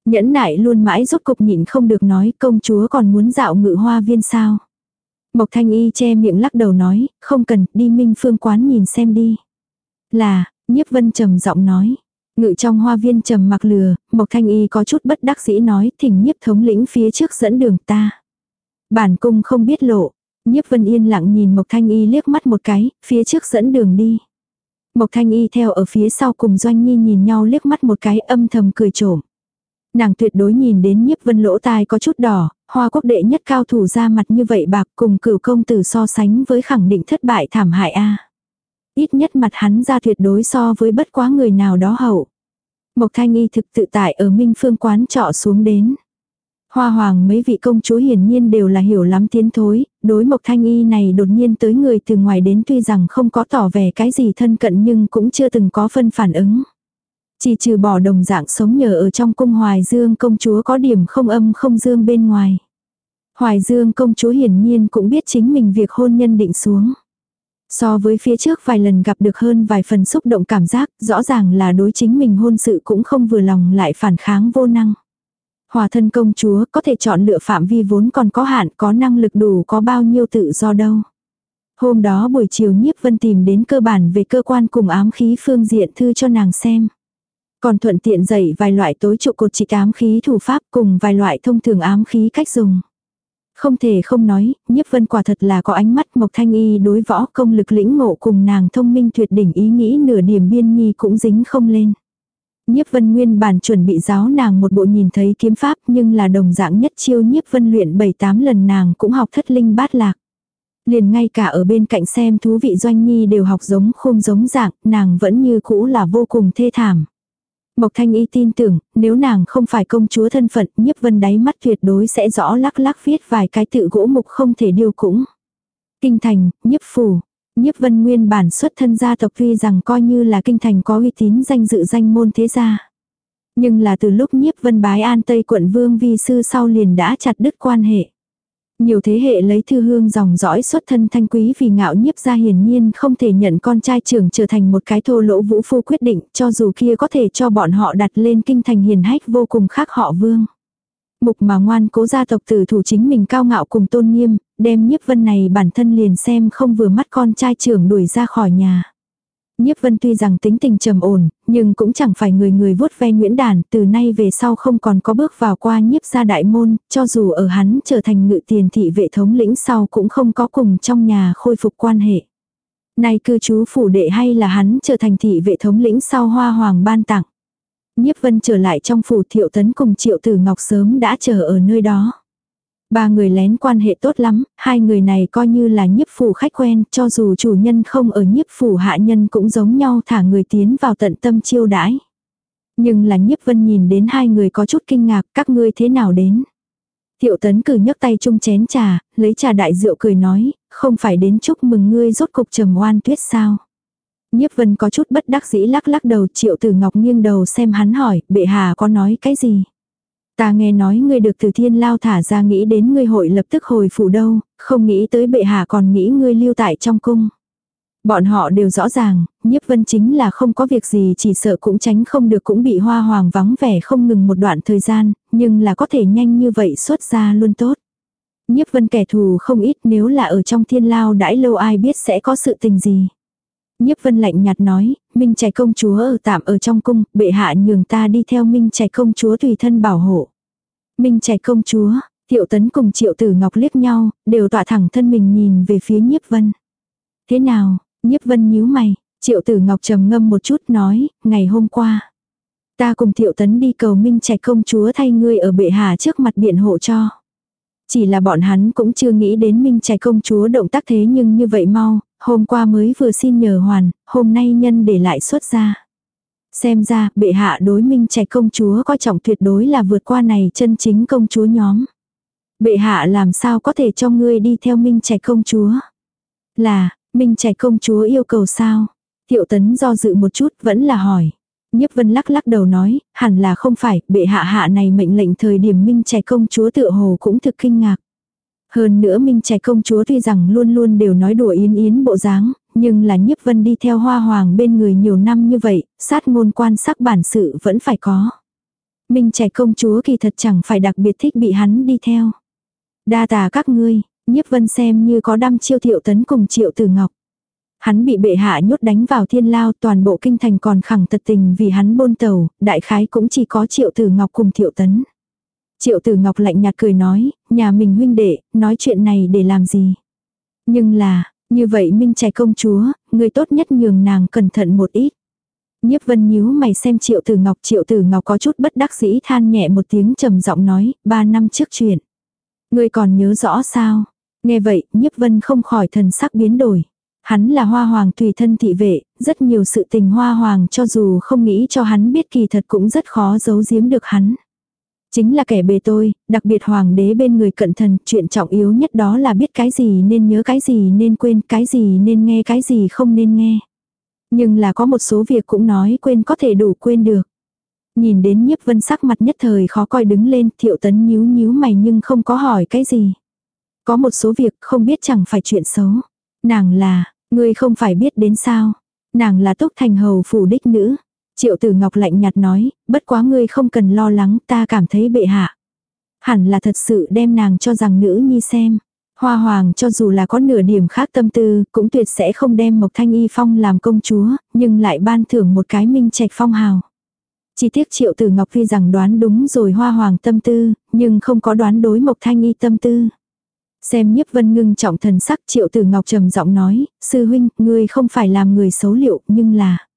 Nhẫn nại luôn mãi rốt cục nhịn không được nói công chúa còn muốn dạo ngự hoa viên sao. Mộc thanh y che miệng lắc đầu nói, không cần, đi minh phương quán nhìn xem đi. Là, nhiếp vân trầm giọng nói. Ngự trong hoa viên trầm mặc lừa, Mộc thanh y có chút bất đắc dĩ nói, thỉnh nhiếp thống lĩnh phía trước dẫn đường ta. Bản cung không biết lộ. Nhiếp vân yên lặng nhìn Mộc thanh y liếc mắt một cái, phía trước dẫn đường đi. Mộc thanh y theo ở phía sau cùng doanh nhi nhìn nhau liếc mắt một cái âm thầm cười trộm. Nàng tuyệt đối nhìn đến nhiếp vân lỗ tai có chút đỏ, hoa quốc đệ nhất cao thủ ra mặt như vậy bạc cùng cửu công tử so sánh với khẳng định thất bại thảm hại a Ít nhất mặt hắn ra tuyệt đối so với bất quá người nào đó hậu. Mộc thanh y thực tự tại ở minh phương quán trọ xuống đến. Hoa hoàng mấy vị công chúa hiển nhiên đều là hiểu lắm tiến thối, đối mộc thanh y này đột nhiên tới người từ ngoài đến tuy rằng không có tỏ vẻ cái gì thân cận nhưng cũng chưa từng có phân phản ứng. Chỉ trừ bỏ đồng dạng sống nhờ ở trong cung Hoài Dương công chúa có điểm không âm không dương bên ngoài. Hoài Dương công chúa hiển nhiên cũng biết chính mình việc hôn nhân định xuống. So với phía trước vài lần gặp được hơn vài phần xúc động cảm giác, rõ ràng là đối chính mình hôn sự cũng không vừa lòng lại phản kháng vô năng. Hòa thân công chúa có thể chọn lựa phạm vi vốn còn có hạn, có năng lực đủ có bao nhiêu tự do đâu. Hôm đó buổi chiều nhiếp vân tìm đến cơ bản về cơ quan cùng ám khí phương diện thư cho nàng xem. Còn thuận tiện dạy vài loại tối trụ cột trị ám khí thủ pháp cùng vài loại thông thường ám khí cách dùng. Không thể không nói, nhiếp vân quả thật là có ánh mắt Mộc Thanh Y đối võ công lực lĩnh ngộ cùng nàng thông minh tuyệt đỉnh ý nghĩ nửa điểm biên nhi cũng dính không lên. Nhiếp vân nguyên bản chuẩn bị giáo nàng một bộ nhìn thấy kiếm pháp nhưng là đồng dạng nhất chiêu nhiếp vân luyện 7-8 lần nàng cũng học thất linh bát lạc. Liền ngay cả ở bên cạnh xem thú vị doanh nhi đều học giống khung giống dạng, nàng vẫn như cũ là vô cùng thê thảm. Mộc Thanh Y tin tưởng, nếu nàng không phải công chúa thân phận, nhiếp vân đáy mắt tuyệt đối sẽ rõ lắc lắc viết vài cái tự gỗ mục không thể điêu cũng. Kinh thành, nhiếp phủ. Nhiếp vân nguyên bản xuất thân gia tộc tuy rằng coi như là kinh thành có uy tín danh dự danh môn thế gia. Nhưng là từ lúc nhiếp vân bái an Tây quận Vương Vi Sư sau liền đã chặt đứt quan hệ. Nhiều thế hệ lấy thư hương dòng dõi xuất thân thanh quý vì ngạo nhiếp ra hiển nhiên không thể nhận con trai trưởng trở thành một cái thô lỗ vũ phu quyết định cho dù kia có thể cho bọn họ đặt lên kinh thành hiền hách vô cùng khác họ vương. Mục mà ngoan cố gia tộc tử thủ chính mình cao ngạo cùng tôn nghiêm, đem nhiếp vân này bản thân liền xem không vừa mắt con trai trưởng đuổi ra khỏi nhà. Nhiếp vân tuy rằng tính tình trầm ổn, nhưng cũng chẳng phải người người vuốt ve nguyễn đàn, từ nay về sau không còn có bước vào qua nhiếp gia đại môn, cho dù ở hắn trở thành ngự tiền thị vệ thống lĩnh sau cũng không có cùng trong nhà khôi phục quan hệ. Nay cư trú phủ đệ hay là hắn trở thành thị vệ thống lĩnh sau hoa hoàng ban tặng. Nhiếp vân trở lại trong phủ thiệu tấn cùng triệu tử ngọc sớm đã chờ ở nơi đó. Ba người lén quan hệ tốt lắm, hai người này coi như là nhiếp phủ khách quen, cho dù chủ nhân không ở nhiếp phủ hạ nhân cũng giống nhau thả người tiến vào tận tâm chiêu đãi. Nhưng là nhiếp vân nhìn đến hai người có chút kinh ngạc, các ngươi thế nào đến. Thiệu tấn cử nhấc tay chung chén trà, lấy trà đại rượu cười nói, không phải đến chúc mừng ngươi rốt cục trầm oan tuyết sao. Nhiếp vân có chút bất đắc dĩ lắc lắc đầu triệu tử ngọc nghiêng đầu xem hắn hỏi, bệ hạ có nói cái gì. Ta nghe nói ngươi được từ thiên lao thả ra nghĩ đến ngươi hội lập tức hồi phủ đâu, không nghĩ tới bệ hạ còn nghĩ ngươi lưu tại trong cung. Bọn họ đều rõ ràng, nhiếp vân chính là không có việc gì chỉ sợ cũng tránh không được cũng bị hoa hoàng vắng vẻ không ngừng một đoạn thời gian, nhưng là có thể nhanh như vậy xuất ra luôn tốt. Nhiếp vân kẻ thù không ít nếu là ở trong thiên lao đãi lâu ai biết sẽ có sự tình gì. Nhiếp vân lạnh nhạt nói, Minh Trạch công chúa ở tạm ở trong cung, bệ hạ nhường ta đi theo Minh Trạch công chúa tùy thân bảo hộ. Minh Trạch công chúa, Thiệu Tấn cùng Triệu Tử Ngọc liếc nhau, đều tọa thẳng thân mình nhìn về phía Nhiếp Vân. Thế nào? Nhiếp Vân nhíu mày, Triệu Tử Ngọc trầm ngâm một chút nói, ngày hôm qua. Ta cùng Thiệu Tấn đi cầu Minh Trạch công chúa thay ngươi ở bệ hạ trước mặt biện hộ cho. Chỉ là bọn hắn cũng chưa nghĩ đến Minh Trạch công chúa động tác thế nhưng như vậy mau, hôm qua mới vừa xin nhờ hoàn, hôm nay nhân để lại xuất ra. Xem ra, bệ hạ đối Minh Trạch công chúa coi trọng tuyệt đối là vượt qua này chân chính công chúa nhóm. Bệ hạ làm sao có thể cho ngươi đi theo Minh Trạch công chúa? Là, Minh Trạch công chúa yêu cầu sao? Thiệu tấn do dự một chút vẫn là hỏi. Nhiếp vân lắc lắc đầu nói, hẳn là không phải, bệ hạ hạ này mệnh lệnh thời điểm Minh Trạch công chúa tựa hồ cũng thực kinh ngạc. Hơn nữa Minh Trạch công chúa tuy rằng luôn luôn đều nói đùa yến yến bộ dáng, nhưng là nhiếp vân đi theo hoa hoàng bên người nhiều năm như vậy, sát ngôn quan sắc bản sự vẫn phải có. Minh Trạch công chúa kỳ thật chẳng phải đặc biệt thích bị hắn đi theo. Đa tà các ngươi, nhiếp vân xem như có đăm chiêu thiệu tấn cùng triệu tử ngọc. Hắn bị bệ hạ nhốt đánh vào thiên lao toàn bộ kinh thành còn khẳng tật tình vì hắn bôn tàu, đại khái cũng chỉ có triệu tử ngọc cùng thiệu tấn. Triệu tử ngọc lạnh nhạt cười nói, nhà mình huynh đệ, nói chuyện này để làm gì. Nhưng là, như vậy minh trẻ công chúa, người tốt nhất nhường nàng cẩn thận một ít. Nhiếp vân nhíu mày xem triệu tử ngọc triệu tử ngọc có chút bất đắc dĩ than nhẹ một tiếng trầm giọng nói, ba năm trước chuyện. Người còn nhớ rõ sao? Nghe vậy, nhiếp vân không khỏi thần sắc biến đổi. Hắn là hoa hoàng tùy thân thị vệ, rất nhiều sự tình hoa hoàng cho dù không nghĩ cho hắn biết kỳ thật cũng rất khó giấu giếm được hắn. Chính là kẻ bề tôi, đặc biệt hoàng đế bên người cận thần, chuyện trọng yếu nhất đó là biết cái gì nên nhớ cái gì nên quên, cái gì nên nghe cái gì không nên nghe. Nhưng là có một số việc cũng nói quên có thể đủ quên được. Nhìn đến nhiếp vân sắc mặt nhất thời khó coi đứng lên, thiệu tấn nhíu nhíu mày nhưng không có hỏi cái gì. Có một số việc không biết chẳng phải chuyện xấu. Nàng là, ngươi không phải biết đến sao. Nàng là túc thành hầu phủ đích nữ. Triệu tử ngọc lạnh nhạt nói, bất quá ngươi không cần lo lắng ta cảm thấy bệ hạ. Hẳn là thật sự đem nàng cho rằng nữ nhi xem. Hoa hoàng cho dù là có nửa điểm khác tâm tư, cũng tuyệt sẽ không đem Mộc Thanh Y Phong làm công chúa, nhưng lại ban thưởng một cái minh trạch phong hào. Chỉ tiếc triệu tử Ngọc Phi rằng đoán đúng rồi hoa hoàng tâm tư, nhưng không có đoán đối Mộc Thanh Y tâm tư. Xem nhiếp vân ngưng trọng thần sắc triệu tử Ngọc trầm giọng nói, sư huynh, ngươi không phải làm người xấu liệu, nhưng là...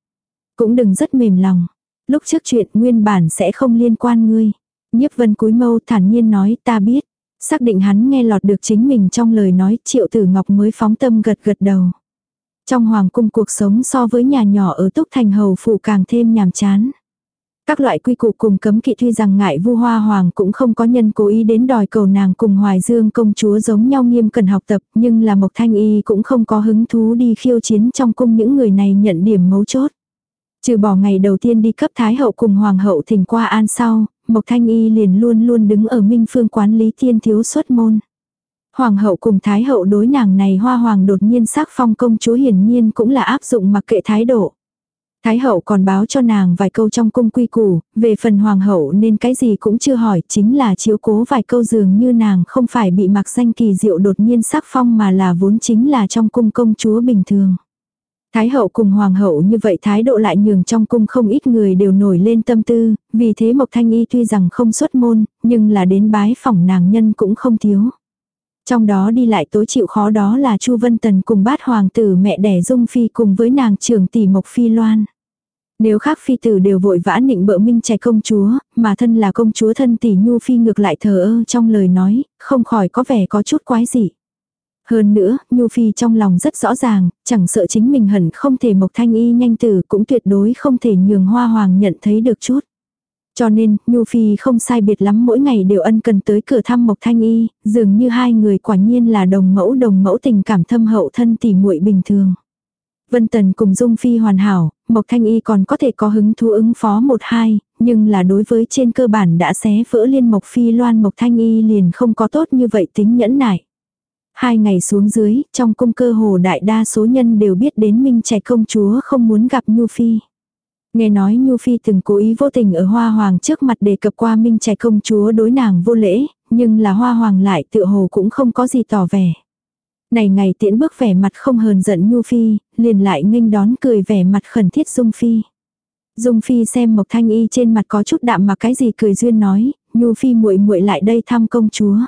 Cũng đừng rất mềm lòng. Lúc trước chuyện nguyên bản sẽ không liên quan ngươi. Nhiếp vân cúi mâu thản nhiên nói, ta biết. Xác định hắn nghe lọt được chính mình trong lời nói, triệu tử ngọc mới phóng tâm gật gật đầu. Trong hoàng cung cuộc sống so với nhà nhỏ ở Túc Thành Hầu Phủ càng thêm nhàm chán. Các loại quy củ cùng cấm kỵ tuy rằng ngại vu hoa hoàng cũng không có nhân cố ý đến đòi cầu nàng cùng hoài dương công chúa giống nhau nghiêm cần học tập, nhưng là Mộc Thanh Y cũng không có hứng thú đi khiêu chiến trong cung những người này nhận điểm mấu chốt. Trừ bỏ ngày đầu tiên đi cấp Thái hậu cùng Hoàng hậu thỉnh qua an sau, Mộc Thanh Y liền luôn luôn đứng ở Minh Phương quán Lý Tiên thiếu xuất môn. Hoàng hậu cùng thái hậu đối nàng này hoa hoàng đột nhiên sắc phong công chúa hiển nhiên cũng là áp dụng mặc kệ thái độ. Thái hậu còn báo cho nàng vài câu trong cung quy củ, về phần hoàng hậu nên cái gì cũng chưa hỏi, chính là chiếu cố vài câu dường như nàng không phải bị mặc danh kỳ diệu đột nhiên sắc phong mà là vốn chính là trong cung công chúa bình thường. Thái hậu cùng hoàng hậu như vậy thái độ lại nhường trong cung không ít người đều nổi lên tâm tư, vì thế Mộc Thanh Y tuy rằng không xuất môn, nhưng là đến bái phỏng nàng nhân cũng không thiếu. Trong đó đi lại tối chịu khó đó là Chu Vân Tần cùng bát hoàng tử mẹ đẻ Dung Phi cùng với nàng trưởng tỷ Mộc Phi Loan. Nếu khác phi tử đều vội vã nịnh bợ minh trẻ công chúa, mà thân là công chúa thân tỷ Nhu Phi ngược lại thờ ơ trong lời nói, không khỏi có vẻ có chút quái dị. Hơn nữa, Nhu Phi trong lòng rất rõ ràng, chẳng sợ chính mình hẳn không thể Mộc Thanh Y nhanh tử cũng tuyệt đối không thể nhường Hoa Hoàng nhận thấy được chút. Cho nên, Nhu Phi không sai biệt lắm mỗi ngày đều ân cần tới cửa thăm Mộc Thanh Y, dường như hai người quả nhiên là đồng mẫu đồng mẫu tình cảm thâm hậu thân tỉ muội bình thường. Vân Tần cùng Dung Phi hoàn hảo, Mộc Thanh Y còn có thể có hứng thú ứng phó một hai, nhưng là đối với trên cơ bản đã xé vỡ liên Mộc Phi loan Mộc Thanh Y liền không có tốt như vậy tính nhẫn nại. Hai ngày xuống dưới, trong cung cơ hồ đại đa số nhân đều biết đến Minh trạch công chúa không muốn gặp Nhu Phi. Nghe nói Nhu Phi từng cố ý vô tình ở Hoa Hoàng trước mặt đề cập qua Minh trạch công chúa đối nàng vô lễ, nhưng là Hoa Hoàng lại tự hồ cũng không có gì tỏ vẻ. Này ngày tiễn bước vẻ mặt không hờn giận Nhu Phi, liền lại nghênh đón cười vẻ mặt khẩn thiết Dung Phi. Dung Phi xem Mộc Thanh Y trên mặt có chút đạm mà cái gì cười duyên nói, Nhu Phi muội muội lại đây thăm công chúa.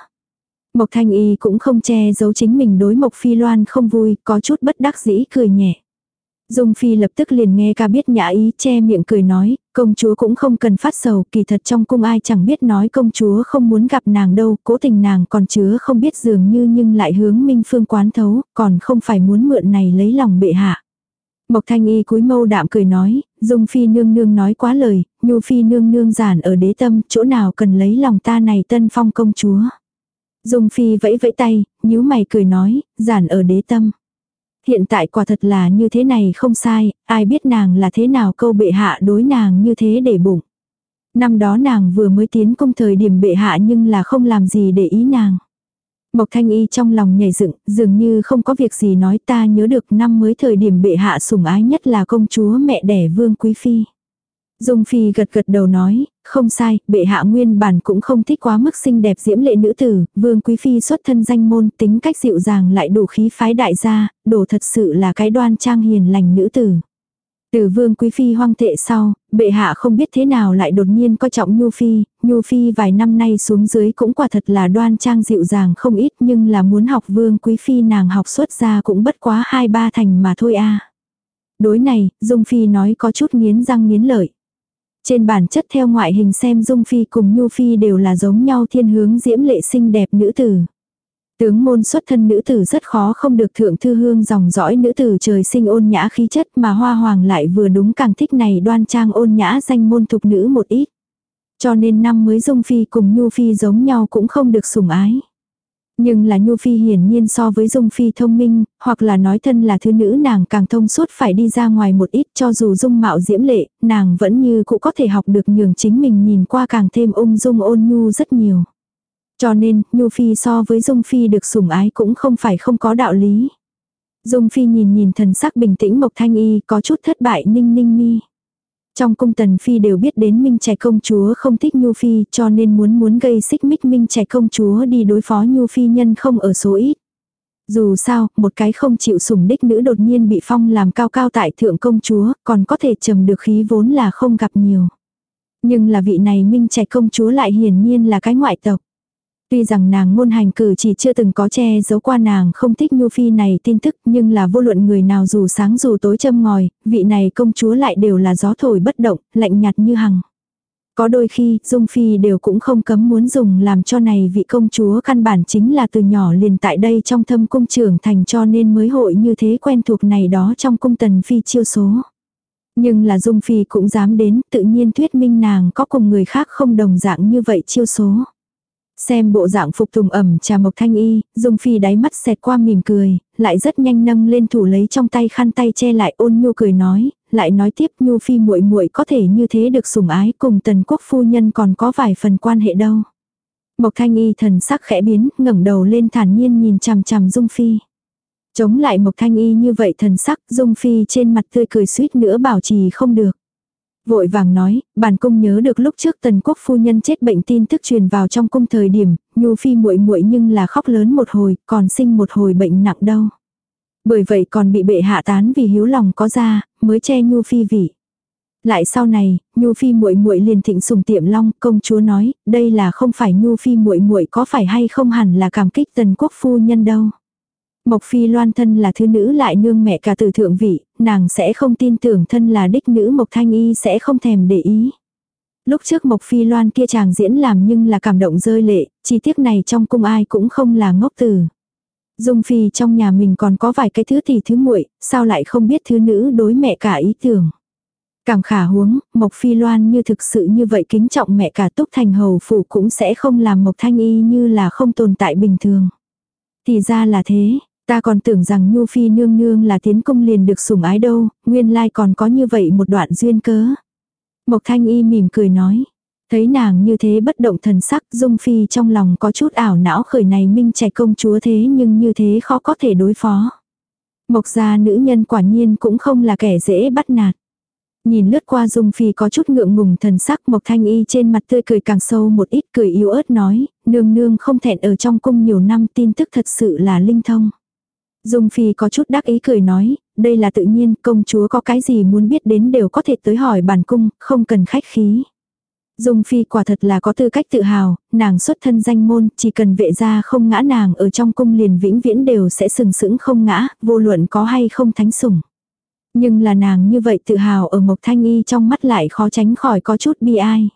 Mộc Thanh Y cũng không che giấu chính mình đối Mộc Phi Loan không vui, có chút bất đắc dĩ cười nhẹ. Dung Phi lập tức liền nghe ca biết nhã ý che miệng cười nói, công chúa cũng không cần phát sầu, kỳ thật trong cung ai chẳng biết nói công chúa không muốn gặp nàng đâu, cố tình nàng còn chứa không biết dường như nhưng lại hướng minh phương quán thấu, còn không phải muốn mượn này lấy lòng bệ hạ. Mộc thanh y cúi mâu đạm cười nói, Dung Phi nương nương nói quá lời, Nhu Phi nương nương giản ở đế tâm, chỗ nào cần lấy lòng ta này tân phong công chúa. Dung Phi vẫy vẫy tay, nhíu mày cười nói, giản ở đế tâm. Hiện tại quả thật là như thế này không sai, ai biết nàng là thế nào câu bệ hạ đối nàng như thế để bụng. Năm đó nàng vừa mới tiến công thời điểm bệ hạ nhưng là không làm gì để ý nàng. Mộc thanh y trong lòng nhảy dựng, dường như không có việc gì nói ta nhớ được năm mới thời điểm bệ hạ sủng ái nhất là công chúa mẹ đẻ vương quý phi. Dung Phi gật gật đầu nói, không sai, bệ hạ nguyên bản cũng không thích quá mức xinh đẹp diễm lệ nữ tử, vương quý phi xuất thân danh môn tính cách dịu dàng lại đủ khí phái đại gia, đổ thật sự là cái đoan trang hiền lành nữ tử. Từ vương quý phi hoang tệ sau, bệ hạ không biết thế nào lại đột nhiên coi trọng Nhu Phi, Nhu Phi vài năm nay xuống dưới cũng quả thật là đoan trang dịu dàng không ít nhưng là muốn học vương quý phi nàng học xuất ra cũng bất quá hai ba thành mà thôi a Đối này, Dung Phi nói có chút nghiến răng nghiến lợi. Trên bản chất theo ngoại hình xem Dung Phi cùng Nhu Phi đều là giống nhau thiên hướng diễm lệ xinh đẹp nữ tử. Tướng môn xuất thân nữ tử rất khó không được thượng thư hương dòng dõi nữ tử trời sinh ôn nhã khí chất mà hoa hoàng lại vừa đúng càng thích này đoan trang ôn nhã danh môn thục nữ một ít. Cho nên năm mới Dung Phi cùng Nhu Phi giống nhau cũng không được sủng ái. Nhưng là Nhu Phi hiển nhiên so với Dung Phi thông minh, hoặc là nói thân là thứ nữ nàng càng thông suốt phải đi ra ngoài một ít cho dù Dung mạo diễm lệ, nàng vẫn như cũng có thể học được nhường chính mình nhìn qua càng thêm ung dung ôn nhu rất nhiều. Cho nên, Nhu Phi so với Dung Phi được sủng ái cũng không phải không có đạo lý. Dung Phi nhìn nhìn thần sắc bình tĩnh Mộc Thanh Y có chút thất bại ninh ninh mi. Trong cung tần phi đều biết đến Minh Trẻ công chúa không thích Nhu Phi cho nên muốn muốn gây xích mích Minh Trẻ công chúa đi đối phó Nhu Phi nhân không ở số ít. Dù sao, một cái không chịu sủng đích nữ đột nhiên bị phong làm cao cao tại thượng công chúa, còn có thể trầm được khí vốn là không gặp nhiều. Nhưng là vị này Minh Trẻ công chúa lại hiển nhiên là cái ngoại tộc. Tuy rằng nàng ngôn hành cử chỉ chưa từng có che giấu qua nàng không thích Nhu Phi này tin tức nhưng là vô luận người nào dù sáng dù tối châm ngòi, vị này công chúa lại đều là gió thổi bất động, lạnh nhạt như hằng. Có đôi khi, Dung Phi đều cũng không cấm muốn dùng làm cho này vị công chúa căn bản chính là từ nhỏ liền tại đây trong thâm cung trưởng thành cho nên mới hội như thế quen thuộc này đó trong cung tần Phi chiêu số. Nhưng là Dung Phi cũng dám đến, tự nhiên thuyết minh nàng có cùng người khác không đồng dạng như vậy chiêu số. Xem bộ dạng phục tùng ẩm trà mộc thanh y, dung phi đáy mắt xẹt qua mỉm cười, lại rất nhanh nâng lên thủ lấy trong tay khăn tay che lại ôn nhu cười nói, lại nói tiếp nhu phi muội muội có thể như thế được sủng ái cùng tần quốc phu nhân còn có vài phần quan hệ đâu. Mộc thanh y thần sắc khẽ biến, ngẩng đầu lên thản nhiên nhìn chằm chằm Dung Phi. Chống lại Mộc thanh y như vậy thần sắc, Dung Phi trên mặt tươi cười suýt nữa bảo trì không được. Vội vàng nói, bản cung nhớ được lúc trước tần quốc phu nhân chết bệnh tin tức truyền vào trong cung thời điểm, nhu phi muội muội nhưng là khóc lớn một hồi, còn sinh một hồi bệnh nặng đâu. Bởi vậy còn bị bệ hạ tán vì hiếu lòng có ra, mới che nhu phi vị. Lại sau này, Nhu Phi muội muội liền thịnh sùng tiệm long, công chúa nói, đây là không phải Nhu Phi muội muội có phải hay không hẳn là cảm kích tần quốc phu nhân đâu. Mộc Phi loan thân là thứ nữ lại nương mẹ cả từ thượng vị, nàng sẽ không tin tưởng thân là đích nữ Mộc Thanh Y sẽ không thèm để ý. Lúc trước Mộc Phi loan kia chàng diễn làm nhưng là cảm động rơi lệ, chi tiết này trong cung ai cũng không là ngốc tử. Dung Phi trong nhà mình còn có vài cái thứ tỷ thứ muội, sao lại không biết thứ nữ đối mẹ cả ý tưởng. Càng khả huống, Mộc Phi Loan như thực sự như vậy kính trọng mẹ cả Túc Thành Hầu Phủ cũng sẽ không làm Mộc Thanh Y như là không tồn tại bình thường. Thì ra là thế, ta còn tưởng rằng Nhu Phi nương nương là tiến công liền được sủng ái đâu, nguyên lai còn có như vậy một đoạn duyên cớ. Mộc Thanh Y mỉm cười nói. Thấy nàng như thế bất động thần sắc Dung Phi trong lòng có chút ảo não khởi này minh trẻ công chúa thế nhưng như thế khó có thể đối phó. Mộc gia nữ nhân quả nhiên cũng không là kẻ dễ bắt nạt. Nhìn lướt qua Dung Phi có chút ngượng ngùng thần sắc Mộc Thanh Y trên mặt tươi cười càng sâu một ít cười yếu ớt nói, nương nương không thẹn ở trong cung nhiều năm tin tức thật sự là linh thông. Dung Phi có chút đắc ý cười nói, đây là tự nhiên công chúa có cái gì muốn biết đến đều có thể tới hỏi bản cung, không cần khách khí. Dung Phi quả thật là có tư cách tự hào, nàng xuất thân danh môn, chỉ cần vệ gia không ngã nàng ở trong cung liền vĩnh viễn đều sẽ sừng sững không ngã, vô luận có hay không thánh sủng. Nhưng là nàng như vậy tự hào ở Mộc Thanh Y trong mắt lại khó tránh khỏi có chút bi ai.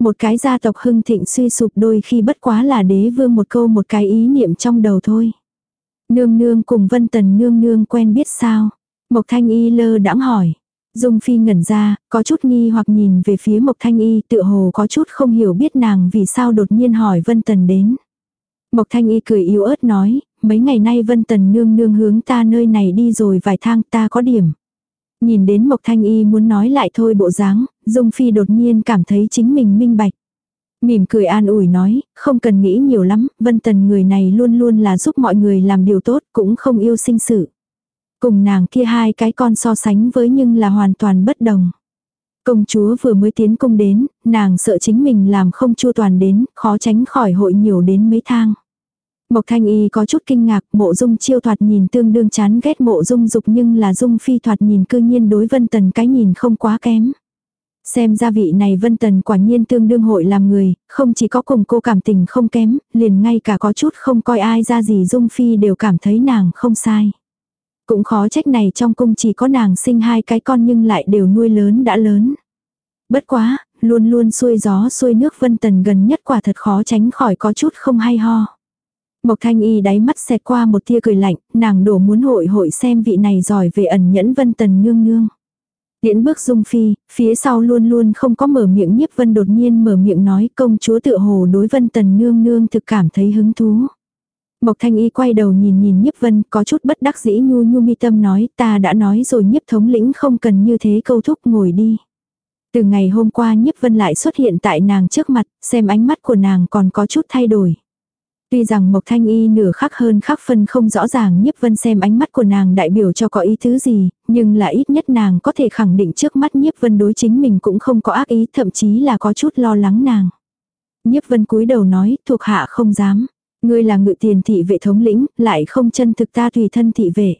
Một cái gia tộc hưng thịnh suy sụp đôi khi bất quá là đế vương một câu một cái ý niệm trong đầu thôi. Nương nương cùng Vân Tần nương nương quen biết sao? Mộc Thanh Y lơ đãng hỏi. Dung Phi ngẩn ra, có chút nghi hoặc nhìn về phía Mộc Thanh Y tựa hồ có chút không hiểu biết nàng vì sao đột nhiên hỏi Vân Tần đến. Mộc Thanh Y cười yếu ớt nói, mấy ngày nay Vân Tần nương nương hướng ta nơi này đi rồi vài thang ta có điểm. Nhìn đến Mộc Thanh Y muốn nói lại thôi bộ dáng, Dung Phi đột nhiên cảm thấy chính mình minh bạch. Mỉm cười an ủi nói, không cần nghĩ nhiều lắm, Vân Tần người này luôn luôn là giúp mọi người làm điều tốt, cũng không yêu sinh sự. Cùng nàng kia hai cái con so sánh với nhưng là hoàn toàn bất đồng. Công chúa vừa mới tiến cung đến, nàng sợ chính mình làm không chua toàn đến, khó tránh khỏi hội nhiều đến mấy thang. Mộc Thanh Y có chút kinh ngạc, mộ dung chiêu thoạt nhìn tương đương chán ghét mộ dung dục nhưng là dung phi thoạt nhìn cư nhiên đối vân tần cái nhìn không quá kém. Xem ra vị này vân tần quả nhiên tương đương hội làm người, không chỉ có cùng cô cảm tình không kém, liền ngay cả có chút không coi ai ra gì dung phi đều cảm thấy nàng không sai. Cũng khó trách này trong cung chỉ có nàng sinh hai cái con nhưng lại đều nuôi lớn đã lớn. Bất quá, luôn luôn xuôi gió xuôi nước vân tần gần nhất quả thật khó tránh khỏi có chút không hay ho. Mộc thanh y đáy mắt xẹt qua một tia cười lạnh, nàng đổ muốn hội hội xem vị này giỏi về ẩn nhẫn vân tần nương nương tiễn bước dung phi, phía sau luôn luôn không có mở miệng nhiếp vân đột nhiên mở miệng nói công chúa tựa hồ đối vân tần nương nương thực cảm thấy hứng thú. Mộc thanh y quay đầu nhìn nhìn nhiếp vân có chút bất đắc dĩ nhu nhu mi tâm nói ta đã nói rồi nhiếp thống lĩnh không cần như thế câu thúc ngồi đi. Từ ngày hôm qua nhiếp vân lại xuất hiện tại nàng trước mặt, xem ánh mắt của nàng còn có chút thay đổi. Tuy rằng Mộc Thanh Y nửa khắc hơn khắc phân không rõ ràng nhiếp vân xem ánh mắt của nàng đại biểu cho có ý thứ gì, nhưng là ít nhất nàng có thể khẳng định trước mắt nhiếp vân đối chính mình cũng không có ác ý thậm chí là có chút lo lắng nàng. Nhiếp vân cúi đầu nói thuộc hạ không dám. Ngươi là ngự tiền thị vệ thống lĩnh, lại không chân thực ta tùy thân thị vệ.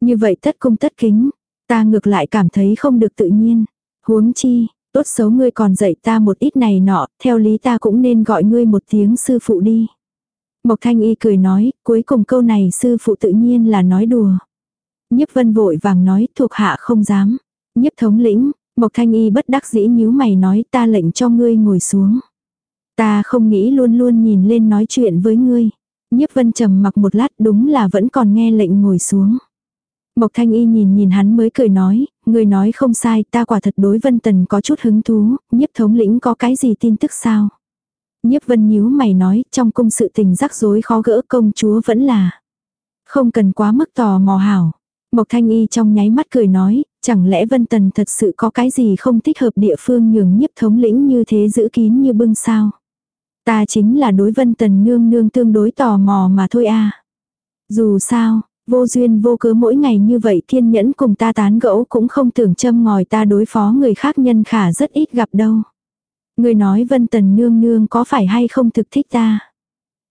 Như vậy tất cung tất kính, ta ngược lại cảm thấy không được tự nhiên. Huống chi, tốt xấu ngươi còn dạy ta một ít này nọ, theo lý ta cũng nên gọi ngươi một tiếng sư phụ đi. Mộc Thanh Y cười nói, cuối cùng câu này sư phụ tự nhiên là nói đùa. Nhiếp vân vội vàng nói, thuộc hạ không dám. Nhiếp thống lĩnh, Mộc Thanh Y bất đắc dĩ nhíu mày nói ta lệnh cho ngươi ngồi xuống. Ta không nghĩ luôn luôn nhìn lên nói chuyện với ngươi. Nhiếp vân trầm mặc một lát đúng là vẫn còn nghe lệnh ngồi xuống. Mộc Thanh Y nhìn nhìn hắn mới cười nói, ngươi nói không sai ta quả thật đối vân tần có chút hứng thú, nhiếp thống lĩnh có cái gì tin tức sao? Nhiếp vân nhíu mày nói, trong cung sự tình rắc rối khó gỡ công chúa vẫn là. Không cần quá mức tò mò hảo. Mộc thanh y trong nháy mắt cười nói, chẳng lẽ vân tần thật sự có cái gì không thích hợp địa phương nhường nhiếp thống lĩnh như thế giữ kín như bưng sao. Ta chính là đối vân tần nương nương tương đối tò mò mà thôi a Dù sao, vô duyên vô cớ mỗi ngày như vậy thiên nhẫn cùng ta tán gẫu cũng không tưởng châm ngòi ta đối phó người khác nhân khả rất ít gặp đâu. Người nói vân tần nương nương có phải hay không thực thích ta.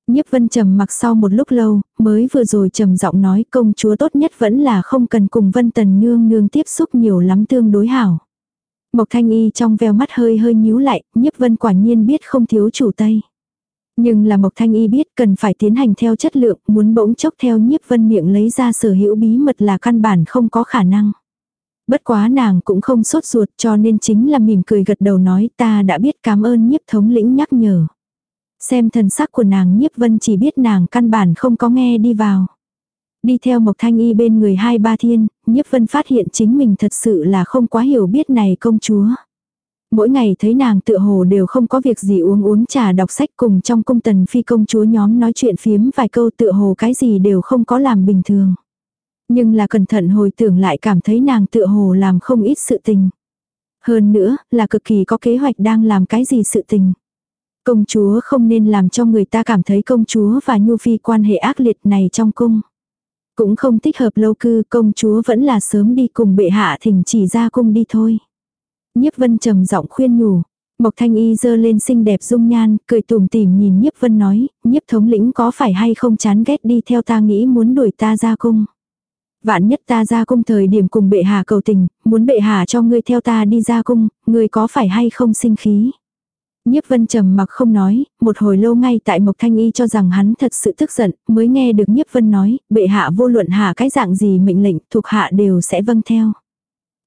Nhiếp vân trầm mặc sau một lúc lâu, mới vừa rồi trầm giọng nói công chúa tốt nhất vẫn là không cần cùng vân tần nương nương tiếp xúc nhiều lắm tương đối hảo. Mộc thanh y trong veo mắt hơi hơi nhíu lại, nhiếp vân quả nhiên biết không thiếu chủ tây. Nhưng là Mộc Thanh Y biết cần phải tiến hành theo chất lượng, muốn bỗng chốc theo nhiếp vân miệng lấy ra sở hữu bí mật là căn bản không có khả năng. Bất quá nàng cũng không sốt ruột cho nên chính là mỉm cười gật đầu nói ta đã biết cảm ơn nhiếp thống lĩnh nhắc nhở. Xem thần sắc của nàng nhiếp vân chỉ biết nàng căn bản không có nghe đi vào. Đi theo Mộc Thanh Y bên người hai ba thiên, nhiếp vân phát hiện chính mình thật sự là không quá hiểu biết này công chúa. Mỗi ngày thấy nàng tựa hồ đều không có việc gì uống uống trà đọc sách cùng trong cung tần phi công chúa nhóm nói chuyện phiếm vài câu tựa hồ cái gì đều không có làm bình thường. Nhưng là cẩn thận hồi tưởng lại cảm thấy nàng tựa hồ làm không ít sự tình. Hơn nữa là cực kỳ có kế hoạch đang làm cái gì sự tình. Công chúa không nên làm cho người ta cảm thấy công chúa và Nhu Phi quan hệ ác liệt này trong cung. Cũng không thích hợp lâu cư công chúa vẫn là sớm đi cùng bệ hạ thỉnh chỉ ra cung đi thôi. Nhiếp vân trầm giọng khuyên nhủ. Mộc thanh y dơ lên xinh đẹp dung nhan, cười tùm tìm nhìn nhiếp vân nói, nhiếp thống lĩnh có phải hay không chán ghét đi theo ta nghĩ muốn đuổi ta ra cung. Vạn nhất ta ra cung thời điểm cùng bệ hạ cầu tình, muốn bệ hạ cho ngươi theo ta đi ra cung, ngươi có phải hay không sinh khí. Nhiếp vân trầm mặc không nói, một hồi lâu ngay tại Mộc Thanh Y cho rằng hắn thật sự tức giận, mới nghe được Nhiếp vân nói, bệ hạ vô luận hạ cái dạng gì mệnh lệnh, thuộc hạ đều sẽ vâng theo.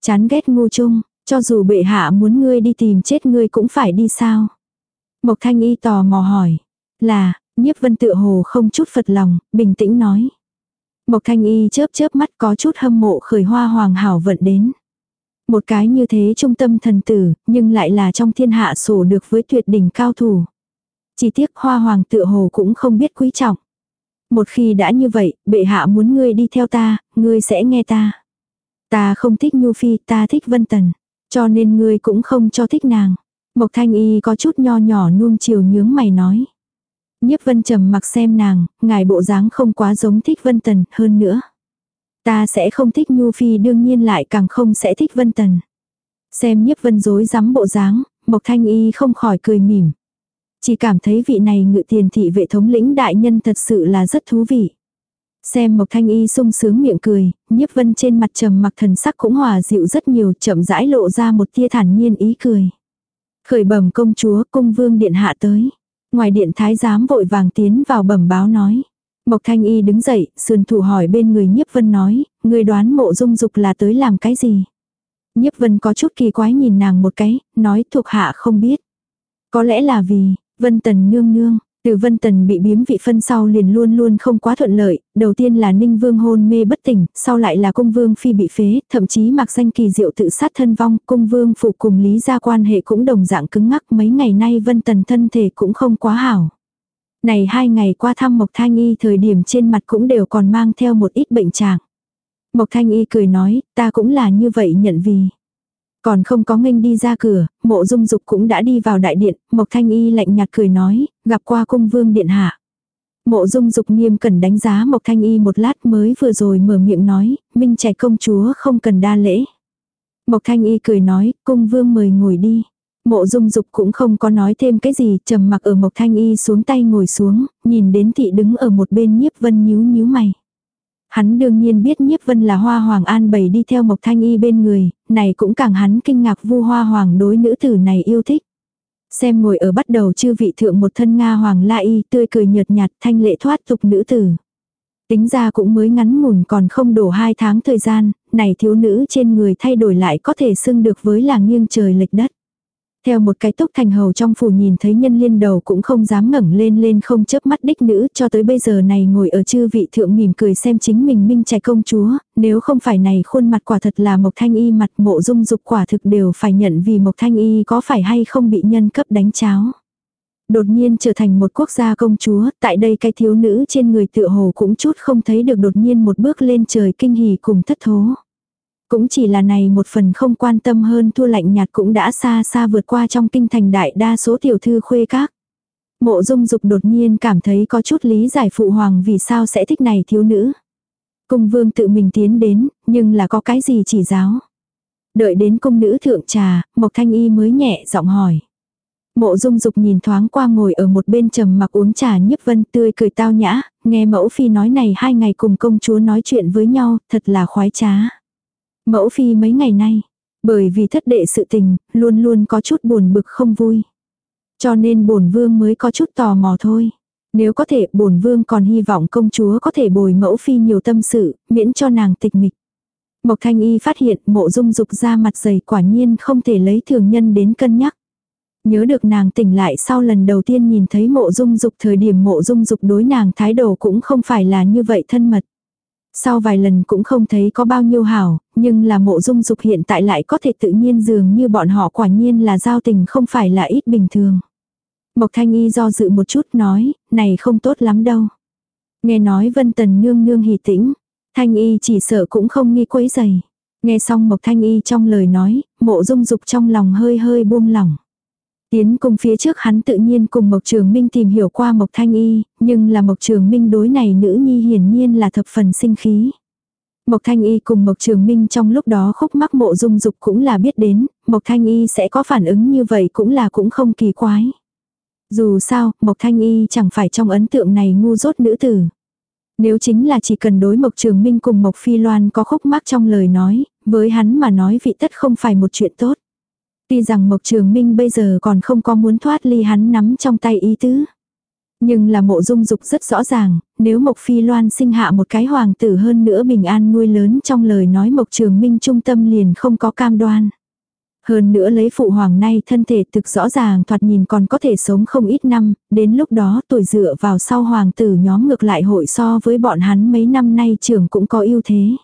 Chán ghét ngu chung, cho dù bệ hạ muốn ngươi đi tìm chết ngươi cũng phải đi sao? Mộc thanh y tò mò hỏi. Là, nhiếp vân tựa hồ không chút phật lòng, bình tĩnh nói. Mộc thanh y chớp chớp mắt có chút hâm mộ khởi hoa hoàng hảo vận đến. Một cái như thế trung tâm thần tử, nhưng lại là trong thiên hạ sổ được với tuyệt đỉnh cao thủ. Chỉ tiếc hoa hoàng tựa hồ cũng không biết quý trọng. Một khi đã như vậy, bệ hạ muốn ngươi đi theo ta, ngươi sẽ nghe ta. Ta không thích Nhu Phi, ta thích Vân Tần. Cho nên ngươi cũng không cho thích nàng. Mộc thanh y có chút nho nhỏ nuông chiều nhướng mày nói. Nhiếp vân trầm mặc xem nàng, ngài bộ dáng không quá giống thích vân tần hơn nữa. Ta sẽ không thích Nhu Phi đương nhiên lại càng không sẽ thích vân tần. Xem nhiếp vân dối rắm bộ dáng, Mộc Thanh Y không khỏi cười mỉm. Chỉ cảm thấy vị này ngự tiền thị vệ thống lĩnh đại nhân thật sự là rất thú vị. Xem Mộc Thanh Y sung sướng miệng cười, nhiếp vân trên mặt trầm mặc thần sắc cũng hòa dịu rất nhiều chậm rãi lộ ra một tia thản nhiên ý cười. Khởi bẩm công chúa cung vương điện hạ tới. Ngoài điện thái giám vội vàng tiến vào bẩm báo nói. Mộc Thanh Y đứng dậy, sườn thủ hỏi bên người nhiếp vân nói, người đoán mộ dung dục là tới làm cái gì. Nhiếp vân có chút kỳ quái nhìn nàng một cái, nói thuộc hạ không biết. Có lẽ là vì, vân tần nương nương, từ Vân Tần bị biếm vị phân sau liền luôn luôn không quá thuận lợi, đầu tiên là Ninh Vương hôn mê bất tỉnh, sau lại là Cung Vương Phi bị phế, thậm chí mặc danh kỳ diệu tự sát thân vong, Cung Vương phụ cùng Lý gia quan hệ cũng đồng dạng cứng ngắc mấy ngày nay Vân Tần thân thể cũng không quá hảo. Này hai ngày qua thăm Mộc Thanh Y thời điểm trên mặt cũng đều còn mang theo một ít bệnh trạng. Mộc Thanh Y cười nói, ta cũng là như vậy nhận vì. Còn không có nghênh đi ra cửa, mộ dung dục cũng đã đi vào đại điện, Mộc Thanh Y lạnh nhạt cười nói, gặp qua cung vương điện hạ. Mộ dung dục nghiêm cần đánh giá Mộc Thanh Y một lát mới vừa rồi mở miệng nói, minh trẻ công chúa không cần đa lễ. Mộc Thanh Y cười nói, cung vương mời ngồi đi. Mộ dung dục cũng không có nói thêm cái gì, trầm mặc ở Mộc Thanh Y xuống tay ngồi xuống, nhìn đến thị đứng ở một bên nhiếp vân nhíu nhíu mày. Hắn đương nhiên biết nhiếp vân là hoa hoàng an bày đi theo Mộc Thanh Y bên người, này cũng càng hắn kinh ngạc vu hoa hoàng đối nữ tử này yêu thích. Xem ngồi ở bắt đầu chư vị thượng một thân Nga hoàng la y tươi cười nhợt nhạt thanh lệ thoát tục nữ tử. Tính ra cũng mới ngắn ngủn còn không đổ hai tháng thời gian, này thiếu nữ trên người thay đổi lại có thể xưng được với là nghiêng trời lệch đất. Theo một cái túc thành hầu trong phủ nhìn thấy nhân liên đầu cũng không dám ngẩng lên lên không chớp mắt đích nữ cho tới bây giờ này ngồi ở chư vị thượng mỉm cười xem chính mình minh trẻ công chúa, nếu không phải này khuôn mặt quả thật là Mộc Thanh Y mặt mộ dung dục quả thực đều phải nhận vì Mộc Thanh Y có phải hay không bị nhân cấp đánh cháo. Đột nhiên trở thành một quốc gia công chúa, tại đây cái thiếu nữ trên người tựa hồ cũng chút không thấy được đột nhiên một bước lên trời kinh hỉ cùng thất thố. Cũng chỉ là này một phần không quan tâm hơn thua lạnh nhạt cũng đã xa xa vượt qua trong kinh thành đại đa số tiểu thư khuê các. Mộ dung dục đột nhiên cảm thấy có chút lý giải phụ hoàng vì sao sẽ thích này thiếu nữ. Cung vương tự mình tiến đến, nhưng là có cái gì chỉ giáo. Đợi đến cung nữ thượng trà, Mộc Thanh Y mới nhẹ giọng hỏi. Mộ dung dục nhìn thoáng qua ngồi ở một bên trầm mặc uống trà nhiếp vân tươi cười tao nhã, nghe mẫu phi nói này hai ngày cùng công chúa nói chuyện với nhau, thật là khoái trá. Mẫu phi mấy ngày nay, bởi vì thất đệ sự tình, luôn luôn có chút buồn bực không vui. Cho nên bổn vương mới có chút tò mò thôi. Nếu có thể bổn vương còn hy vọng công chúa có thể bồi mẫu phi nhiều tâm sự, miễn cho nàng tịch mịch. Mộc thanh y phát hiện mộ dung dục ra mặt dày quả nhiên không thể lấy thường nhân đến cân nhắc. Nhớ được nàng tỉnh lại sau lần đầu tiên nhìn thấy mộ dung dục thời điểm mộ dung dục đối nàng thái độ cũng không phải là như vậy thân mật. Sau vài lần cũng không thấy có bao nhiêu hảo, nhưng là mộ dung dục hiện tại lại có thể tự nhiên dường như bọn họ quả nhiên là giao tình không phải là ít bình thường. Mộc thanh y do dự một chút nói, này không tốt lắm đâu. Nghe nói vân tần nương nương hỉ tĩnh, thanh y chỉ sợ cũng không nghi quấy giày. Nghe xong mộc thanh y trong lời nói, mộ dung dục trong lòng hơi hơi buông lỏng. Tiến cùng phía trước hắn tự nhiên cùng Mộc Trường Minh tìm hiểu qua Mộc Thanh Y, nhưng là Mộc Trường Minh đối này nữ nhi hiển nhiên là thập phần sinh khí. Mộc Thanh Y cùng Mộc Trường Minh trong lúc đó khúc mắc mộ dung dục cũng là biết đến, Mộc Thanh Y sẽ có phản ứng như vậy cũng là cũng không kỳ quái. Dù sao, Mộc Thanh Y chẳng phải trong ấn tượng này ngu dốt nữ tử. Nếu chính là chỉ cần đối Mộc Trường Minh cùng Mộc Phi Loan có khúc mắc trong lời nói, với hắn mà nói vị tất không phải một chuyện tốt. Tuy rằng Mộc Trường Minh bây giờ còn không có muốn thoát ly hắn nắm trong tay ý tứ. Nhưng là mộ dung dục rất rõ ràng, nếu Mộc Phi Loan sinh hạ một cái hoàng tử hơn nữa bình an nuôi lớn trong lời nói Mộc Trường Minh trung tâm liền không có cam đoan. Hơn nữa lấy phụ hoàng nay thân thể thực rõ ràng thoạt nhìn còn có thể sống không ít năm, đến lúc đó tuổi dựa vào sau hoàng tử nhóm ngược lại hội so với bọn hắn mấy năm nay trưởng cũng có ưu thế.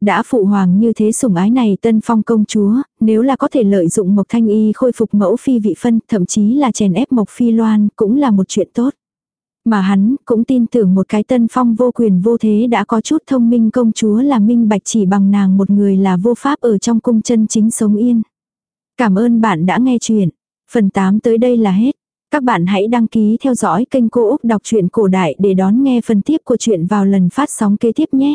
Đã phụ hoàng như thế sủng ái này tân phong công chúa, nếu là có thể lợi dụng Mộc Thanh Y khôi phục mẫu phi vị phân, thậm chí là chèn ép Mộc Phi Loan, cũng là một chuyện tốt. Mà hắn cũng tin tưởng một cái tân phong vô quyền vô thế đã có chút thông minh công chúa là minh bạch chỉ bằng nàng một người là vô pháp ở trong cung chân chính sống yên. Cảm ơn bạn đã nghe chuyện. Phần 8 tới đây là hết. Các bạn hãy đăng ký theo dõi kênh Cô Úc Đọc truyện Cổ Đại để đón nghe phần tiếp của chuyện vào lần phát sóng kế tiếp nhé.